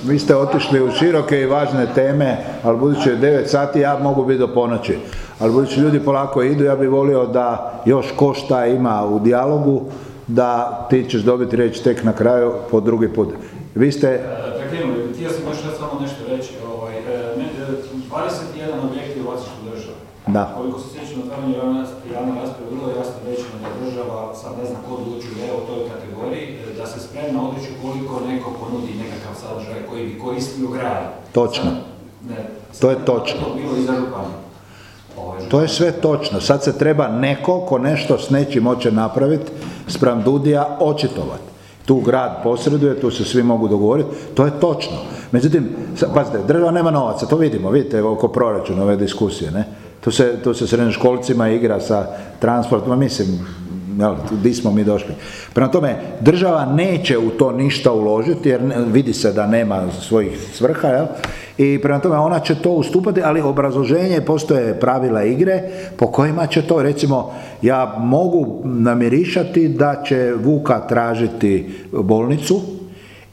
Vi ste otišli u široke i važne teme, ali budući je 9 sati, ja mogu biti do ponoći. Ali budući ljudi polako idu, ja bih volio da još ko šta ima u dijalogu, da ti ćeš dobiti riječ tek na kraju po drugi put. Vi ste, Prekrenuli, htio sam još sad samo nešto reći. Ovaj, e, me- e, 21 objekt je u vlasništvu države. Da. Koliko se sjećam na otvaranju javne rasprave, vrlo jasno rečeno da država, sad ne znam ko odlučuje u toj kategoriji, e, da se spremna odreći koliko neko ponudi nekakav sadržaj koji bi koristio grad. točno, Ne, to je točno. to bilo i za županiju. Ovaj, To je sve točno. Sad se treba neko ko nešto s nečim hoće napraviti, spram Dudija, očitovati. Tu grad posreduje, tu se svi mogu dogovoriti, to je točno. Međutim, pazite, država nema novaca, to vidimo, vidite oko proračuna ove diskusije, ne? Tu se, tu se srednjoškolcima igra sa transportom, mislim, jel, di smo mi došli. Prema tome, država neće u to ništa uložiti, jer vidi se da nema svojih svrha, jel? I prema tome ona će to ustupati, ali obrazloženje postoje pravila igre po kojima će to, recimo, ja mogu namirišati da će Vuka tražiti bolnicu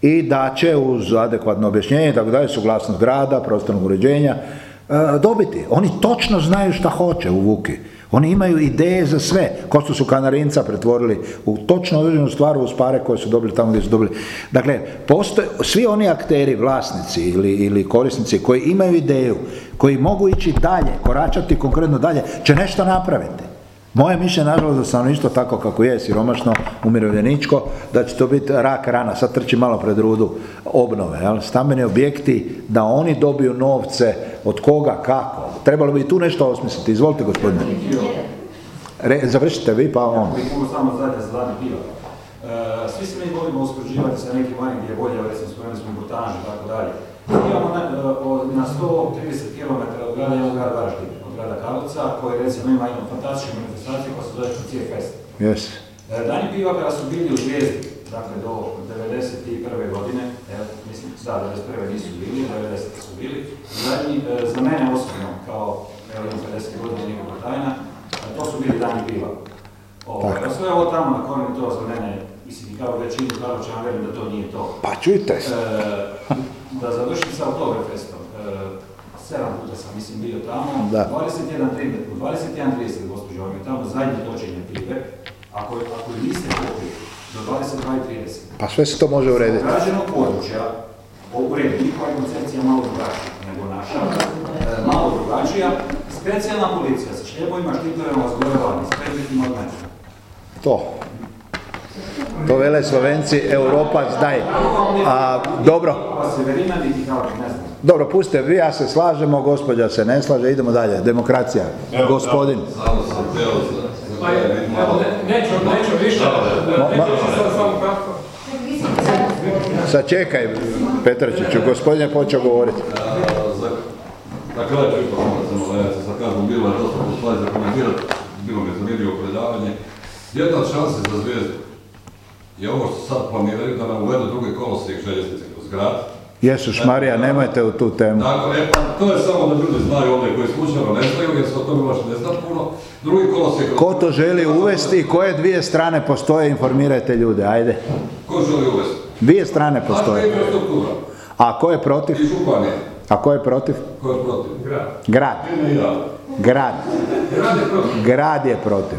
i da će uz adekvatno objašnjenje, tako dalje, suglasnost grada, prostornog uređenja, e, dobiti. Oni točno znaju šta hoće u Vuki. Oni imaju ideje za sve, kao što su Kanarinca pretvorili u točno određenu stvar uz pare koje su dobili tamo gdje su dobili. Dakle, postoje, svi oni akteri, vlasnici ili, ili korisnici koji imaju ideju, koji mogu ići dalje, koračati konkretno dalje, će nešto napraviti. Moje mišljenje, nažalost, da stanovništvo tako kako je, siromašno, umirovljeničko, da će to biti rak rana, sad trči malo pred rudu obnove, jel? stambeni objekti, da oni dobiju novce, od koga, kako. Trebalo bi i tu nešto osmisliti. Izvolite, gospodine. Re, završite vi, pa on. Samo. E, svi se mi volimo uspoređivati sa nekim manjim gdje je bolje, evo recimo spomenuli smo Botanžu i tako dalje. Mi imamo na, e, na 130 km od grada imamo grad Varaždin, od grada Karlovca, koji recimo ima jednu fantastičnu manifestaciju koja se zove Špacije Fest. Yes. E, Dani piva kada su bili u Zvijezdi, dakle do 91. godine, jel? mislim, da, 91. nisu bili, 90. su bili. Zadnji, za mene osobno, kao, imam 50 godina nikakva tajna, a to su bili dani piva. Ovo, a sve ovo tamo na kojem to za mene, mislim, kao većinu ja velim da to nije to. Pa čujte. E, da završim sa Oktoberfestom. E, sedam puta sam, mislim, bio tamo. Da. 21.30, u 21.30, gospođo, vam je tamo zadnje točenje pive. Ako, ako niste popili, do 22.30. Pa sve se to može urediti. Građanog područja, u redu, njihova je koncepcija malo drugačija nego naša, e, malo drugačija. Specijalna policija sa šljebovima, štitlerima, zgorevani, s predmetima od mene. To. To vele Slovenci, Europa zdaj. A, dobro. Pa Severina niti kao, ne znam. Dobro, pustite, vi ja se slažemo, gospođa se ne slaže, idemo dalje. Demokracija. Gospodin. Samo sam. Pa evo, neću, neću više, samo kratko. Sačekaj, Petračiću, gospodin je počeo govoriti. Za, na kraju ću ipak samo da ja se sad kažem, bilo je dosta stvari za komentirati, bilo mi je zanimljivo predavanje. Jedna od šanse za zvijezdu je ovo što sad planiraju da nam uvedu drugi kolosijek željeznice kroz grad. Jesuš Marija, nemojte u tu temu. Dakle, e, pa to je samo da ljudi znaju ovdje koji slučajno ne znaju, jer se o tome baš ne zna puno. Drugi kolosijek Ko to želi uvesti i koje dvije strane postoje, informirajte ljude, ajde. Ko želi uvesti? Dvije strane postoje. infrastruktura A ko je protiv? i županije. A ko je protiv? Ko je protiv? Grad. Grad. Grad. Grad je protiv.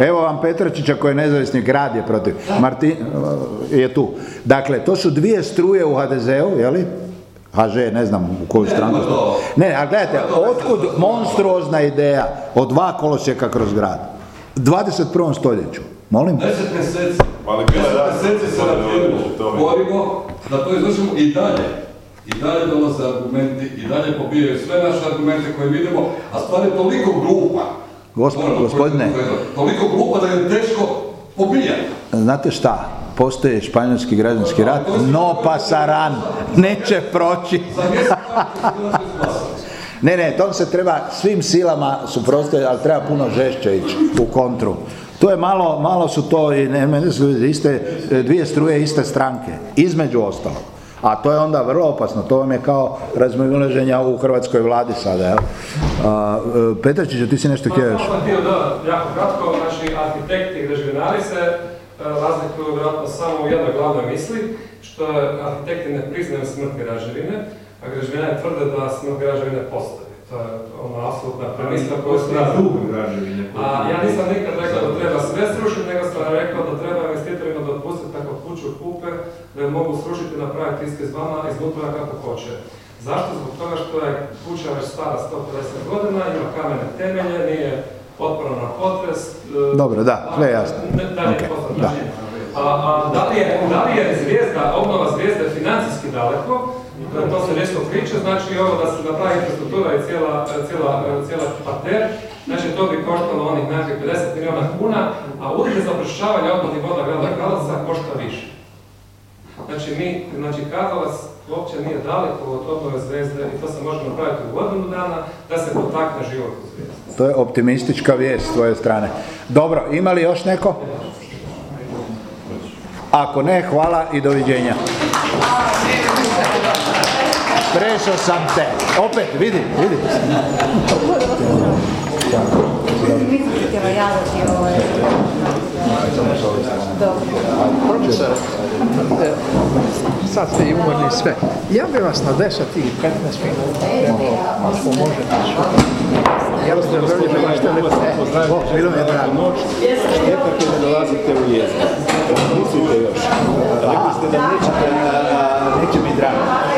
Evo vam Petračića koji je nezavisni, grad je protiv. Martin je tu. Dakle, to su dvije struje u HDZ-u, je li? HŽ, ne znam u koju stranku. ste. Ne, a gledajte, otkud monstruozna ideja o dva kolosijeka kroz grad? 21. stoljeću. Molim? Deset mjeseci. Ali Deset bila da- mjeseci se borimo da to izvršimo i dalje. I dalje dolaze argumenti, i dalje pobijaju sve naše argumente koje vidimo, a stvar je toliko glupa. Gospo- Moram gospodine. Toliko glupa da je teško pobijati. Znate šta? Postoji španjolski građanski rat, no pasaran, neće proći. Ne, ne, tom se treba svim silama suprotstaviti, ali treba puno žešće ići u kontru. To je malo, malo su to i ne, ne, su iste, dvije struje iste stranke, između ostalog. A to je onda vrlo opasno, to vam je kao razmimoilaženja u hrvatskoj vladi sada, jel? A, e, Petračiću, ti si nešto htio još? Pa htio dodati jako kratko, znači arhitekti i građevinari se e, razlikuju vjerojatno samo u jednoj glavnoj misli, što arhitekti ne priznaju smrt građevine, a građevinari tvrde da smrt građevine postoji. To je ona apsolutna premisa koju se radi. A ja nisam nikad rekao da treba sve srušiti, nego sam rekao da treba investitorima dopustiti ako kuću kupe, da je mogu srušiti i napraviti iske s vama iznutra kako hoće. Zašto? Zbog toga što je kuća već stara 150 godina, ima kamene temelje, nije otporna na potres. e, Dobro, da, sve je jasno. Da da. A, a da, li je, da li je zvijezda, obnova zvijezde financijski daleko, e, to se nešto priča, znači ovo da se napravi infrastruktura i cijela, cijela, cijela parter, znači to bi koštalo onih nekakvih 50 milijuna kuna, a uređaj za oprošćavanje otpadnih voda grada košta više. Znači mi, znači Karlovac uopće nije daleko od obnove zvijezde i to se može napraviti u godinu dana da se potakne život u zvijezdi. To je optimistička vijest s tvoje strane. Dobro, ima li još neko? Ako ne, hvala i doviđenja. Prešao sam te. Opet, vidi, vidi. Nisam htjela javiti ovaj... Dobro. Profesor, e, sad ste i umorni sve. Ja bih vas na 10 i 15 minuta, evo, ako možete. Ja vas ne želim da vas telefon. Bilo mi je drago. Šteta kad ne dolazite u jezdu. Mislite još. Rekli ste da neće biti drago.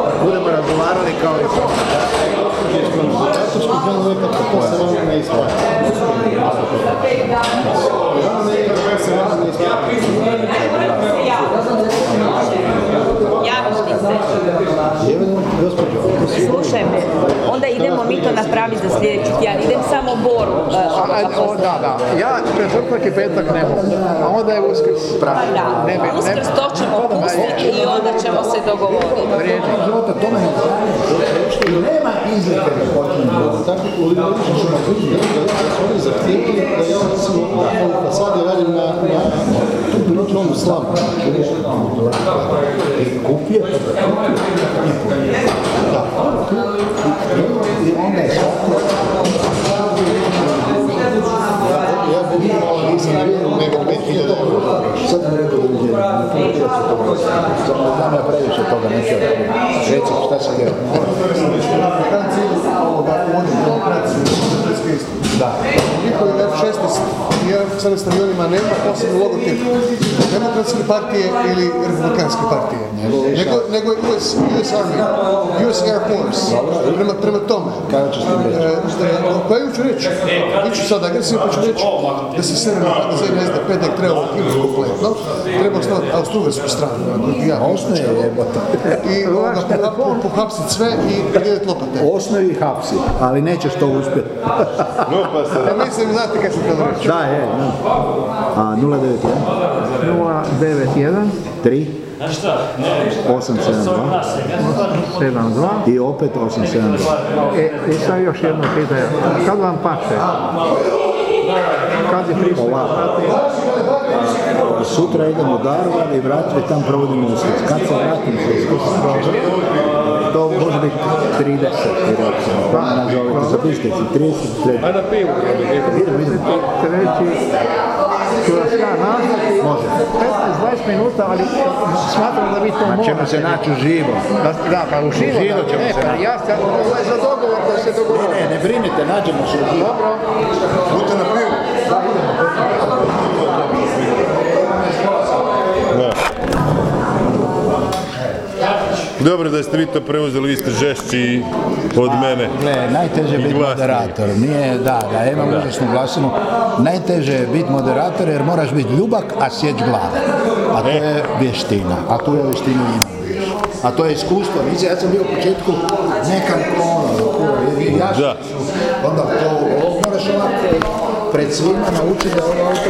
Budemo razgovarali kao i to. Se se. Ja pišem, onda idemo mi to napraviti za sljedeći tjedan. Idem samo Boru. o, da, da. Ja četvrtak i petak ne mogu. A onda je uskrs. Pa da, Ne ne- uskrs to ćemo pustiti i onda ćemo se dogovoriti. nema izlike. Tako u ćemo oni da ja recimo na fasadi radim na, tu slavu. Kupije? Da. I onda je Ja nisam nego 5000 eura. Sad mi rekao da. Samo ne znam ja previše toga, neću. Reci šta se deo. Da. Njihovi F-16 i F-17 stadionima nema posebno logotip Demokratske partije ili Republikanske partije. Nego, nego je US, US Army, US Air Force. Prema, prema tome. Kada ćeš ti reći? E, pa ja ću reći, iću sad agresivno pa ću reći da se sve na HDZ i na SDP da ih treba ukinuti kompletno. Treba osnovati austro-ugarsku stranu. Ja, Osnovi je jebota. I ovoga, poha- pohapsiti sve i dijeliti lopate. Osnovi i hapsi, ali nećeš to uspjeti. Ja mislim, znate kaj sam htjela reći. Da, je. da. A 091 091 3 Znaš šta? Ne, 872 72 i opet 872. E, i sad još jedno pitanje. Kad vam paše? Kad je prisutno Ovako. Sutra idemo u Daruvar i vratiti tam provodimo uskrs. Kad se vratim se uskrs, to može biti 30, recimo. Pa nazovite, zapišite si 30, 30. Ajde pivu. Idemo, idemo. Treći ću vas ja nazvati Može. 15-20 minuta, ali smatram da vi to morate. ćemo se naći uživo. Da, da, pa u živo. Uživo da. ćemo ne, se pa naći. ja sam, ovo je za dogovor da se dogovori. Ne, ne brinite, nađemo se uživo. Dobro. Budite na pivu. Dobro da ste vi to preuzeli, vi ste žešći od mene. Gle, najteže je biti moderator. Nije, da, da, ja imam užasnu glasinu. Najteže je biti moderator jer moraš biti ljubak, a sjeć glave. A to je vještina. A tu je vještinu ima. A to je iskustvo. Vidite, ja sam bio u početku nekam ono, ja Da. onda to, moraš ovako pred svima naučiti da je ovo autorsko